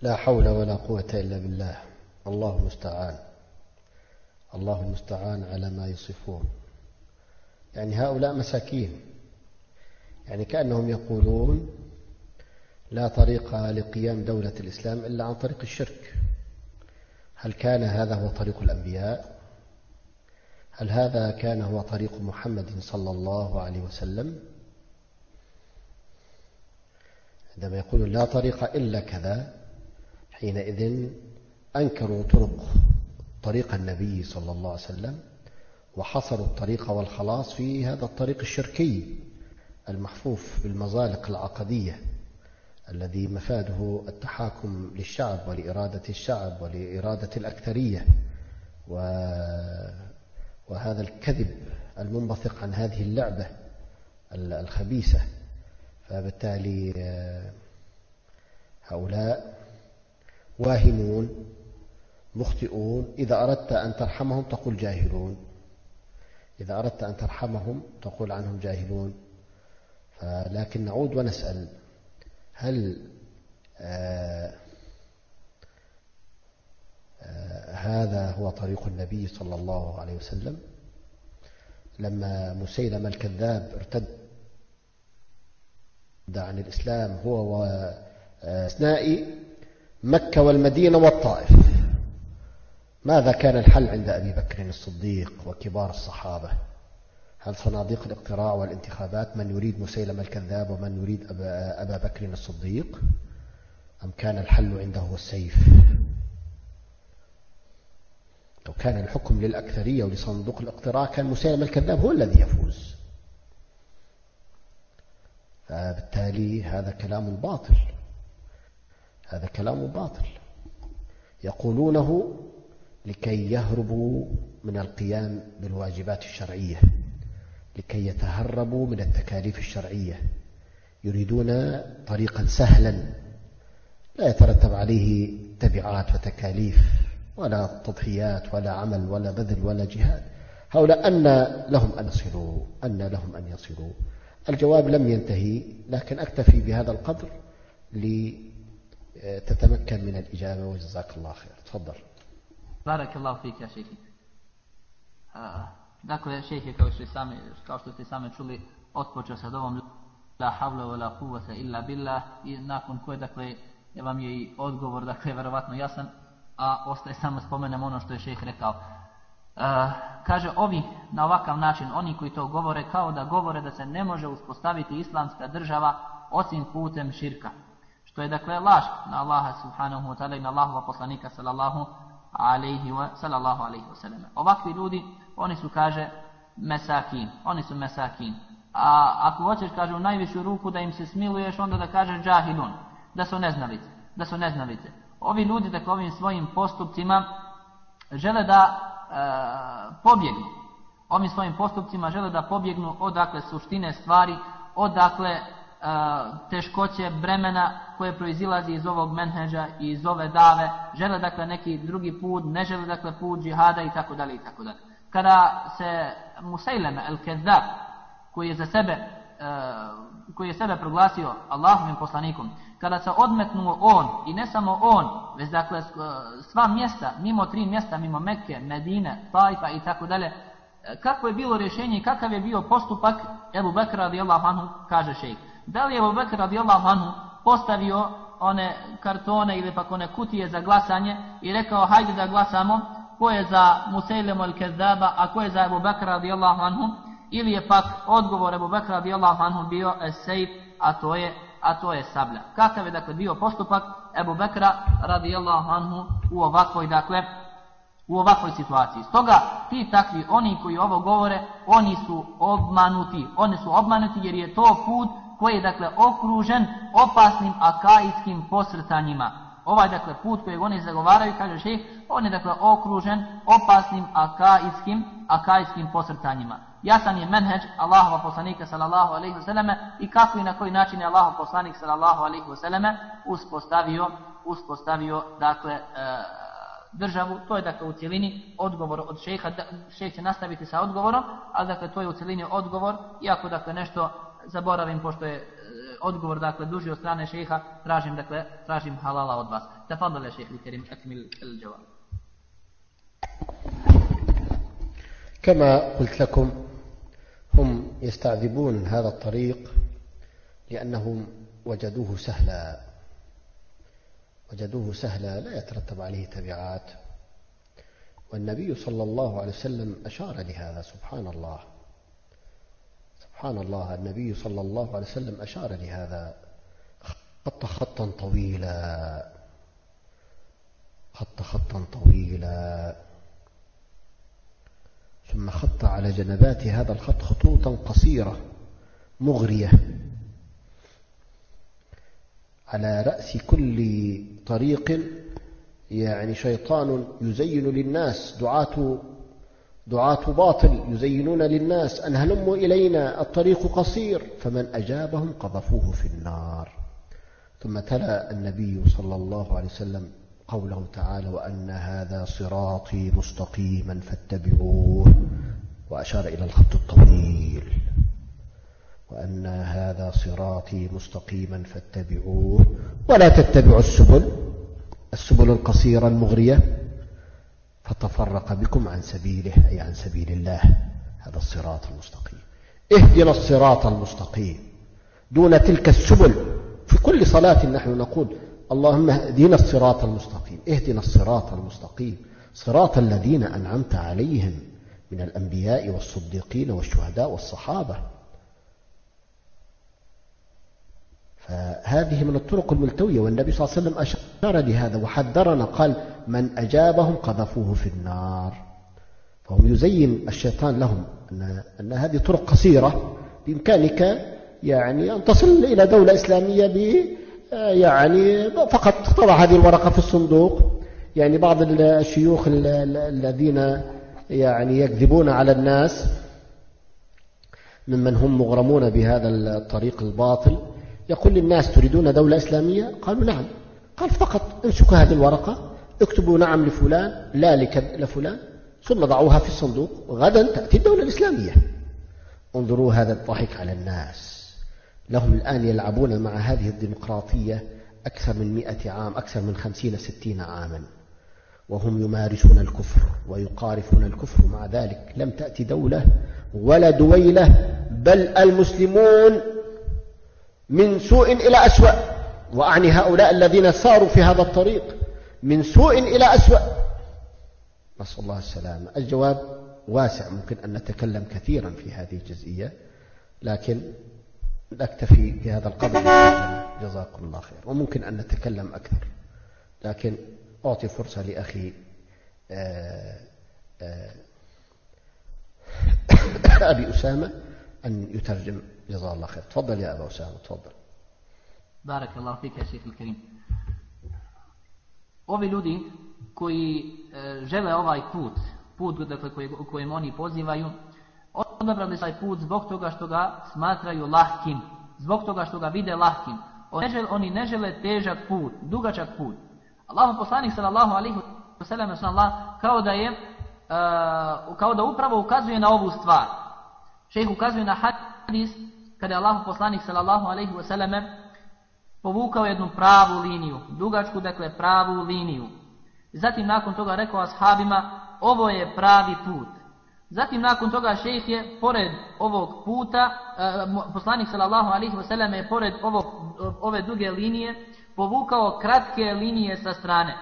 لا حول ولا قوة إلا بالله. الله المستعان. الله المستعان على ما يصفون. يعني هؤلاء مساكين. يعني كأنهم يقولون لا طريق لقيام دولة الإسلام إلا عن طريق الشرك. هل كان هذا هو طريق الأنبياء؟ هل هذا كان هو طريق محمد صلى الله عليه وسلم؟ عندما يقولون لا طريق إلا كذا حينئذ أنكروا طرق طريق النبي صلى الله عليه وسلم وحصروا الطريق والخلاص في هذا الطريق الشركي المحفوف بالمزالق العقدية الذي مفاده التحاكم للشعب ولإرادة الشعب ولإرادة الأكثرية. وهذا الكذب المنبثق عن هذه اللعبة الخبيثة فبالتالي هؤلاء واهمون مخطئون. إذا أردت أن ترحمهم تقول جاهلون. إذا أردت أن ترحمهم تقول عنهم جاهلون. لكن نعود ونسأل هل آه آه هذا هو طريق النبي صلى الله عليه وسلم؟ لما مسيلم الكذاب ارتد عن الإسلام هو وأثناء مكة والمدينة والطائف. ماذا كان الحل عند أبي بكر الصديق وكبار الصحابة؟ هل صناديق الاقتراع والانتخابات من يريد مسيلم الكذاب ومن يريد أبا, بكر الصديق؟ أم كان الحل عنده هو السيف؟ لو كان الحكم للأكثرية ولصندوق الاقتراع كان مسيلم الكذاب هو الذي يفوز. فبالتالي هذا كلام باطل. هذا كلام باطل. يقولونه لكي يهربوا من القيام بالواجبات الشرعية لكي يتهربوا من التكاليف الشرعية. يريدون طريقا سهلا لا يترتب عليه تبعات وتكاليف ولا تضحيات ولا عمل ولا بذل ولا جهاد. هؤلاء أن لهم أن يصلوا أن لهم أن يصلوا الجواب لم ينتهي لكن أكتفي بهذا القدر لتتمكن من الإجابة وجزاك الله خير تفضل بارك الله فيك يا شيخي Dakle, šejh je kao što, sami, kao što ste sami čuli, otpočeo sa dovom la havla wa la kuvvata illa billah i nakon koje, dakle, vam je i odgovor, dakle, verovatno jasan, a ostaje samo spomenem ono što je šejh rekao. Uh, kaže, ovi na ovakav način, oni koji to govore, kao da govore da se ne može uspostaviti islamska država osim putem širka. Što je, dakle, laž na Allaha subhanahu wa ta'ala i na Allahova poslanika sallallahu alaihi wa sallallahu alaihi wa sallam. Ovakvi ljudi oni su, kaže, mesakin. Oni su mesakin. A ako hoćeš, kaže, u najvišu ruku da im se smiluješ, onda da kažeš džahilun. Da su neznalice. Da su neznalice. Ovi ljudi, dakle, ovim svojim postupcima žele da e, pobjegnu. Ovim svojim postupcima žele da pobjegnu od, dakle, suštine stvari, od, dakle, e, teškoće, bremena koje proizilazi iz ovog menheđa i iz ove dave. Žele, dakle, neki drugi put, ne žele, dakle, put džihada i tako dalje i tako dalje kada se Musajleme el-Kezzab, koji je za sebe, uh, koji je sebe proglasio Allahovim poslanikom, kada se odmetnuo on, i ne samo on, već dakle sva mjesta, mimo tri mjesta, mimo Mekke, Medine, Tajfa i tako dalje, kako je bilo rješenje i kakav je bio postupak Ebu Bekra radijallahu anhu, kaže šejk. Da li je Ebu Bekra radijallahu anhu postavio one kartone ili pak one kutije za glasanje i rekao hajde da glasamo, ko je za Musejlemu al-Kezzaba, a ko je za Ebu Bekra radijallahu anhu, ili je pak odgovor Ebu Bekra radijallahu anhu bio sejf, a to je a to je sablja. Kakav je dakle bio postupak Ebu Bekra radijallahu anhu u ovakvoj dakle u ovakvoj situaciji. Stoga ti takvi, oni koji ovo govore, oni su obmanuti. Oni su obmanuti jer je to put koji je dakle okružen opasnim akaijskim posrtanjima. Ovaj dakle put kojeg oni zagovaraju, kaže šejh, on je dakle okružen opasnim akaijskim, akaijskim posrtanjima. Jasan je menheđ Allahova poslanika sallallahu alaihi wasallam i kako i na koji način je Allahov poslanik sallallahu alaihi wasallam uspostavio, uspostavio dakle e, državu, to je dakle u cjelini odgovor od šeha, šejh će nastaviti sa odgovorom, ali dakle to je u cjelini odgovor, iako dakle nešto zaboravim pošto je odgovor dakle duži od strane šeha, tražim dakle tražim halala od vas. Tafadhal ya šejh الكريم اكمل الجواب. كما قلت لكم هم يستعذبون هذا الطريق لأنهم وجدوه سهلا وجدوه سهلا لا يترتب عليه تبعات والنبي صلى الله عليه وسلم أشار لهذا سبحان الله سبحان الله النبي صلى الله عليه وسلم أشار لهذا خط خطا طويلا خط خطا طويلا. ثم خط على جنبات هذا الخط خطوطا قصيرة مغرية. على رأس كل طريق يعني شيطان يزين للناس دعاة دعاة باطل يزينون للناس أن هلموا إلينا الطريق قصير. فمن أجابهم قذفوه في النار. ثم تلا النبي صلى الله عليه وسلم قوله تعالى وأن هذا صراطي مستقيما فاتبعوه وأشار إلى الخط الطويل. وأن هذا صراطي مستقيما فاتبعوه ولا تتبعوا السبل السبل القصيرة المغرية. فتفرق بكم عن سبيله أي عن سبيل الله. هذا الصراط المستقيم. اهدنا الصراط المستقيم. دون تلك السبل في كل صلاة نحن نقول اللهم اهدنا الصراط المستقيم. اهدنا الصراط المستقيم. صراط الذين أنعمت عليهم من الأنبياء والصديقين والشهداء والصحابة. فهذه من الطرق الملتوية والنبي صلى الله عليه وسلم أشار لهذا وحذرنا قال من أجابهم قذفوه في النار. فهم يزين الشيطان لهم أن, أن هذه طرق قصيرة بإمكانك يعني أن تصل إلى دولة إسلامية ب يعني فقط تضع هذه الورقة في الصندوق. يعني بعض الشيوخ الذين يعني يكذبون على الناس ممن هم مغرمون بهذا الطريق الباطل يقول للناس تريدون دولة إسلامية؟ قالوا نعم. قال فقط امسكوا هذه الورقة اكتبوا نعم لفلان لا لفلان ثم ضعوها في الصندوق غدا تأتي الدولة الإسلامية. انظروا هذا الضحك على الناس. لهم الآن يلعبون مع هذه الديمقراطية أكثر من مئة عام أكثر من خمسين ستين عاما. وهم يمارسون الكفر ويقارفون الكفر مع ذلك. لم تأتي دولة ولا دويلة بل المسلمون من سوء إلى أسوأ. وأعني هؤلاء الذين ساروا في هذا الطريق. من سوء إلى أسوأ. نسأل الله السلامة. الجواب واسع ممكن أن نتكلم كثيرا في هذه الجزئية لكن نكتفي بهذا القدر. جزاكم الله خير. وممكن أن نتكلم أكثر لكن أعطي فرصة لأخي آآ آآ [COUGHS] أبي أسامة أن يترجم. جزاه الله خير. تفضل يا أبا أسامة تفضل. بارك الله فيك يا شيخ الكريم. Ovi ljudi koji e, žele ovaj put, put dakle, kojem oni pozivaju, odabrali taj put zbog toga što ga smatraju lahkim, zbog toga što ga vide lahkim. Oni ne žele, oni ne žele težak put, dugačak put. Allahu poslanik sallallahu alejhi ve sellem kao da je uh, kao da upravo ukazuje na ovu stvar. Šejh ukazuje na hadis kada je Allahu poslanik sallallahu alejhi ve sellem povukao jednu pravu liniju, dugačku dakle pravu liniju. Zatim nakon toga rekao ashabima ovo je pravi put. Zatim nakon toga šejh je pored ovog puta, uh, poslanik sallallahu alejhi ve sellem je pored ovog, ove duge linije povukao kratke linije sa strane.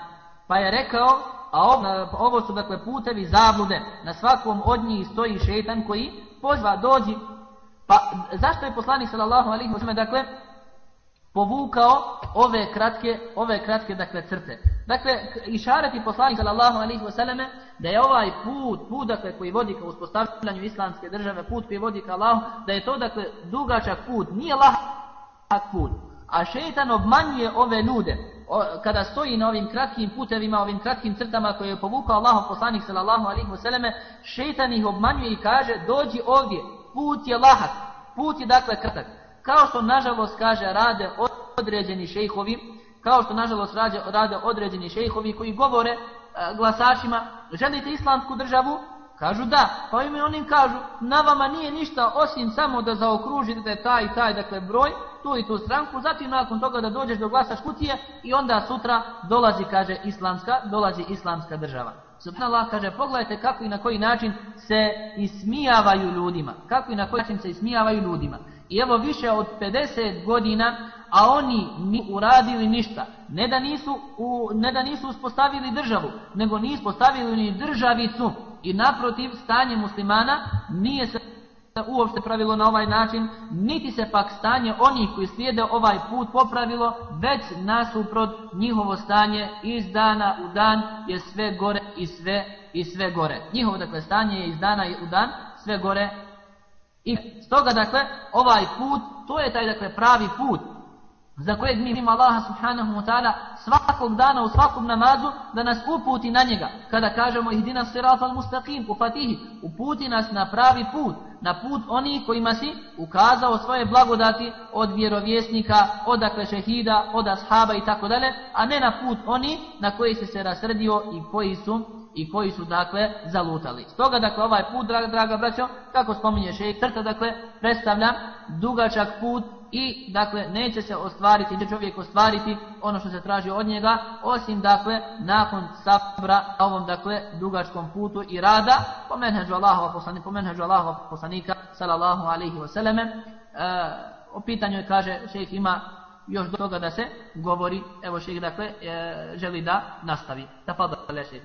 Pa je rekao, a ovo, ovo su dakle putevi zablude, na svakom od njih stoji šetan koji pozva dođi. Pa zašto je poslanik sallallahu alejhi ve sellem dakle povukao ove kratke, ove kratke dakle crte. Dakle, išareti poslanik sallallahu alejhi ve da je ovaj put, put dakle koji vodi ka uspostavljanju islamske države, put koji vodi ka Allahu, da je to dakle dugačak put, nije lahak put. A šeitan obmanjuje ove ljude kada stoji na ovim kratkim putevima, ovim kratkim crtama koje je povukao Allah poslanik sallallahu alejhi ve šeitan ih obmanjuje i kaže: "Dođi ovdje, put je lahak, put je dakle kratak." Kao što nažalost kaže rade određeni šejhovi, kao što nažalost rade, određeni šejhovi koji govore e, glasačima: "Želite islamsku državu?" Kažu da, pa im onim kažu, na vama nije ništa osim samo da zaokružite taj i taj dakle broj, tu i tu stranku, zatim nakon toga da dođeš do glasač kutije i onda sutra dolazi, kaže, islamska, dolazi islamska država. Subhanallah kaže, pogledajte kako i na koji način se ismijavaju ljudima. Kako i na koji način se ismijavaju ljudima. I evo više od 50 godina, a oni ni uradili ništa. Ne da nisu, u, ne da nisu uspostavili državu, nego nisu uspostavili ni državicu. I naprotiv, stanje muslimana nije se uopšte pravilo na ovaj način, niti se pak stanje onih koji slijede ovaj put popravilo, već nasuprot njihovo stanje iz dana u dan je sve gore i sve i sve gore. Njihovo dakle stanje je iz dana u dan sve gore i stoga dakle ovaj put, to je taj dakle pravi put za kojeg mi ima Allaha subhanahu wa ta'ala svakog dana u svakom namazu da nas uputi na njega. Kada kažemo ihdina sirat al mustaqim u fatihi, uputi nas na pravi put, na put onih kojima si ukazao svoje blagodati od vjerovjesnika, od dakle šehida, od ashaba i tako dalje, a ne na put oni na koji si se rasrdio i koji su i koji su dakle zalutali. Stoga dakle ovaj put, draga, draga braćo, kako spominje šejh, crta dakle predstavlja dugačak put i dakle neće se ostvariti, neće čovjek ostvariti ono što se traži od njega, osim dakle nakon sabra na ovom dakle dugačkom putu i rada po menheđu Allahova poslanika, po menheđu Allahova poslanika sallallahu alaihi wa sallame. E, o pitanju je kaže šejh ima još do toga da se govori, evo šejh dakle e, želi da nastavi. Da fadal šejh.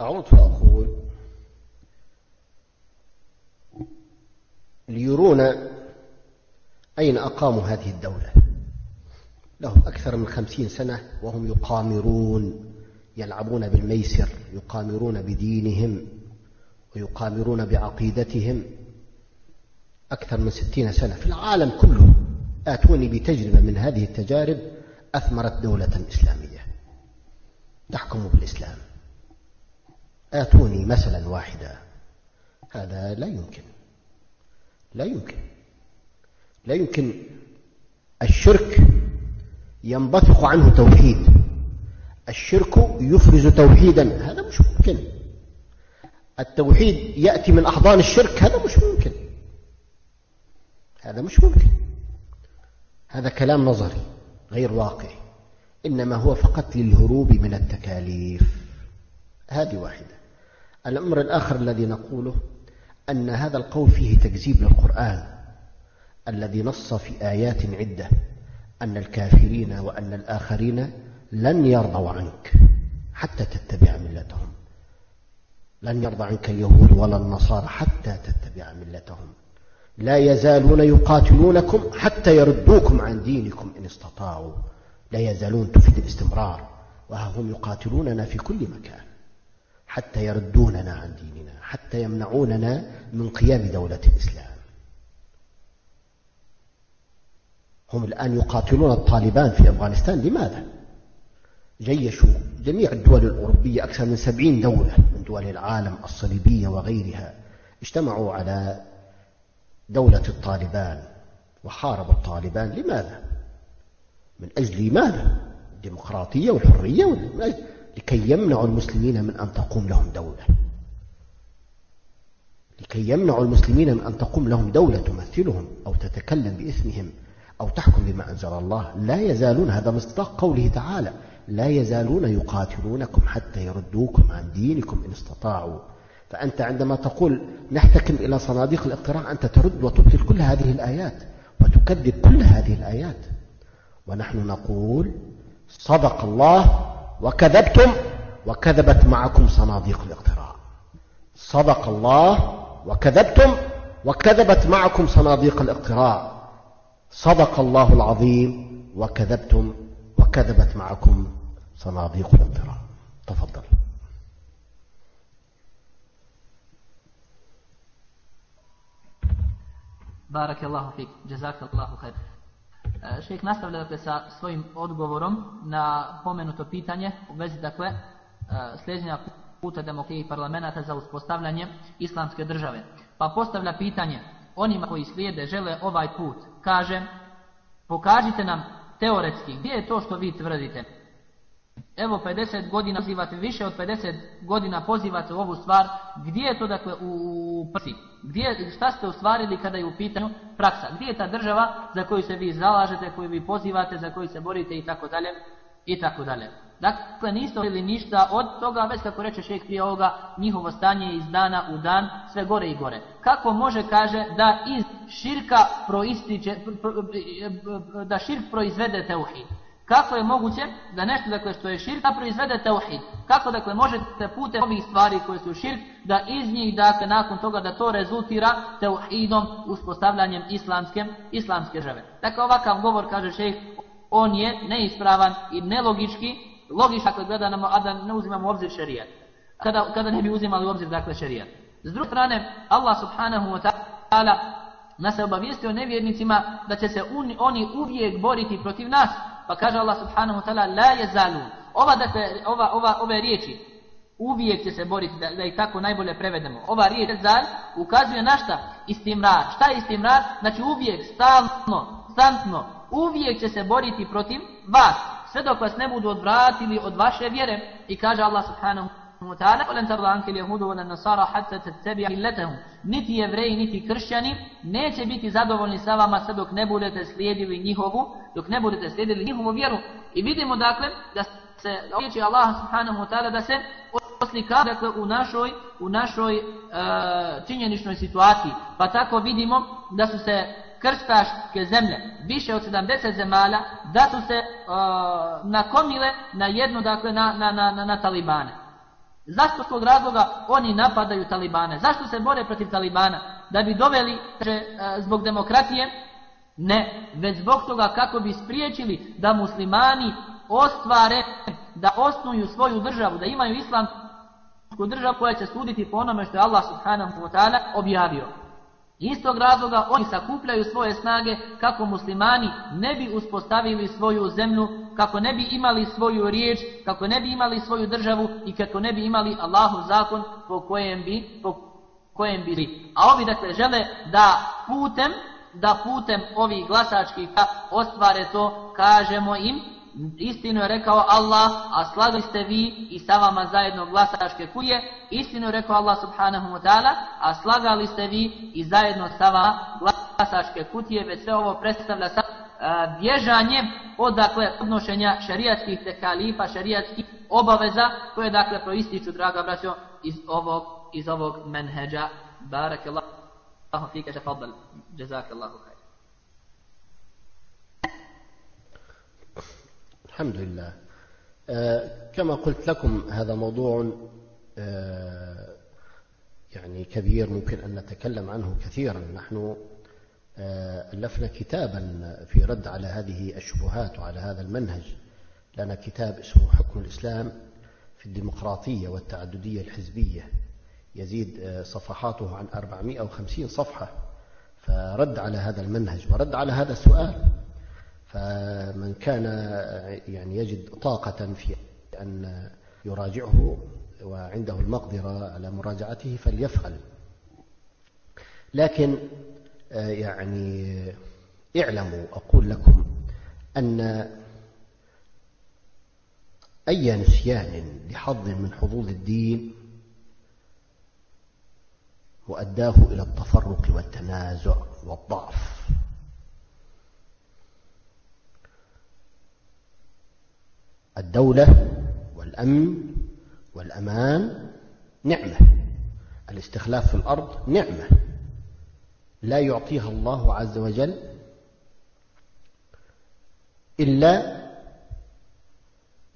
أعود فأقول ليرونا أين أقاموا هذه الدولة؟ لهم أكثر من خمسين سنة وهم يقامرون يلعبون بالميسر يقامرون بدينهم ويقامرون بعقيدتهم. أكثر من ستين سنة في العالم كله. آتوني بتجربة من هذه التجارب أثمرت دولة إسلامية. تحكم بالإسلام. آتوني مثلا واحدا هذا لا يمكن. لا يمكن. لا يمكن الشرك ينبثق عنه توحيد. الشرك يفرز توحيدا هذا مش ممكن. التوحيد يأتي من أحضان الشرك هذا مش ممكن. هذا مش ممكن. هذا كلام نظري غير واقعي. إنما هو فقط للهروب من التكاليف. هذه واحدة. الأمر الآخر الذي نقوله أن هذا القول فيه تكذيب للقرآن الذي نص في آيات عدة أن الكافرين وأن الآخرين لن يرضوا عنك حتى تتبع ملتهم. لن يرضى عنك اليهود ولا النصارى حتى تتبع ملتهم. لا يزالون يقاتلونكم حتى يردوكم عن دينكم إن استطاعوا. لا يزالون تفيد الاستمرار وهم يقاتلوننا في كل مكان. حتى يردوننا عن ديننا حتى يمنعوننا من قيام دولة الإسلام هم الآن يقاتلون الطالبان في أفغانستان لماذا؟ جيشوا جميع الدول الأوروبية أكثر من سبعين دولة من دول العالم الصليبية وغيرها اجتمعوا على دولة الطالبان وحاربوا الطالبان لماذا؟ من أجل ماذا؟ الديمقراطية والحرية لكي يمنعوا المسلمين من أن تقوم لهم دولة. لكي يمنعوا المسلمين من أن تقوم لهم دولة تمثلهم أو تتكلم باسمهم أو تحكم بما أنزل الله لا يزالون هذا مصداق قوله تعالى لا يزالون يقاتلونكم حتى يردوكم عن دينكم إن استطاعوا. فأنت عندما تقول نحتكم إلى صناديق الاقتراع أنت ترد وتبطل كل هذه الآيات وتكذب كل هذه الآيات. ونحن نقول صدق الله وكذبتم وكذبت معكم صناديق الاقتراع. صدق الله وكذبتم وكذبت معكم صناديق الاقتراع. صدق الله العظيم وكذبتم وكذبت معكم صناديق الاقتراع. تفضل. بارك الله فيك. جزاك الله خير. Šejh nastavlja dakle sa svojim odgovorom na pomenuto pitanje u vezi dakle sljeđenja puta demokratije i parlamenta za uspostavljanje islamske države. Pa postavlja pitanje onima koji slijede, žele ovaj put. Kaže, pokažite nam teoretski gdje je to što vi tvrdite. Evo 50 godina pozivate, više od 50 godina pozivate u ovu stvar, gdje je to dakle u prsi? Gdje, šta ste ostvarili kada je u pitanju praksa? Gdje je ta država za koju se vi zalažete, koju vi pozivate, za koju se borite i tako dalje i tako dalje. Dakle, niste ili ništa od toga, već kako reče šejh prije ovoga, njihovo stanje iz dana u dan, sve gore i gore. Kako može, kaže, da iz širka proističe, da širk proizvede teuhid? Kako je moguće da nešto dakle što je širk da proizvede tauhid? Kako dakle možete putem ovih stvari koje su širk da iz njih dakle nakon toga da to rezultira tauhidom uspostavljanjem islamske islamske države. Dakle ovakav govor kaže šejh on je neispravan i nelogički, logično ako gledamo, a da ne uzimamo u obzir šerijat. Kada, kada ne bi uzimali u obzir dakle šerijat. S druge strane, Allah subhanahu wa ta'ala nas je obavijestio nevjernicima da će se oni uvijek boriti protiv nas. Pa kaže Allah subhanahu wa ta'ala la je. Ova, dakle, ova, ova, ove riječi uvijek će se boriti, da, da tako najbolje prevedemo. Ova riječ zal ukazuje na šta? Istimrar. Šta je istimrar? Znači uvijek, stalno, stantno, uvijek će se boriti protiv vas. Sve dok vas ne budu odvratili od vaše vjere. I kaže Allah subhanahu وتعالى ولن ترضى عنك اليهود ولا النصارى حتى تتبع ملتهم niti jevreji niti kršćani neće biti zadovoljni sa vama sve dok ne budete slijedili njihovu dok ne budete slijedili njihovu vjeru i vidimo dakle da se riječi Allah subhanahu wa ta'ala da se oslika dakle u našoj u našoj e, činjeničnoj situaciji pa tako vidimo da su se krstaške zemlje više od 70 zemalja da su se e, nakomile na jednu dakle na, na, na, na, na talibane Zašto svog razloga oni napadaju talibane? Zašto se bore protiv talibana? Da bi doveli že, zbog demokratije? Ne, već zbog toga kako bi spriječili da muslimani ostvare, da osnuju svoju državu, da imaju islamsku državu koja će suditi po onome što je Allah subhanahu wa ta'ala objavio. Istog razloga oni sakupljaju svoje snage kako muslimani ne bi uspostavili svoju zemlju, kako ne bi imali svoju riječ, kako ne bi imali svoju državu i kako ne bi imali Allahu zakon po kojem bi, po kojem bi. A ovi dakle žele da putem, da putem ovih glasačkih ostvare to, kažemo im, Istinu je rekao Allah, a slagali ste vi i sa vama zajedno glasačke kuje. Istinu je rekao Allah subhanahu wa ta'ala, a slagali ste vi i zajedno sa vama glasačke kutije. Već sve ovo predstavlja sa uh, bježanje od dakle, odnošenja šarijatskih tekalifa, šarijatskih obaveza koje dakle proističu, draga braćo, iz ovog, iz ovog menheđa. Barakallahu fika tafadal. Jazakallahu الحمد لله. آه كما قلت لكم هذا موضوع آه يعني كبير ممكن أن نتكلم عنه كثيرا. نحن آه ألفنا كتابا في رد على هذه الشبهات وعلى هذا المنهج. لنا كتاب اسمه حكم الإسلام في الديمقراطية والتعددية الحزبية. يزيد صفحاته عن 450 صفحة. فرد على هذا المنهج ورد على هذا السؤال. فمن كان يعني يجد طاقة في أن يراجعه وعنده المقدرة على مراجعته فليفعل. لكن يعني اعلموا أقول لكم أن أي نسيان لحظ من حظوظ الدين وأداه إلى التفرق والتنازع والضعف. الدولة والأمن والأمان نعمة. الاستخلاف في الأرض نعمة. لا يعطيها الله عز وجل إلا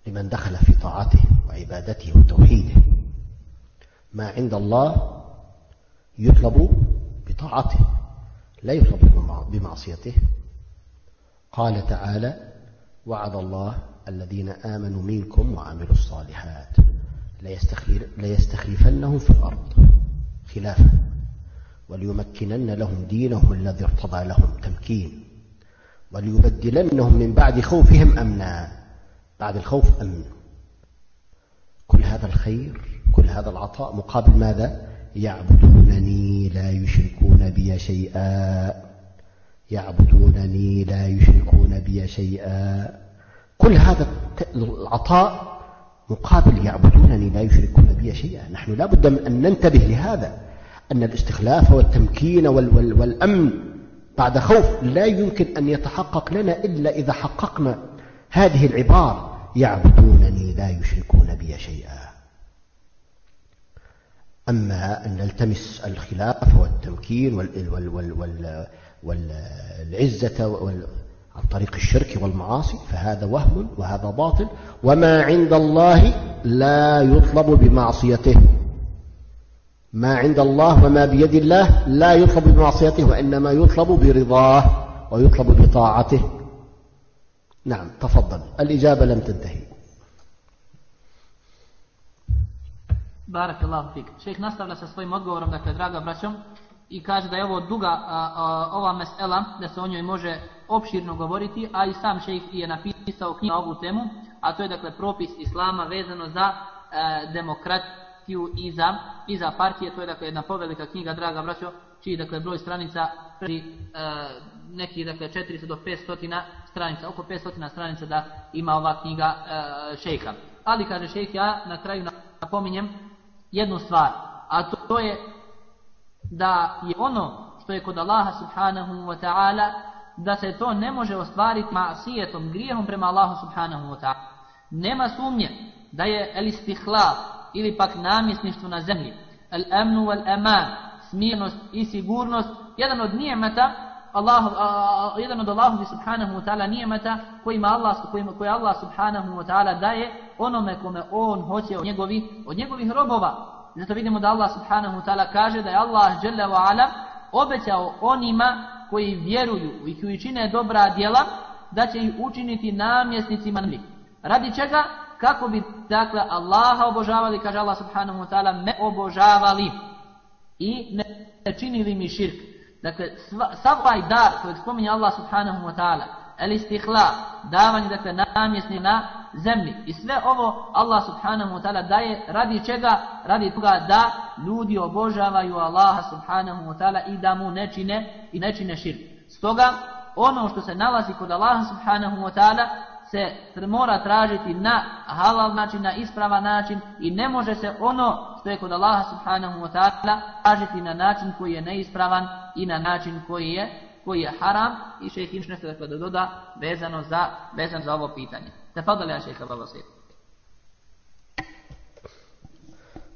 لمن دخل في طاعته وعبادته وتوحيده. ما عند الله يطلب بطاعته لا يطلب بمعصيته. قال تعالى وعد الله الذين آمنوا منكم وعملوا الصالحات ليستخلفنهم في الأرض خلافا وليمكنن لهم دينهم الذي ارتضى لهم تمكين وليبدلنهم من بعد خوفهم أمنا. بعد الخوف أمن. كل هذا الخير كل هذا العطاء مقابل ماذا؟ يعبدونني لا يشركون بي شيئا. يعبدونني لا يشركون بي شيئا. كل هذا العطاء مقابل يعبدونني لا يشركون بي شيئا. نحن لا بد من أن ننتبه لهذا أن الاستخلاف والتمكين وال وال والأمن بعد خوف لا يمكن أن يتحقق لنا إلا إذا حققنا هذه العبارة يعبدونني لا يشركون بي شيئا. أما أن نلتمس الخلافة والتمكين وال وال وال وال والعزة وال عن طريق الشرك والمعاصي فهذا وهم وهذا باطل. وما عند الله لا يطلب بمعصيته. ما عند الله وما بيد الله لا يطلب بمعصيته وإنما يطلب برضاه ويطلب بطاعته. نعم تفضل. الإجابة لم تنتهي. Barak Allah fik. Šejh nastavlja sa svojim odgovorom, dakle, draga i kaže da je ovo duga a, a, ova mesela, da se o njoj može opširno govoriti, a i sam šejh je napisao knjigu na ovu temu, a to je dakle propis islama vezano za e, demokratiju i za, i za partije, to je dakle jedna povelika knjiga, draga braćo, čiji dakle broj stranica pri e, neki dakle 400 do 500 stranica, oko 500 stranica da ima ova knjiga e, šejha. Ali kaže šejh ja na kraju napominjem jednu stvar, a to, to je da je ono što je kod Allaha subhanahu wa ta'ala da se to ne može ostvariti masijetom, grijehom prema Allahu subhanahu wa ta'ala. Nema sumnje da je el istihlaf ili pak namjesništvo na zemlji, el emnu wal eman, smirnost i sigurnost, jedan od nijemeta Allah, a, jedan od Allahu subhanahu wa ta'ala nijemeta kojima Allah, kojima, koje Allah subhanahu wa ta'ala daje onome kome on hoće od njegovi, od njegovih robova. Zato vidimo da Allah subhanahu wa ta'ala kaže da je Allah jalla wa ala obećao onima koji vjeruju i koji čine dobra djela da će ih učiniti namjesnicima na Radi čega? Kako bi dakle Allaha obožavali, kaže Allah subhanahu wa ta'ala, me obožavali i ne činili mi širk. Dakle, sav ovaj dar kojeg spominje Allah subhanahu wa ta'ala, el istihla, davanje dakle namjesni na zemlji. I sve ovo Allah subhanahu wa ta'ala daje radi čega? Radi toga da ljudi obožavaju Allaha subhanahu wa ta'ala i da mu ne čine i ne čine širk. Stoga ono što se nalazi kod Allaha subhanahu wa ta'ala se mora tražiti na halal način, na ispravan način i ne može se ono što je kod Allaha subhanahu wa ta'ala tražiti na način koji je neispravan i na način koji je koji je haram i šejh imaš nešto dakle da doda vezano za vezano za ovo pitanje. تفضل يا شيخ الله بسيط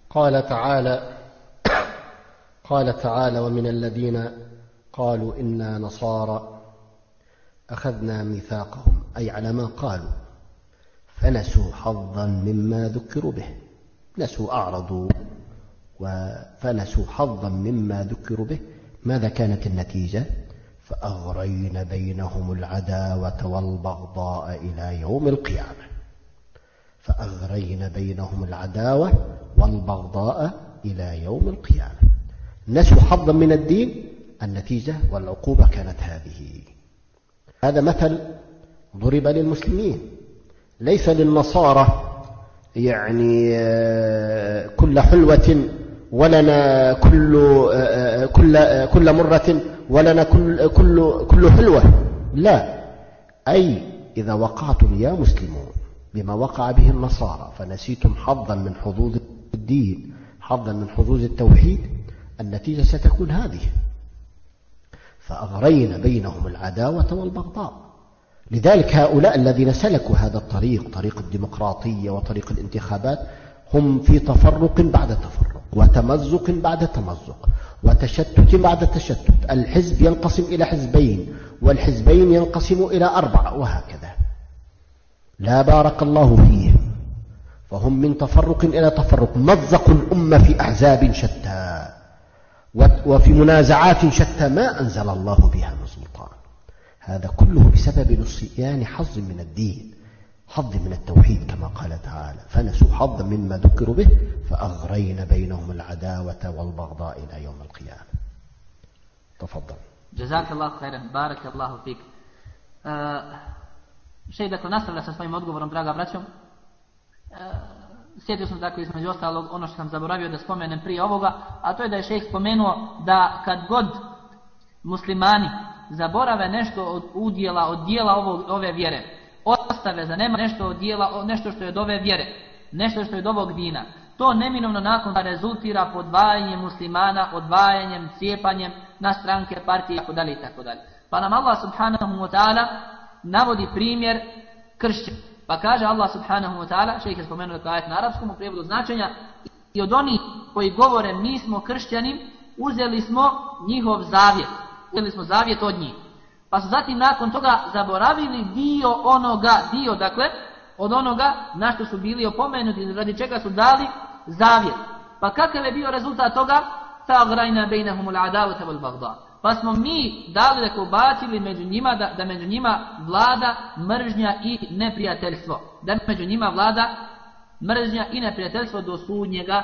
قال تعالى قال تعالى ومن الذين قالوا إنا نصارى أخذنا ميثاقهم أي على ما قالوا فنسوا حظا مما ذكروا به نسوا أعرضوا فنسوا حظا مما ذكروا به ماذا كانت النتيجة فأغرينا بينهم العداوة والبغضاء إلى يوم القيامة. فأغرينا بينهم العداوة والبغضاء إلى يوم القيامة. نسوا حظا من الدين النتيجة والعقوبة كانت هذه. هذا مثل ضرب للمسلمين. ليس للنصارى يعني كل حلوة ولنا كل كل كل مرة ولنا كل كل كل حلوة. لا. أي إذا وقعتم يا مسلمون بما وقع به النصارى فنسيتم حظا من حظوظ الدين حظا من حظوظ التوحيد النتيجة ستكون هذه. فأغرينا بينهم العداوة والبغضاء. لذلك هؤلاء الذين سلكوا هذا الطريق طريق الديمقراطية وطريق الانتخابات هم في تفرق بعد تفرق. وتمزق بعد تمزق وتشتت بعد تشتت الحزب ينقسم إلى حزبين والحزبين ينقسم إلى أربعة وهكذا. لا بارك الله فيهم فهم من تفرق إلى تفرق مزقوا الأمة في أحزاب شتى وفي منازعات شتى ما أنزل الله بها من سلطان. هذا كله بسبب نصيان حظ من الدين. حظ من التوحيد كما قال تعالى فنسوا حظا مما ذكروا به فأغرينا بينهم العداوة والبغضاء إلى يوم القيامة تفضل جزاك الله خيرا بارك الله فيك Šej dakle nastavlja sa svojim odgovorom, draga braćo. E, sjetio sam dakle između ostalog ono što sam zaboravio da spomenem prije ovoga, a to je da je šejh spomenuo da kad god muslimani zaborave nešto od udjela, od dijela ovog, ove vjere, ostave za nema nešto od dijela, nešto što je od ove vjere, nešto što je od ovog dina, to neminovno nakon da rezultira podvajanjem muslimana, odvajanjem, cijepanjem na stranke, partije i tako dalje. Pa nam Allah subhanahu wa ta'ala navodi primjer kršća. Pa kaže Allah subhanahu wa ta'ala, šejh je spomenuo kao na arapskom u prijevodu značenja, i od onih koji govore mi smo kršćani, uzeli smo njihov zavjet. Uzeli smo zavjet od njih. Pa su zatim nakon toga zaboravili dio onoga, dio dakle, od onoga na što su bili opomenuti, radi čega su dali zavjet. Pa kakav je bio rezultat toga? Ta grajna adavata wal Pa smo mi dali da ubacili među njima da, da među njima vlada mržnja i neprijateljstvo. Da među njima vlada mržnja i neprijateljstvo do sudnjega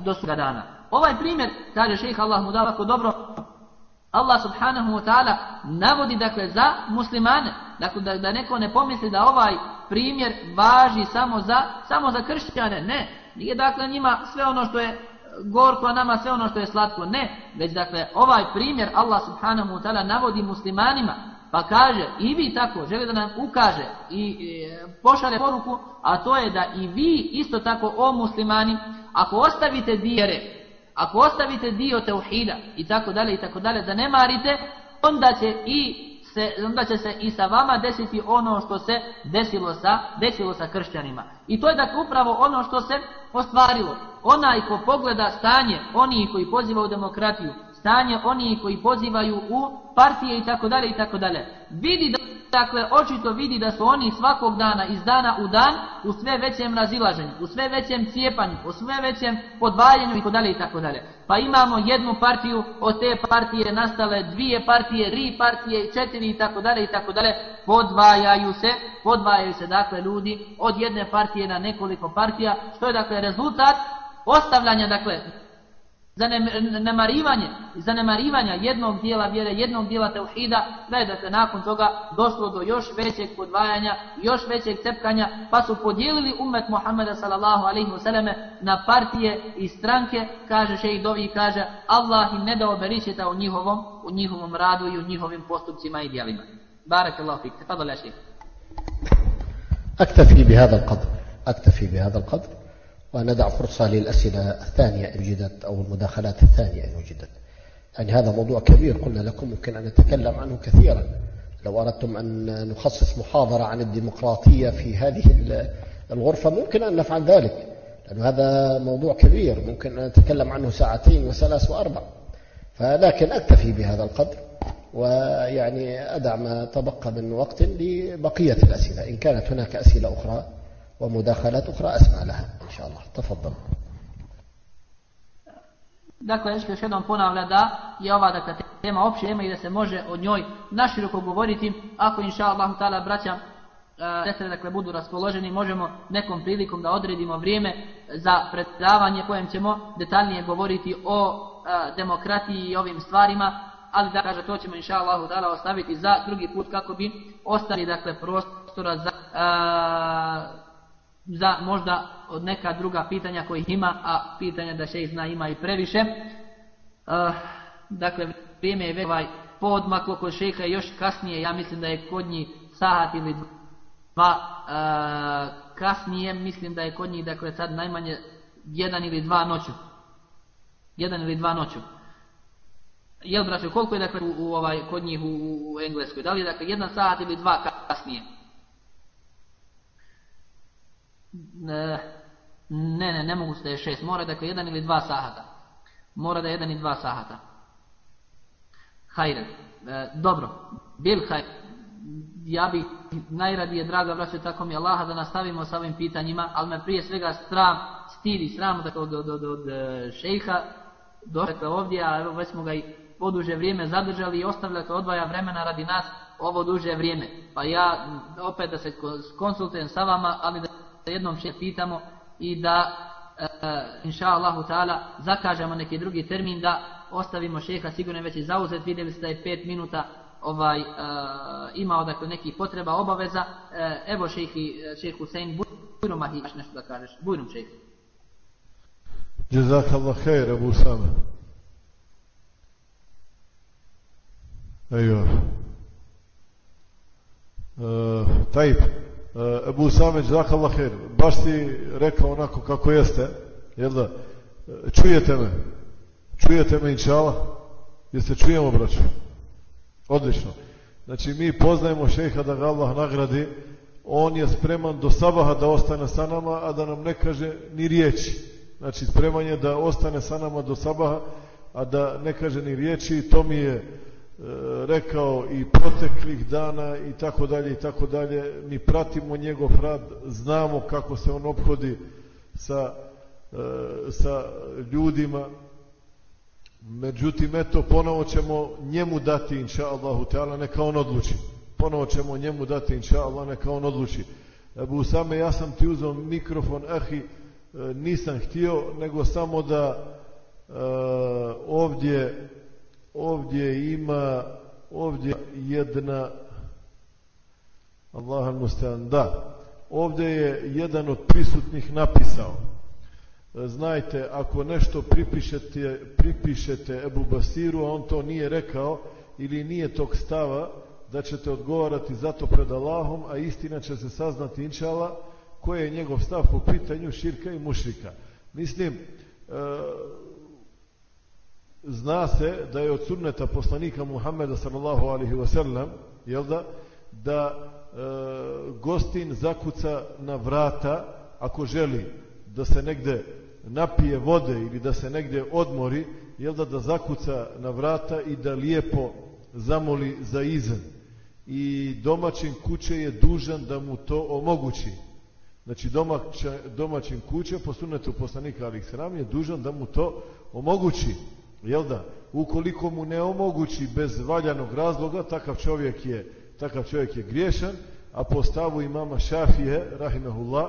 do sudnjega dana. Ovaj primjer, kaže šejh Allah mu dobro, Allah subhanahu wa ta'ala navodi dakle za muslimane. Dakle da, da neko ne pomisli da ovaj primjer važi samo za, samo za kršćane. Ne, nije dakle njima sve ono što je gorko, a nama sve ono što je slatko. Ne, već dakle ovaj primjer Allah subhanahu wa ta'ala navodi muslimanima. Pa kaže i vi tako, želi da nam ukaže i e, pošalje poruku, a to je da i vi isto tako o muslimani, ako ostavite dijere, ako ostavite dio teuhida i tako dalje i tako dalje, zanemarite, onda će i se, onda će se i sa vama desiti ono što se desilo sa, desilo sa kršćanima. I to je dakle upravo ono što se ostvarilo. Onaj ko pogleda stanje, oni koji pozivaju demokratiju, stanje oni koji pozivaju u partije i tako dalje i tako dalje. Vidi da dakle očito vidi da su oni svakog dana iz dana u dan u sve većem razilaženju, u sve većem cijepanju, u sve većem podvajanju i dalje i tako dalje. Pa imamo jednu partiju, od te partije nastale dvije partije, tri partije, četiri i tako dalje i tako dalje, podvajaju se, podvajaju se dakle ljudi od jedne partije na nekoliko partija, što je dakle rezultat ostavljanja dakle zanemarivanje, zanemarivanja jednog dijela vjere, jednog dijela teuhida, da je dakle nakon toga došlo do još većeg podvajanja, još većeg cepkanja, pa su podijelili umet Muhammeda sallallahu alaihi wasallam na partije i stranke, kaže šejh Dovi kaže Allah im ne dao beričeta u njihovom, u njihovom radu i u njihovim postupcima i djelima. Barakallahu fik. Tafadal ya šejh. أكتفي بهذا القدر أكتفي بهذا القدر وندع فرصة للأسئلة الثانية إن وجدت أو المداخلات الثانية إن وجدت. يعني هذا موضوع كبير قلنا لكم ممكن أن نتكلم عنه كثيرا. لو أردتم أن نخصص محاضرة عن الديمقراطية في هذه الغرفة ممكن أن نفعل ذلك لأن هذا موضوع كبير. ممكن أن نتكلم عنه ساعتين وثلاث وأربع. فلكن أكتفي بهذا القدر ويعني أدع ما تبقى من وقت لبقية الأسئلة. إن كانت هناك أسئلة أخرى ومداخلات أخرى أسمع لها إن شاء الله تفضل Dakle, još jednom ponavlja da je ova dakle, tema opća tema i da se može o njoj naširoko govoriti. Ako inša Allah ta'ala braća sestre dakle, budu raspoloženi, možemo nekom prilikom da odredimo vrijeme za predavanje kojem ćemo detaljnije govoriti o a, demokratiji i ovim stvarima, ali da kaže to ćemo inša Allah ta'ala ostaviti za drugi put kako bi ostali dakle, prostora za a, za možda od neka druga pitanja kojih ima, a pitanja da šejh zna ima i previše. Uh, dakle, vrijeme je ovaj podmaklo kod šejha još kasnije, ja mislim da je kod njih sahat ili dva uh, kasnije, mislim da je kod njih, dakle, sad najmanje jedan ili dva noću. Jedan ili dva noću. Jel, braćo, koliko je, dakle, u, u ovaj, kod njih u, u Engleskoj? Da li je, dakle, jedan sahat ili dva kasnije? Ne, ne, ne mogu da je šest, mora dakle jedan ili dva sahata. Mora da je jedan i dva sahata. Hajre, e, dobro, bil hajre, ja bih najradije, draga braćo, tako mi Allaha, da nastavimo sa ovim pitanjima, ali me prije svega stram, stidi, sram dakle, od, od, od, od šejha, došle ovdje, a evo već smo ga i poduže vrijeme zadržali i ostavljali to odvaja vremena radi nas ovo duže vrijeme. Pa ja opet da se konsultujem sa vama, ali da jednom še pitamo i da e, inša Allahu ta'ala zakažemo neki drugi termin da ostavimo šeha sigurno već i zauzet vidjeli ste da je pet minuta ovaj e, imao dakle neki potreba obaveza. E, evo šehi šeh Husein Bujrum Ahi nešto da kažeš? Bujrum šeh. Jazakallah khair Abu Sama Ejo. Uh, Ebu Sameć, zakallah her, baš si rekao onako kako jeste, jel da? Čujete me? Čujete me, inšala? Jeste čujemo, braću? Odlično. Znači, mi poznajemo šeha da ga Allah nagradi, on je spreman do sabaha da ostane sa nama, a da nam ne kaže ni riječi. Znači, spreman je da ostane sa nama do sabaha, a da ne kaže ni riječi, to mi je rekao i proteklih dana i tako dalje i tako dalje. Mi pratimo njegov rad, znamo kako se on obhodi sa, e, sa ljudima. Međutim, eto, ponovo ćemo njemu dati, inša Allahu Teala, neka on odluči. Ponovo ćemo njemu dati, inša Allah, neka on odluči. Ebu Same, ja sam ti uzao mikrofon, ahi, e, nisam htio, nego samo da e, ovdje ovdje ima ovdje jedna Allah mustan, da. Ovdje je jedan od prisutnih napisao. Znajte ako nešto pripišete, pripišete Ebu Basiru a on to nije rekao ili nije tog stava da ćete odgovarati zato pred Allahom a istina će se saznati inšala koji je njegov stav po pitanju širka i mušrika. Mislim e, zna se da je od sunneta poslanika Muhammeda sallallahu alaihi wasallam jel da da e, gostin zakuca na vrata ako želi da se negde napije vode ili da se negde odmori jel da da zakuca na vrata i da lijepo zamoli za izen. I domaćin kuće je dužan da mu to omogući. Znači domaćin kuće po sunnetu poslanika alih je dužan da mu to omogući Jel da? Ukoliko mu ne omogući bez valjanog razloga, takav čovjek je, takav čovjek je griješan, a po stavu imama Šafije, rahimahullah,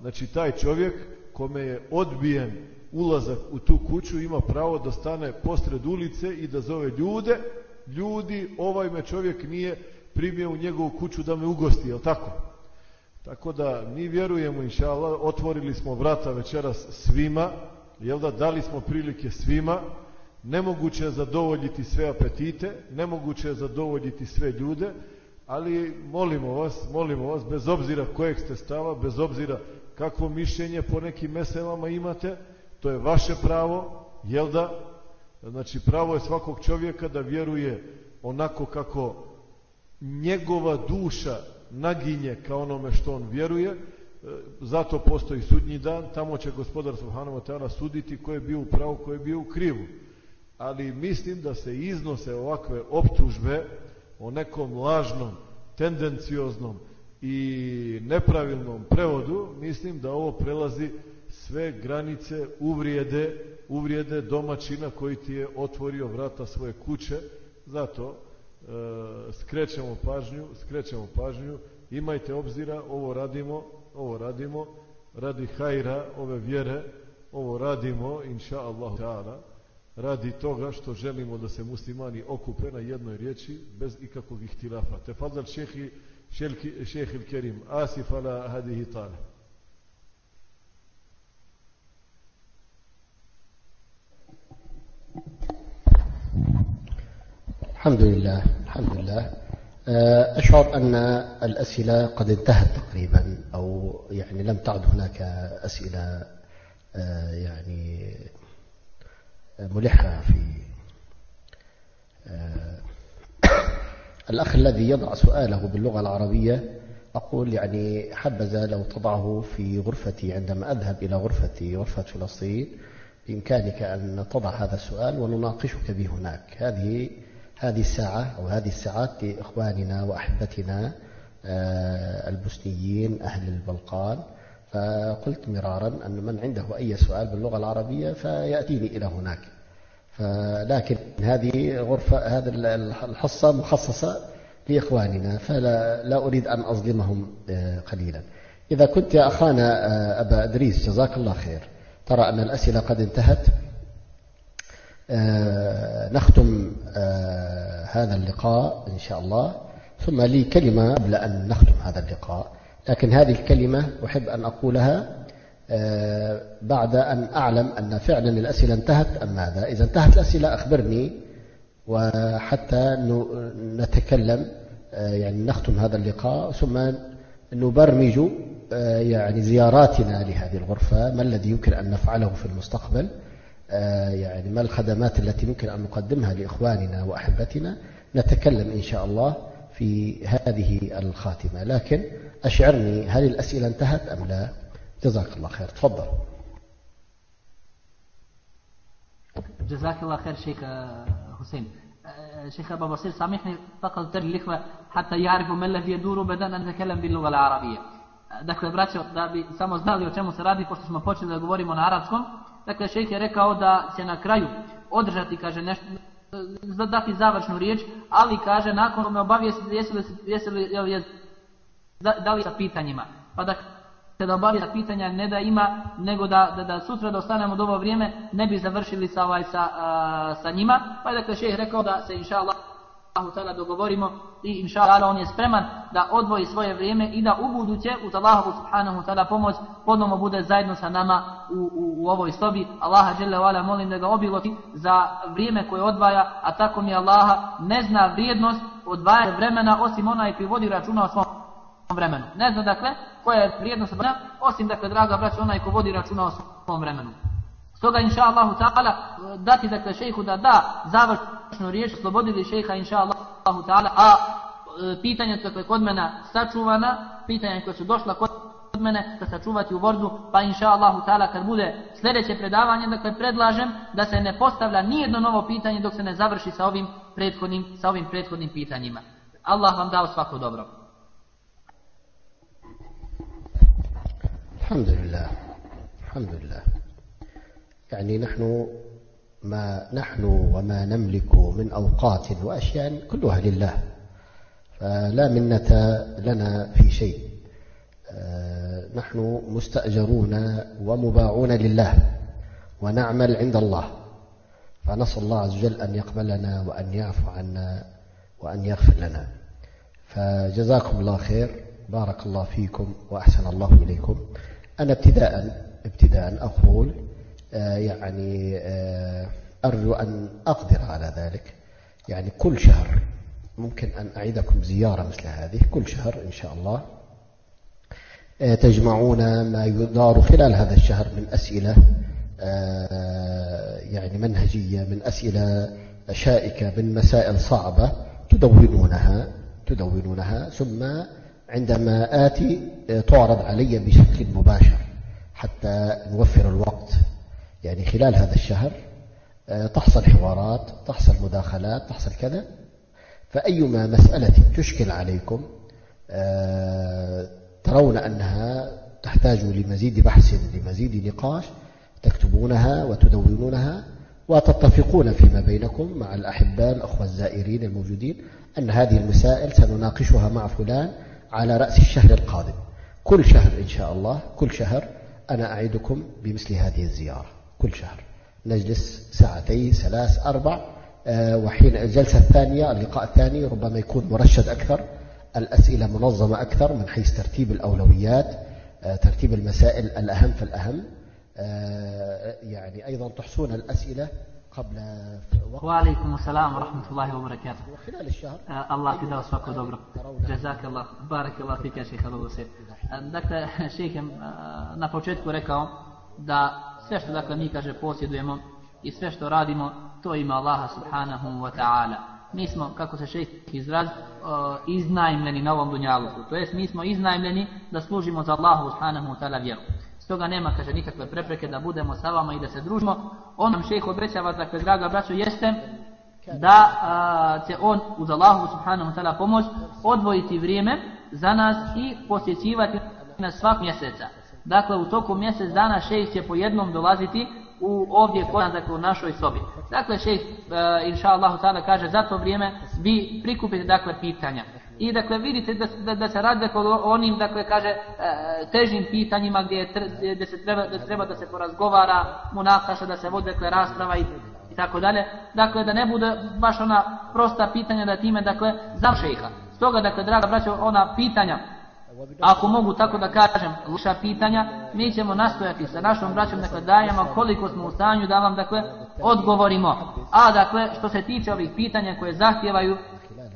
znači taj čovjek kome je odbijen ulazak u tu kuću ima pravo da stane posred ulice i da zove ljude, ljudi, ovaj me čovjek nije primio u njegovu kuću da me ugosti, jel tako? Tako da mi vjerujemo, inša Allah, otvorili smo vrata večeras svima, jel da, dali smo prilike svima, Nemoguće je zadovoljiti sve apetite, nemoguće je zadovoljiti sve ljude, ali molimo vas, molimo vas, bez obzira kojeg ste stava, bez obzira kakvo mišljenje po nekim meselama imate, to je vaše pravo, jel da? Znači, pravo je svakog čovjeka da vjeruje onako kako njegova duša naginje ka onome što on vjeruje, e, zato postoji sudnji dan, tamo će gospodar Subhanahu wa ta'ala suditi ko je bio u pravu, ko je bio u krivu ali mislim da se iznose ovakve optužbe o nekom lažnom, tendencioznom i nepravilnom prevodu, mislim da ovo prelazi sve granice uvrijede, uvrijede domaćina koji ti je otvorio vrata svoje kuće, zato e, skrećemo pažnju, skrećemo pažnju, imajte obzira, ovo radimo, ovo radimo, radi hajra ove vjere, ovo radimo, inša ta'ala, radi toga što želimo da se muslimani okupe na jednoj riječi bez ikakvog ihtilafa. Tefadal šehi šehi il kerim asif ala hadihi tala. الحمد لله الحمد لله أشعر أن الأسئلة قد انتهت تقريبا أو يعني لم تعد هناك أسئلة يعني ملحة في [COUGHS] الأخ الذي يضع سؤاله باللغة العربية أقول يعني حبذا لو تضعه في غرفتي عندما أذهب إلى غرفتي غرفة فلسطين بإمكانك أن تضع هذا السؤال ونناقشك به هناك. هذه هذه الساعة أو هذه الساعات لإخواننا وأحبتنا البوسنيين أهل البلقان. فقلت مرارا أن من عنده أي سؤال باللغة العربية فيأتيني إلى هناك. لكن هذه غرفة هذه الحصة مخصصة لإخواننا فلا لا أريد أن أظلمهم قليلا. إذا كنت يا أخانا أبا أدريس جزاك الله خير. ترى أن الأسئلة قد انتهت. نختم هذا اللقاء إن شاء الله. ثم لي كلمة قبل أن نختم هذا اللقاء. لكن هذه الكلمة أحب أن أقولها بعد أن أعلم أن فعلا الأسئلة انتهت أم ماذا؟ إذا انتهت الأسئلة أخبرني وحتى نتكلم يعني نختم هذا اللقاء ثم نبرمج يعني زياراتنا لهذه الغرفة ما الذي يمكن أن نفعله في المستقبل؟ يعني ما الخدمات التي ممكن أن نقدمها لإخواننا وأحبتنا؟ نتكلم إن شاء الله. في هذه الخاتمة. لكن أشعرني هل الأسئلة انتهت أم لا؟ جزاك الله خير. تفضل. جزاك الله خير شيخ حسين. شيخ أبا بصير سامحني فقط تر الإخوة حتى يعرفوا ما الذي يدور بدأنا نتكلم باللغة العربية. Dakle, braćo, da bi samo znali o čemu se radi, pošto smo počeli da govorimo na arapskom, dakle, šejh je rekao da će na kraju održati, kaže, nešto, dati završnu riječ, ali kaže, nakon me obavijesti, jesu li, jesu li, jel, je, da li sa pitanjima. Pa da se da obavijesti pitanja ne da ima, nego da, da, da sutra da ostanemo do ovo vrijeme, ne bi završili sa, ovaj, sa, a, sa njima. Pa je dakle šejh rekao da se inša Allah Ta'ala dogovorimo i inša Allah on je spreman da odvoji svoje vrijeme i da u buduće uz Allahu subhanahu ta'ala pomoć ponovno bude zajedno sa nama u, u, u ovoj sobi. Allaha dželle molim da ga obiloti za vrijeme koje odvaja, a tako mi Allaha ne zna vrijednost odvajanja vremena osim onaj koji vodi računa o svom vremenu. Ne zna dakle koja je vrijednost vremena osim dakle draga braća onaj ko vodi računa o svom vremenu. Stoga inša Allahu ta'ala dati dakle šejhu da da završnu riječ, slobodili šejha inša Allahu ta'ala, a e, pitanja dakle kod mene sačuvana, pitanja koja su došla kod mene da sačuvati u vordu, pa inša Allahu ta'ala kad bude sljedeće predavanje, dakle predlažem da se ne postavlja ni jedno novo pitanje dok se ne završi sa ovim prethodnim, sa ovim prethodnim pitanjima. Allah vam dao svako dobro. Alhamdulillah. Alhamdulillah. يعني نحن ما نحن وما نملك من أوقات وأشياء كلها لله فلا منة لنا في شيء. نحن مستأجرون ومباعون لله ونعمل عند الله. فنسأل الله عز وجل أن يقبلنا وأن يعفو عنا وأن يغفر لنا. فجزاكم الله خير بارك الله فيكم وأحسن الله إليكم. أنا ابتداء ابتداء أقول يعني أرجو أن أقدر على ذلك. يعني كل شهر ممكن أن أعيدكم زيارة مثل هذه كل شهر إن شاء الله. تجمعون ما يدار خلال هذا الشهر من أسئلة يعني منهجية من أسئلة شائكة من مسائل صعبة تدونونها تدونونها. ثم عندما آتي تعرض علي بشكل مباشر حتى نوفر الوقت. يعني خلال هذا الشهر تحصل حوارات تحصل مداخلات تحصل كذا. فأيما مسألة تشكل عليكم ترون أنها تحتاج لمزيد بحث لمزيد نقاش تكتبونها وتدونونها وتتفقون فيما بينكم مع الأحباء الأخوة الزائرين الموجودين أن هذه المسائل سنناقشها مع فلان على رأس الشهر القادم. كل شهر إن شاء الله كل شهر أنا أعدكم بمثل هذه الزيارة. كل شهر. نجلس ساعتين ثلاث أربع وحين الجلسة الثانية اللقاء الثاني ربما يكون مرشد أكثر الأسئلة منظمة أكثر من حيث ترتيب الأولويات ترتيب المسائل الأهم فالأهم. يعني أيضا تحصون الأسئلة قبل وقت. وعليكم السلام ورحمة الله وبركاته. وخلال الشهر. آه الله dao svako dobro. جزاك الله بارك الله فيك يا شيخ Basir. Dakle, šejh je na početku rekao da sve što dakle mi kaže posjedujemo i sve što radimo to ima Allaha subhanahu wa ta'ala. Mi smo, kako se šejh izraz, iznajmljeni na ovom dunjaluku. To jest mi smo iznajmljeni da služimo za Allahu subhanahu wa ta'ala vjeru. Stoga nema, kaže, nikakve prepreke da budemo sa vama i da se družimo. On nam šejh obećava, dakle, draga braćo, jeste da a, će on uz Allahu subhanahu wa ta'ala pomoć odvojiti vrijeme za nas i posjećivati nas svak mjeseca. Dakle, u toku mjesec dana šejh će po jednom dolaziti u ovdje kod u našoj sobi. Dakle, šejh, e, inša Allahu kaže, za to vrijeme vi prikupite, dakle, pitanja. I dakle vidite da, da, da se radi dakle, o onim dakle kaže e, težim pitanjima gdje, je, gdje se treba da treba da se porazgovara, munakaša da se vodi dakle rasprava i, i tako dalje. Dakle da ne bude baš ona prosta pitanja da time dakle za šejha. Stoga dakle draga braćo ona pitanja ako mogu tako da kažem loša pitanja, mi ćemo nastojati sa našom braćom dakle dajemo koliko smo u stanju da vam dakle odgovorimo. A dakle što se tiče ovih pitanja koje zahtijevaju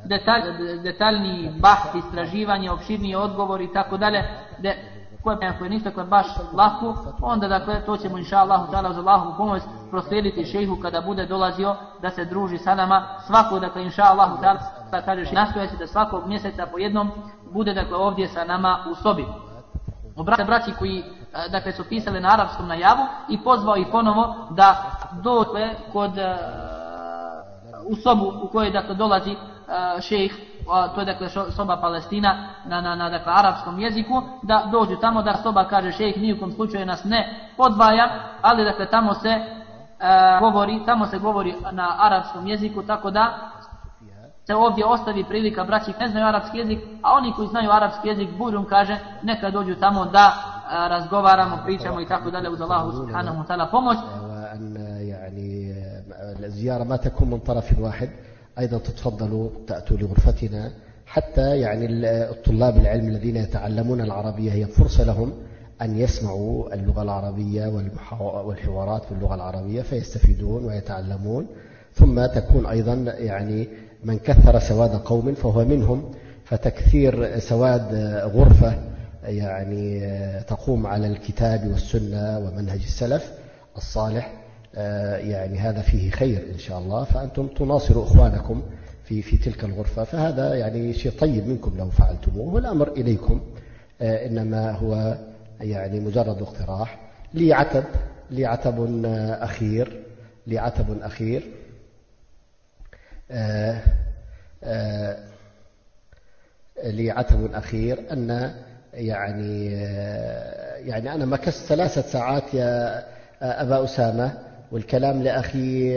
detalj, detaljni bah, istraživanje, opširniji odgovor i tako dalje, de, koje, koje nisu dakle baš lako, onda dakle to ćemo inša Allahu ta'ala uz pomoć proslijediti šejhu kada bude dolazio da se druži sa nama svako dakle inša Allahu ta'ala kažeš nastoja se da svakog mjeseca po jednom bude dakle ovdje sa nama u sobi. Obrate braći koji dakle su pisali na arapskom najavu i pozvao ih ponovo da dotle kod u sobu u kojoj dakle dolazi uh, šejh, to je dakle soba Palestina na, na, na dakle arapskom jeziku, da dođu tamo da soba kaže šejh ni u kom slučaju nas ne podvaja, ali dakle tamo se uh, govori, tamo se govori na arapskom jeziku, tako da se ovdje ostavi prilika braći ne znaju arapski jezik, a oni koji znaju arapski jezik, Burum kaže, neka dođu tamo da a, razgovaramo, pričamo i tako dalje uz Allahu subhanahu wa ta'ala pomoć. الزيارة ما تكون من طرف واحد أيضا تتفضلوا تأتوا لغرفتنا حتى يعني الطلاب العلم الذين يتعلمون العربية هي فرصة لهم أن يسمعوا اللغة العربية والحوارات باللغة العربية فيستفيدون ويتعلمون ثم تكون أيضا يعني من كثر سواد قوم فهو منهم فتكثير سواد غرفة يعني تقوم على الكتاب والسنة ومنهج السلف الصالح يعني هذا فيه خير إن شاء الله فأنتم تناصروا إخوانكم في في تلك الغرفة فهذا يعني شيء طيب منكم لو فعلتموه والأمر إليكم إنما هو يعني مجرد اقتراح لي عتب لي عتب أخير لي عتب أخير آه، آه، لي عتب أخير أن يعني آه، يعني أنا مكثت ثلاثة ساعات يا أبا أسامة والكلام لأخي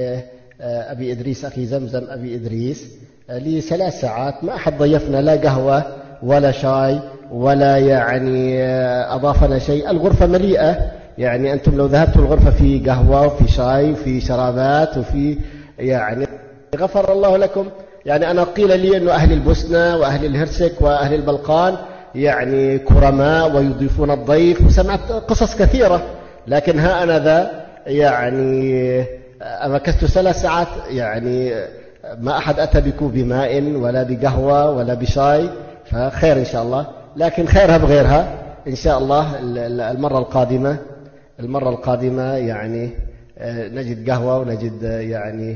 أبي إدريس أخي زمزم أبي إدريس. آه، لي ثلاث ساعات ما أحد ضيفنا لا قهوة ولا شاي ولا يعني أضافنا شيء. الغرفة مليئة. يعني أنتم لو ذهبتوا الغرفة في قهوة وفي شاي وفي شرابات وفي يعني غفر الله لكم. يعني أنا قيل لي أنه أهل البوسنة وأهل الهرسك وأهل البلقان يعني كرماء ويضيفون الضيف. وسمعت قصص كثيرة. لكن ها أنا ذا يعني مكثت ثلاث ساعات يعني ما أحد أتى بكوب ماء ولا بقهوة ولا بشاي فخير إن شاء الله. لكن خيرها بغيرها إن شاء الله. المرة القادمة المرة القادمة يعني آه، نجد قهوة ونجد آه، يعني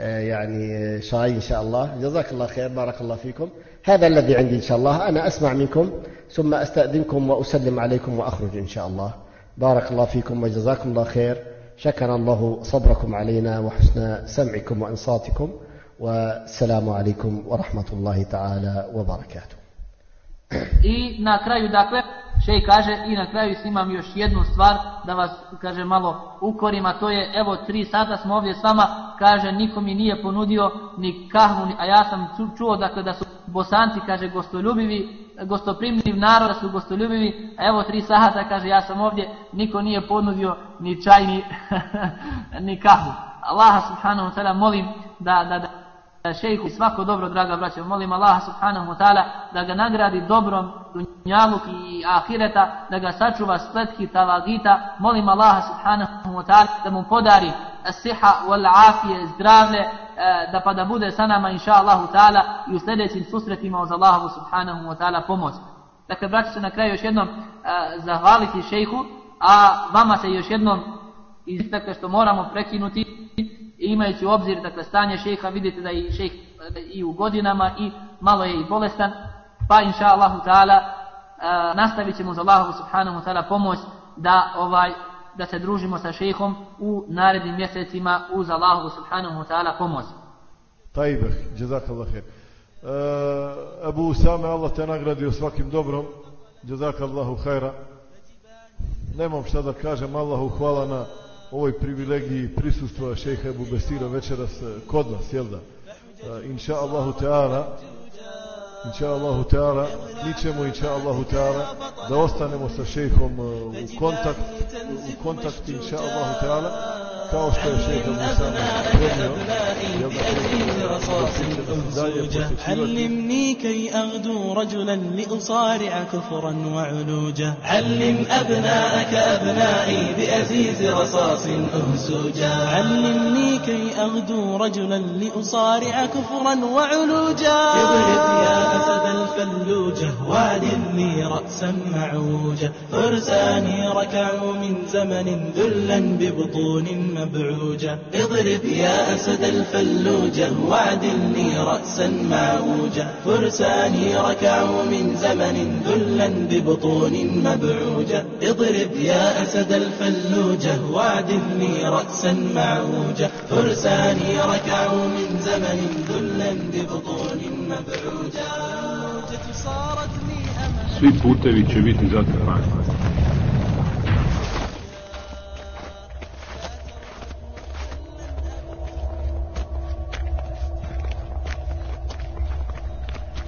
يعني شاي إن شاء الله. جزاك الله خير بارك الله فيكم. هذا الذي عندي إن شاء الله. أنا أسمع منكم ثم أستأذنكم وأسلم عليكم وأخرج إن شاء الله. بارك الله فيكم وجزاكم الله خير. شكر الله صبركم علينا وحسن سمعكم وإنصاتكم. والسلام عليكم ورحمة الله تعالى وبركاته. Šej kaže, i na kraju imam još jednu stvar da vas, kaže, malo ukorim, a to je, evo, tri sata smo ovdje s vama, kaže, niko mi nije ponudio ni kahvu, a ja sam ču- čuo, dakle, da su bosanci, kaže, gostoljubivi, gostoprimljiv narod, su gostoljubivi, a evo tri sata, kaže, ja sam ovdje, niko nije ponudio ni čaj, ni, [LAUGHS] ni kahvu. Allaha subhanahu wa ta'ala molim da, da, da šejhu i svako dobro, draga braćo, molim Allaha subhanahu wa ta'ala da ga nagradi dobrom dunjaluk i ahireta, da ga sačuva spletki tavagita, molim Allaha subhanahu wa ta'ala da mu podari siha wal afije, zdravlje, e, da pa da bude sa nama inša Allahu ta'ala i u sljedećim susretima uz Allahu subhanahu wa ta'ala pomoć. Dakle, braći se na kraju još jednom e, zahvaliti šejhu, a vama se još jednom istakle što moramo prekinuti imajući u obzir dakle stanje šeha vidite da i šejh e, i u godinama i malo je i bolestan pa inša Allahu ta'ala e, nastavit ćemo za Allahu subhanahu ta'ala pomoć da ovaj da se družimo sa šejhom u narednim mjesecima uz Allahu subhanahu ta'ala pomoć. Tajbeh, džezakallah khair. Uh, Abu Usame, Allah te nagradio svakim dobrom. Džezakallahu khaira. Nemam šta da kažem, Allahu hvala na ovoj privilegiji prisustva šejha Ebu Besira večeras eh, kod nas, jel da? Uh, inša Allahu Teala, inša Allahu Teala, mi ćemo inša Allahu Teala da ostanemo sa šejhom uh, u kontakt, u kontakt inša Allahu Teala, dalje posjećivati علمني كي أغدو رجلا لأصارع كفرا وعلوجا علم أبناءك أبنائي بأزيز رصاص أهسوجا علمني كي أغدو رجلا لأصارع كفرا وعلوجا ابرز يا أسد الفلوجة وعلمني رأسا معوجا فرساني ركعوا من زمن ذلا ببطون مبعوجة. اضرب يا أسد الفلوجة واعدلني رأسا معوجة فرساني ركعوا من زمن ذلا ببطون مبعوجة. اضرب يا أسد الفلوجة واعدلني رأسا معوجة فرساني ركعوا من زمن ذلا ببطون مبعوجة. صارت لي أمل. Svi putevi će biti zatrpani.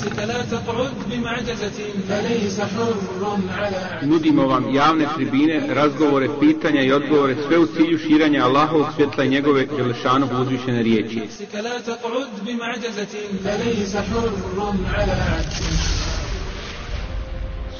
بنفسك لا تقعد بمعجزة فليس حر على Nudimo vam javne tribine, razgovore, pitanja i odgovore, sve u cilju širanja Allahovog svjetla i njegove Đelešanog uzvišene riječi. نفسك لا تقعد بمعجزة فليس حر على عجز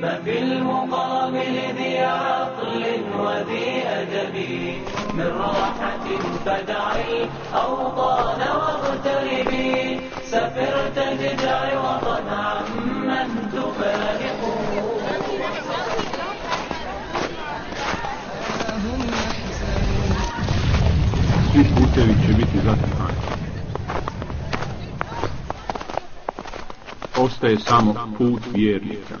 ما في المقابل ذي عقل وذي أدب من راحة فدع الأوطان واغتربي سفر تجدع وطن عمن تفارقه biti. Ostaje samo put vjernika.